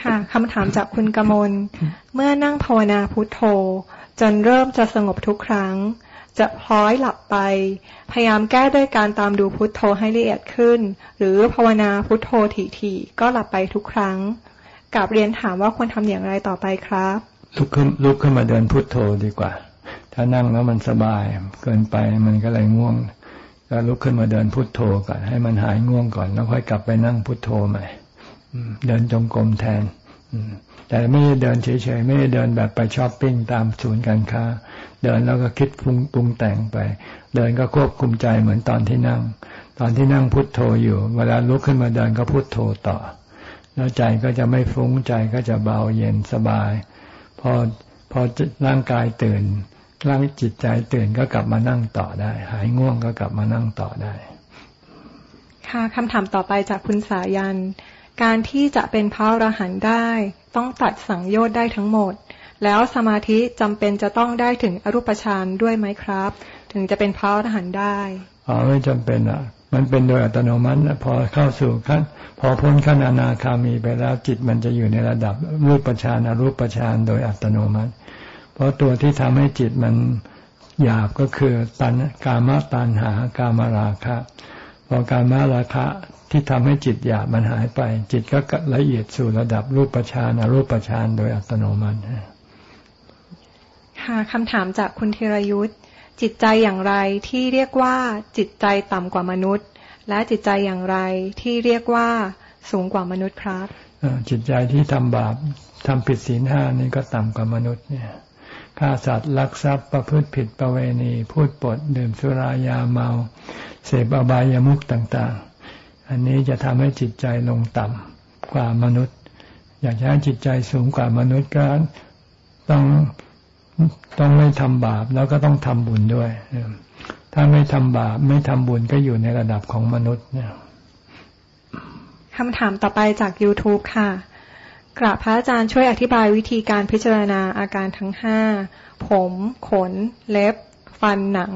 S2: ค่ะคำถามจากคุณกมล เมื่อนั่งภาวนาพุทโธ จนเริ่มจะสงบทุกครั้ง จะพล้อยหลับไป พยายามแก้ด้วยการตามดูพุทโธให้ละเอียดขึ้น หรือภาวนาพุทโธถี่ๆก็หลับไปทุกครั้งกับเรียนถามว่าควรทำอย่างไรต่อไปครับ
S1: ลุกขึ้นลุกขึ้นมาเดินพุทโธดีกว่า ถ้านั่งแล้วมันสบายเกินไปมันก็เลยง่วงก็ลุกขึ้นมาเดินพุทโธก่อนให้มันหายง่วงก่อนแล้วค่อยกลับไปนั่งพุทโธใหม่เดินจงกรมแทน แต่ไม่ได้เดินเฉยๆ ไม่ได้เดินแบบไปช้อปปิ้งตามศูนย์การค้า เดินแล้วก็คิดปรุงปรุงแต่งไป เดินก็ควบคุมใจเหมือนตอนที่นั่ง ตอนที่นั่งพุทโธอยู่ เวลาลุกขึ้นมาเดินก็พุทโธต่อ แล้วใจก็จะไม่ฟุ้งใจก็จะเบาเย็นสบาย พอพอร่างกายตื่นร่างจิตใจตื่นก็กลับมานั่งต่อได้ หายง่วงก็กลับมานั่งต่อได้
S2: ค่ะคำถามต่อไปจากคุณสายัน การที่จะเป็นพระอรหันต์ได้ ต้องตัดสังโยชน์ได้ทั้งหมด แล้วสมาธิจำเป็นจะต้องได้ถึงอรูปฌานด้วยไหมครับ ถึงจะเป็นพระอรหันต์ได้
S1: อ๋อไม่จำเป็นอะ มันเป็นโดยอัตโนมัติพอเข้าสู่ขั้น พอพ้นขั้นอนาคามีไปแล้วจิตมันจะอยู่ในระดับรูปฌานอรูปฌานโดยอัตโนมัติ เพราะตัวที่ทำให้จิตมันหยาบก็คือตันกามตันหากามราคะพอกามราคะ ที่ทำให้จิตหยาบมันหายไป จิตก็ละเอียดสู่ระดับรูปฌานอรูปฌานโดยอัตโนมัติ
S2: ค่ะคำถามจากคุณธีรยุทธจิตใจอย่างไรที่เรียกว่าจิตใจต่ำกว่ามนุษย์ และจิตใจอย่างไรที่เรียกว่าสูงกว่ามนุษย์ครับ
S1: จิตใจที่ทำบาปทำผิดศีลห้านี่ก็ต่ำกว่ามนุษย์เนี่ยฆ่าสัตว์ลักทรัพย์ประพฤติผิดประเวณี พูดปดดื่มสุรายาเมา เสพอบายามุขต่างๆ อันนี้จะทำให้จิตใจลงต่ำกว่ามนุษย์ อยากให้จิตใจสูงกว่ามนุษย์ก็ต้องต้องไม่ทำบาปแล้วก็ต้องทำบุญด้วย ถ้าไม่ทำบาปไม่ทำบุญก็อยู่ในระดับของมนุษย์เนี่ย
S2: คำถามต่อไปจาก YouTube ค่ะ กราบพระอาจารย์ช่วยอธิบายวิธีการพิจารณาอาการทั้งห้า ผม ขน เล็บ ฟันหนัง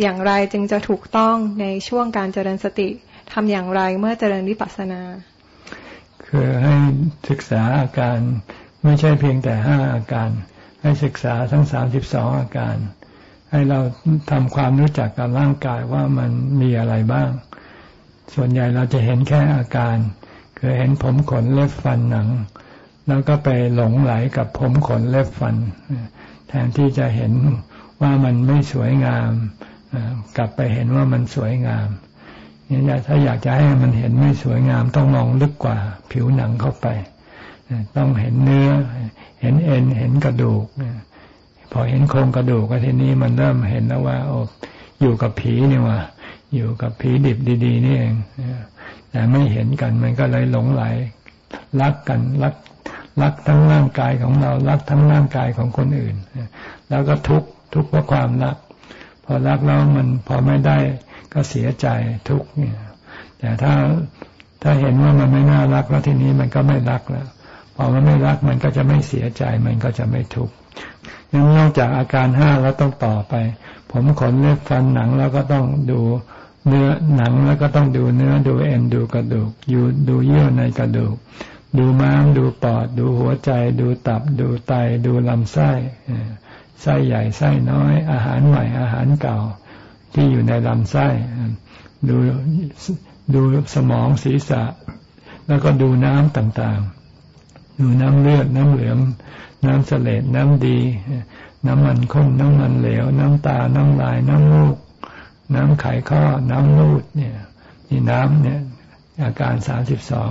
S2: อย่างไรจึงจะถูกต้องในช่วงการเจริญสติ ทำอย่างไรเมื่อเจริญวิปัสสนา
S1: คือให้ศึกษาอาการไม่ใช่เพียงแต่ห้าอาการ ให้ศึกษาทั้งสามสิบสองอาการ ให้เราทำความรู้จักกับร่างกายว่ามันมีอะไรบ้าง ส่วนใหญ่เราจะเห็นแค่อาการ คือเห็นผมขนเล็บฟันหนัง แล้วก็ไปหลงไหลกับผมขนเล็บฟัน แทนที่จะเห็นว่ามันไม่สวยงาม กลับไปเห็นว่ามันสวยงาม นี่ถ้าอยากจะให้มันเห็นไม่สวยงามต้องมองลึกกว่า ผิวหนังเข้าไป ต้องเห็นเนื้อ เห็นเอ็นเห็นกระดูกพอเห็นโครงกระดูกก็ทีนี้มันเริ่มเห็นแล้วว่า โอ้อยู่กับผีนี่ว่าอยู่กับผีดิบดี ๆ นี่เองแต่ไม่เห็นกันมันก็เลยหลงไหลรักกันรักรักทั้งร่างกายของเรารักทั้งร่างกายของคนอื่น แล้วก็ทุกข์ทุกข์เพราะความรัก พอรักแล้วมันพอไม่ได้ ก็เสียใจทุกข์เนี่ย แต่ถ้าถ้าเห็นว่ามันไม่น่ารักแล้วทีนี้มันก็ไม่รักแล้วพอมันไม่รักมันก็จะไม่เสียใจมันก็จะไม่ทุกข์ยังนอกจากอาการห้าแล้วต้องต่อไป ผมขนเล็บฟันหนังแล้วก็ต้องดูเนื้อหนังแล้วก็ต้องดูเนื้อดูเอ็นดูกระดูกอยู่ดูเยื่อในกระดูก ดูม้ามดูปอด ดูหัวใจ ดูตับ ดูไต ดูลำไส้ไส้ใหญ่ไส้น้อย อาหารใหม่อาหารเก่า ที่อยู่ในลำไส้ ดูดูสมองศีรษะ แล้วก็ดูน้ำต่างๆ ดูน้ำเลือด น้ำเหลือง น้ำเสลดน้ำดี น้ำมันข้น น้ำมันเหลว น้ำตา น้ำลาย น้ำมูก น้ำไขข้อ น้ำนูดเนี่ยนี่น้ำเนี่ยอาการสามสิบสอง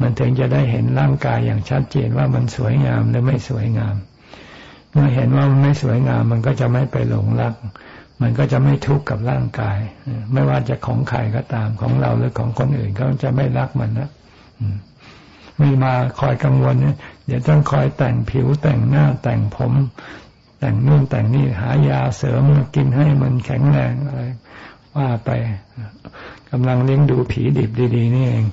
S1: มันถึงจะได้เห็นร่างกายอย่างชัดเจนว่ามันสวยงามหรือไม่สวยงาม เมื่อเห็นว่ามันไม่สวยงามมันก็จะไม่ไปหลงรัก มันก็จะไม่ทุกข์กับร่างกาย ไม่ว่าจะของใครก็ตามของเราหรือของคนอื่นก็จะไม่รักมันนะไม่มาคอยกังวลเนี่ยเดี๋ยวต้องคอยแต่งผิวแต่งหน้าแต่งผม แต่งนู่นแต่งนี่หายาเสริมกินให้มันแข็งแรงอะไรว่าไปกำลังเลี้ยงดูผีดิบดี ๆ นี่เอง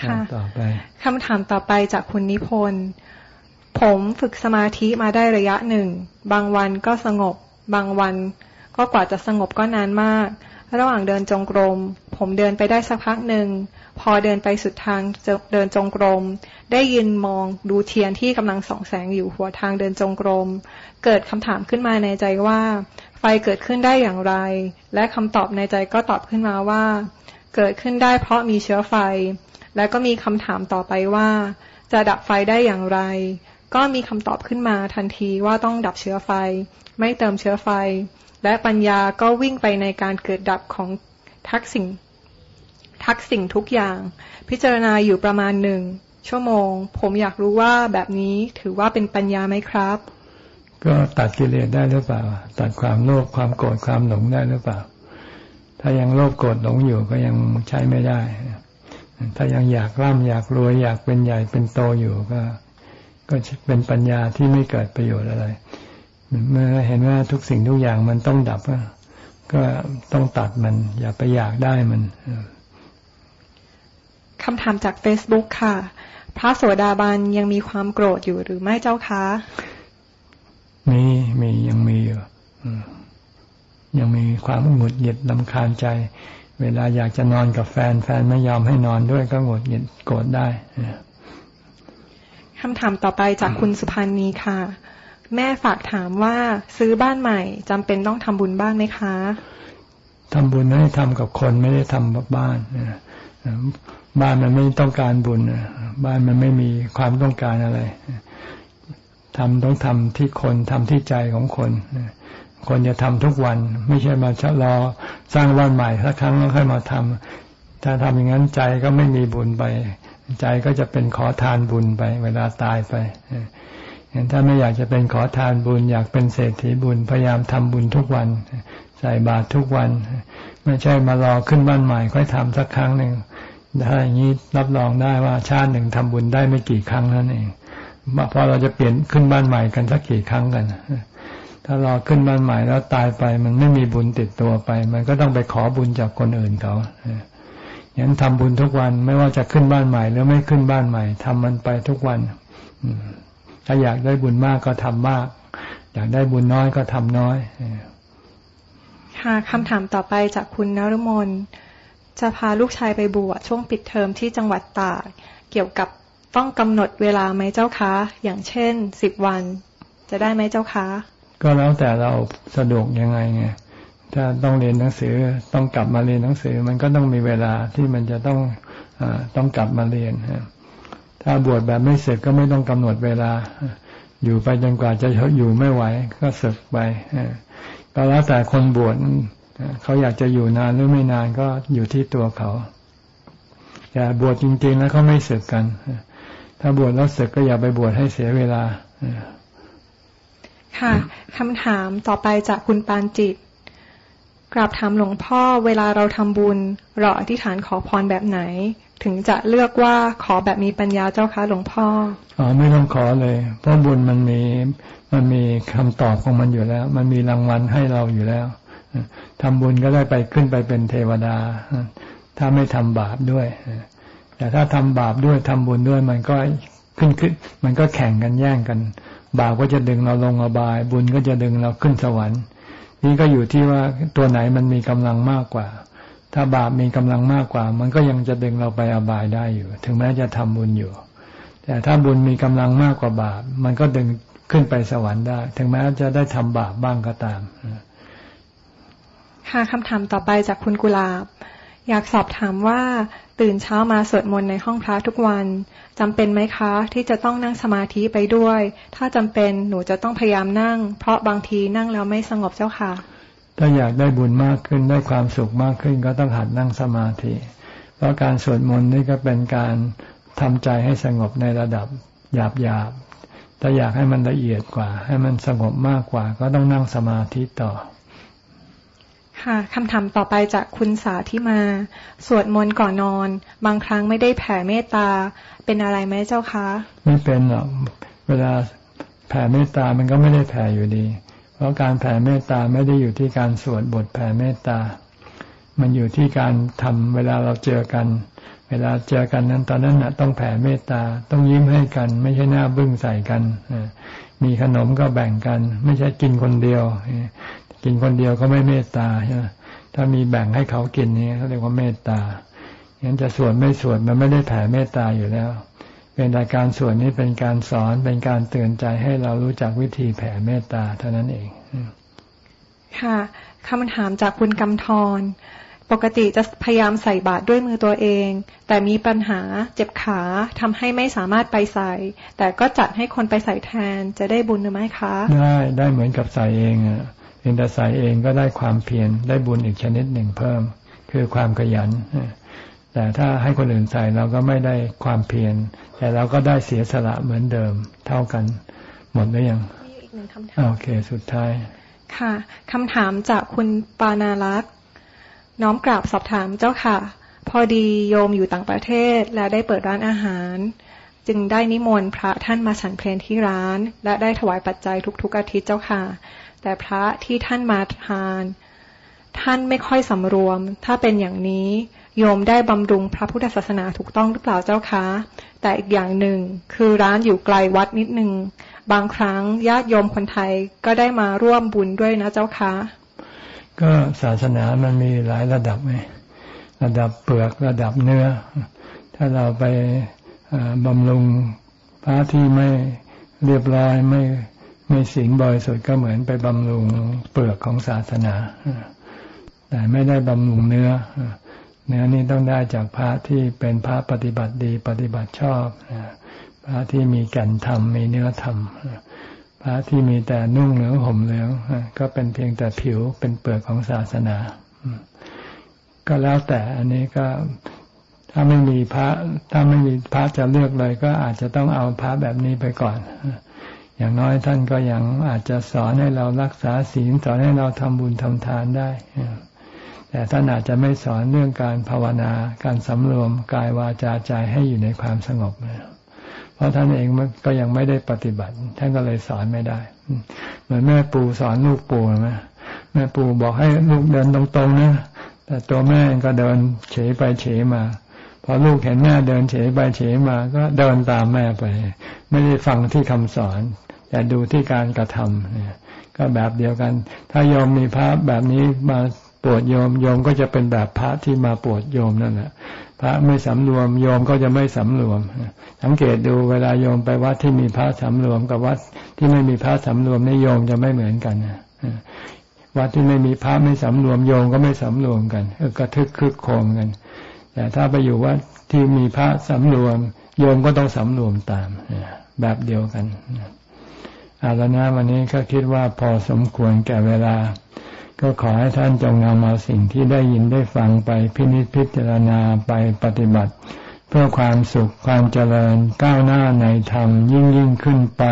S2: ค่ะต่อไปคำถามต่อไปจากคุณนิพนธ์ผมฝึกสมาธิมาได้ระยะหนึ่ง บางวันก็สงบ บางวัน ก็กว่าจะสงบก็นานมาก ระหว่างเดินจงกรม ผมเดินไปได้สักพักหนึ่ง พอเดินไปสุดทางเดินจงกรม ได้ยินมองดูเทียนที่กำลังส่องแสงอยู่หัวทางเดินจงกรม เกิดคำถามขึ้นมาในใจว่า ไฟเกิดขึ้นได้อย่างไร และคำตอบในใจก็ตอบขึ้นมาว่า เกิดขึ้นได้เพราะมีเชื้อไฟ และก็มีคำถามต่อไปว่า จะดับไฟได้อย่างไรก็มีคำตอบขึ้นมาทันทีว่าต้องดับเชื้อไฟ ไม่เติมเชื้อไฟ และปัญญาก็วิ่งไปในการเกิดดับของทักสิ่ง ทักสิ่งทุกอย่าง พิจารณาอยู่ประมาณหนึ่งชั่วโมง ผมอยากรู้ว่าแบบนี้ถือว่าเป็นปัญญาไหมครับ
S1: ก็ตัดกิเลสได้หรือเปล่า ตัดความโลภความโกรธความหลงได้หรือเปล่า ถ้ายังโลภโกรธหลงอยู่ก็ยังใช้ไม่ได้ ถ้ายังอยากร่ำอยากรวยอยากเป็นใหญ่เป็นโตอยู่ก็ ก็เป็นปัญญาที่ไม่เกิดประโยชน์อะไร เมื่อเห็นว่าทุกสิ่งทุกอย่างมันต้องดับก็ต้องตัดมัน อย่าไปอยากได้มัน
S2: คำถามจากเฟซบุ๊กค่ะ พระโสดาบันยังมีความโกรธอยู่หรือไม่เจ้าคะ
S1: มีมียังมีอยู่ยังมีความหงุดหงิดลำคาญใจ เวลาอยากจะนอนกับแฟน แฟนไม่ยอมให้นอนด้วยก็หงุดหงิดโกรธได้
S2: คำถามต่อไปจากคุณสุพันธ์นีค่ะ แม่ฝากถามว่าซื้อบ้านใหม่จำเป็นต้องทำบุญบ้างไหมคะ
S1: ทำบุญให้ทำกับคนไม่ได้ทำกับบ้านบ้านมันไม่ต้องการบุญบ้านมันไม่มีความต้องการอะไรทำต้องทำที่คนทำที่ใจของคนคนจะทำทุกวัน ไม่ใช่มาชะรอสร้างบ้านใหม่สักครั้งแล้วค่อยมาทำถ้าทำอย่างนั้นใจก็ไม่มีบุญไป ใจก็จะเป็นขอทานบุญไป เวลาตายไปอ ถ้าไม่อยากจะเป็นขอทานบุญ อยากเป็นเศรษฐีบุญพยายามทำบุญทุกวัน ใส่บาตรทุกวัน ไม่ใช่มารอขึ้นบ้านใหม่ค่อยทำสักครั้งหนึ่งถ้าอย่างนี้รับรองได้ว่าชาติหนึ่งทำบุญได้ไม่กี่ครั้งนั่นเองเพราะเราจะเปลี่ยนขึ้นบ้านใหม่กันสักกี่ครั้งกัน ถ้ารอขึ้นบ้านใหม่แล้วตายไป มันไม่มีบุญติดตัวไป มันก็ต้องไปขอบุญจากคนอื่นเขาอย่างนั้นทำบุญทุกวันไม่ว่าจะขึ้นบ้านใหม่หรือไม่ขึ้นบ้านใหม่ทำมันไปทุกวัน ถ้าอยากได้บุญมากก็ทำมาก อยากได้บุญน้อยก็ทำน้อย
S2: ค่ะคำถามต่อไปจากคุณนรมนจะพาลูกชายไปบวชช่วงปิดเทอมที่จังหวัดตาก เกี่ยวกับต้องกำหนดเวลาไหมเจ้าคะ อย่างเช่นสิบวัน จะได้ไหมเจ้าคะ
S1: ก็แล้วแต่เราสะดวกยังไงไงถ้าต้องเรียนหนังสือต้องกลับมาเรียนหนังสือ มันก็ต้องมีเวลาที่มันจะต้องอต้องกลับมาเรียน ถ้าบวชแบบไม่เสร็จก็ไม่ต้องกำหนดเวลา อยู่ไปจนกว่าจะอยู่ไม่ไหว ก็สึกไปก็แล้วแต่คนบวชเขาอยากจะอยู่นานหรือไม่นานก็อยู่ที่ตัวเขาแต่บวชจริงๆแล้วเขาไม่เสกกันถ้าบวชแล้วเสกก็อย่าไปบวชให้เสียเวลา
S2: ค่ะคำถามต่อไปจากคุณปานจิต กราบถามหลวงพ่อเวลาเราทำบุญ เราอธิษฐานขอพรแบบไหน ถึงจะเลือกว่าขอแบบมีปัญญาเจ้าคะหลวงพ่อ
S1: อ๋อไม่ต้องขอเลย เพราะบุญมันมีมันมีคำตอบของมันอยู่แล้ว มันมีรางวัลให้เราอยู่แล้วทำบุญก็ได้ไปขึ้นไปเป็นเทวดา ถ้าไม่ทำบาปด้วย แต่ถ้าทำบาปด้วยทำบุญด้วยมันก็ขึ้นขึ้น มันก็แข่งกันแย่งกัน บาปก็จะดึงเราลงอบาย บุญก็จะดึงเราขึ้นสวรรค์ นี่ก็อยู่ที่ว่าตัวไหนมันมีกำลังมากกว่า ถ้าบาปมีกำลังมากกว่า มันก็ยังจะดึงเราไปอบายได้อยู่ ถึงแม้จะทำบุญอยู่ แต่ถ้าบุญมีกำลังมากกว่าบาป มันก็ดึงขึ้นไปสวรรค์ได้ ถึงแม้จะได้ทำบาปบ้างก็ตาม
S2: ค่ะคำถามต่อไปจากคุณกุลาบ อยากสอบถามว่าตื่นเช้ามาสวดมนต์ในห้องพระทุกวัน จำเป็นไหมคะ ที่จะต้องนั่งสมาธิไปด้วย ถ้าจำเป็นหนูจะต้องพยายามนั่ง เพราะบางทีนั่งแล้วไม่สงบเจ้าค่ะ
S1: ถ้าอยากได้บุญมากขึ้นได้ความสุขมากขึ้นก็ต้องหัดนั่งสมาธิ เพราะการสวดมนต์นี่ก็เป็นการทำใจให้สงบในระดับหยาบหยาบถ้าอยากให้มันละเอียดกว่า ให้มันสงบมากกว่า ก็ต้องนั่งสมาธิต่อ
S2: ค่ะคำถามต่อไปจากคุณสาที่มา สวดมนต์ก่อนนอน บางครั้งไม่ได้แผ่เมตตา เป็นอะไรไหมเจ้าคะ
S1: ไม่เป็นหรอกเวลาแผ่เมตตามันก็ไม่ได้แผ่อยู่ดี เพราะการแผ่เมตตาไม่ได้อยู่ที่การสวดบทแผ่เมตตา มันอยู่ที่การทำเวลาเราเจอกัน เวลาเจอกันนั้นตอนนั้นนะต้องแผ่เมตตา ต้องยิ้มให้กัน ไม่ใช่หน้าบึ้งใส่กันมีขนมก็แบ่งกัน ไม่ใช่กินคนเดียว กินคนเดียวก็ไม่เมตตาใช่ไหมถ้ามีแบ่งให้เขากินนี่เขาเรียกว่าเมตตางั้นจะสวดไม่สวดมันไม่ได้แผ่เมตตาอยู่แล้ว เป็นรายการสวดนี้เป็นการสอนเป็นการเตือนใจให้เรารู้จักวิธีแผ่เมตตาเท่านั้นเอง
S2: ค่ะคำถามจากคุณกำธรปกติจะพยายามใส่บาตรด้วยมือตัวเอง แต่มีปัญหาเจ็บขาทำให้ไม่สามารถไปใส่ แต่ก็จัดให้คนไปใส่แทนจะได้บุญหรือไม่คะ
S1: ได้ได้เหมือนกับใส่เองอะ เพียงแต่ใส่เองก็ได้ความเพียรได้บุญอีกชนิดหนึ่งเพิ่ม คือความขยัน แต่ถ้าให้คนอื่นใส่เราก็ไม่ได้ความเพียรแต่เราก็ได้เสียสละเหมือนเดิม เท่ากัน หมดหรือยัง
S2: มีอีกหนึ่งคำถาม
S1: โอเค สุดท้าย
S2: ค่ะคำถามจากคุณปานารักษ์น้อมกราบสอบถามเจ้าค่ะ พอดีโยมอยู่ต่างประเทศและได้เปิดร้านอาหาร จึงได้นิมนต์พระท่านมาฉันเพลนที่ร้าน และได้ถวายปัจจัยทุกๆอาทิตย์เจ้าค่ะ แต่พระที่ท่านมาทาน ท่านไม่ค่อยสำรวม ถ้าเป็นอย่างนี้โยมได้บำรุงพระพุทธศาสนาถูกต้องหรือเปล่าเจ้าคะ แต่อีกอย่างหนึ่งคือร้านอยู่ไกลวัดนิดนึง บางครั้งญาติโยมคนไทยก็ได้มาร่วมบุญด้วยนะเจ้าคะ
S1: ก็ศาสนามันมีหลายระดับไงระดับเปลือกระดับเนื้อ ถ้าเราไปบำรุงพระที่ไม่เรียบร้อยไม่ ม่ศีลบริสุทธิ์ก็เหมือนไปบำรุงเปลือกของศาสนา แต่ไม่ได้บำรุงเนื้อ เนื้อนี้ต้องได้จากพระที่เป็นพระปฏิบัติดีปฏิบัติชอบพระที่มีแก่นธรรมมีเนื้อธรรมพระที่มีแต่นุ่งเหลืองห่มเหลืองก็เป็นเพียงแต่ผิวเป็นเปลือกของศาสนา ก็แล้วแต่อันนี้ก็ถ้าไม่มีพระ ถ้าไม่มีพระจะเลือกเลย ก็อาจจะต้องเอาพระแบบนี้ไปก่อน อย่างน้อยท่านก็ยังอาจจะสอนให้เรารักษาศีลสอนให้เราทำบุญทำทานได้ แต่ท่านอาจจะไม่สอนเรื่องการภาวนา การสำรวมกายวาจาใจให้อยู่ในความสงบนะเพราะท่านเองก็ยังไม่ได้ปฏิบัติ ท่านก็เลยสอนไม่ได้ เหมือนแม่ปู่สอนลูกปู่นะแม่ปู่บอกให้ลูกเดินตรงๆนะ แต่ตัวแม่ก็เดินเฉยไปเฉยมาพอลูกเห็นแม่เดินเฉยไปเฉยมา ก็เดินตามแม่ไป ไม่ได้ฟังที่คำสอน แต่ดูที่การกระทำเนี่ยก็แบบเดียวกัน ถ้าโยมมีพระแบบนี้มาปวดโยมโยมก็จะเป็นแบบพระที่มาปวดโยมนั่นแหละพระไม่สำรวมโยมก็จะไม่สำรวม สังเกตดูเวลาโยมไปวัดที่มีพระสำรวมกับวัดที่ไม่มีพระสำรวมนี่โยมจะไม่เหมือนกันนะวัดที่ไม่มีพระไม่สำรวมโยมก็ไม่สำรวมกันกระทึกคึกโคมกัน แต่ถ้าไปอยู่วัดที่มีพระสำรวม โยมก็ต้องสำรวมตามแบบเดียวกัน อาลนะวันนี้ก็คิดว่าพอสมควรแก่เวลา ก็ขอให้ท่านจงนำเอาสิ่งที่ได้ยินได้ฟังไปพินิจพิจารณาไปปฏิบัติ เพื่อความสุขความเจริญก้าวหน้าในธรรมยิ่งยิ่งขึ้นไป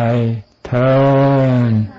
S1: เธอ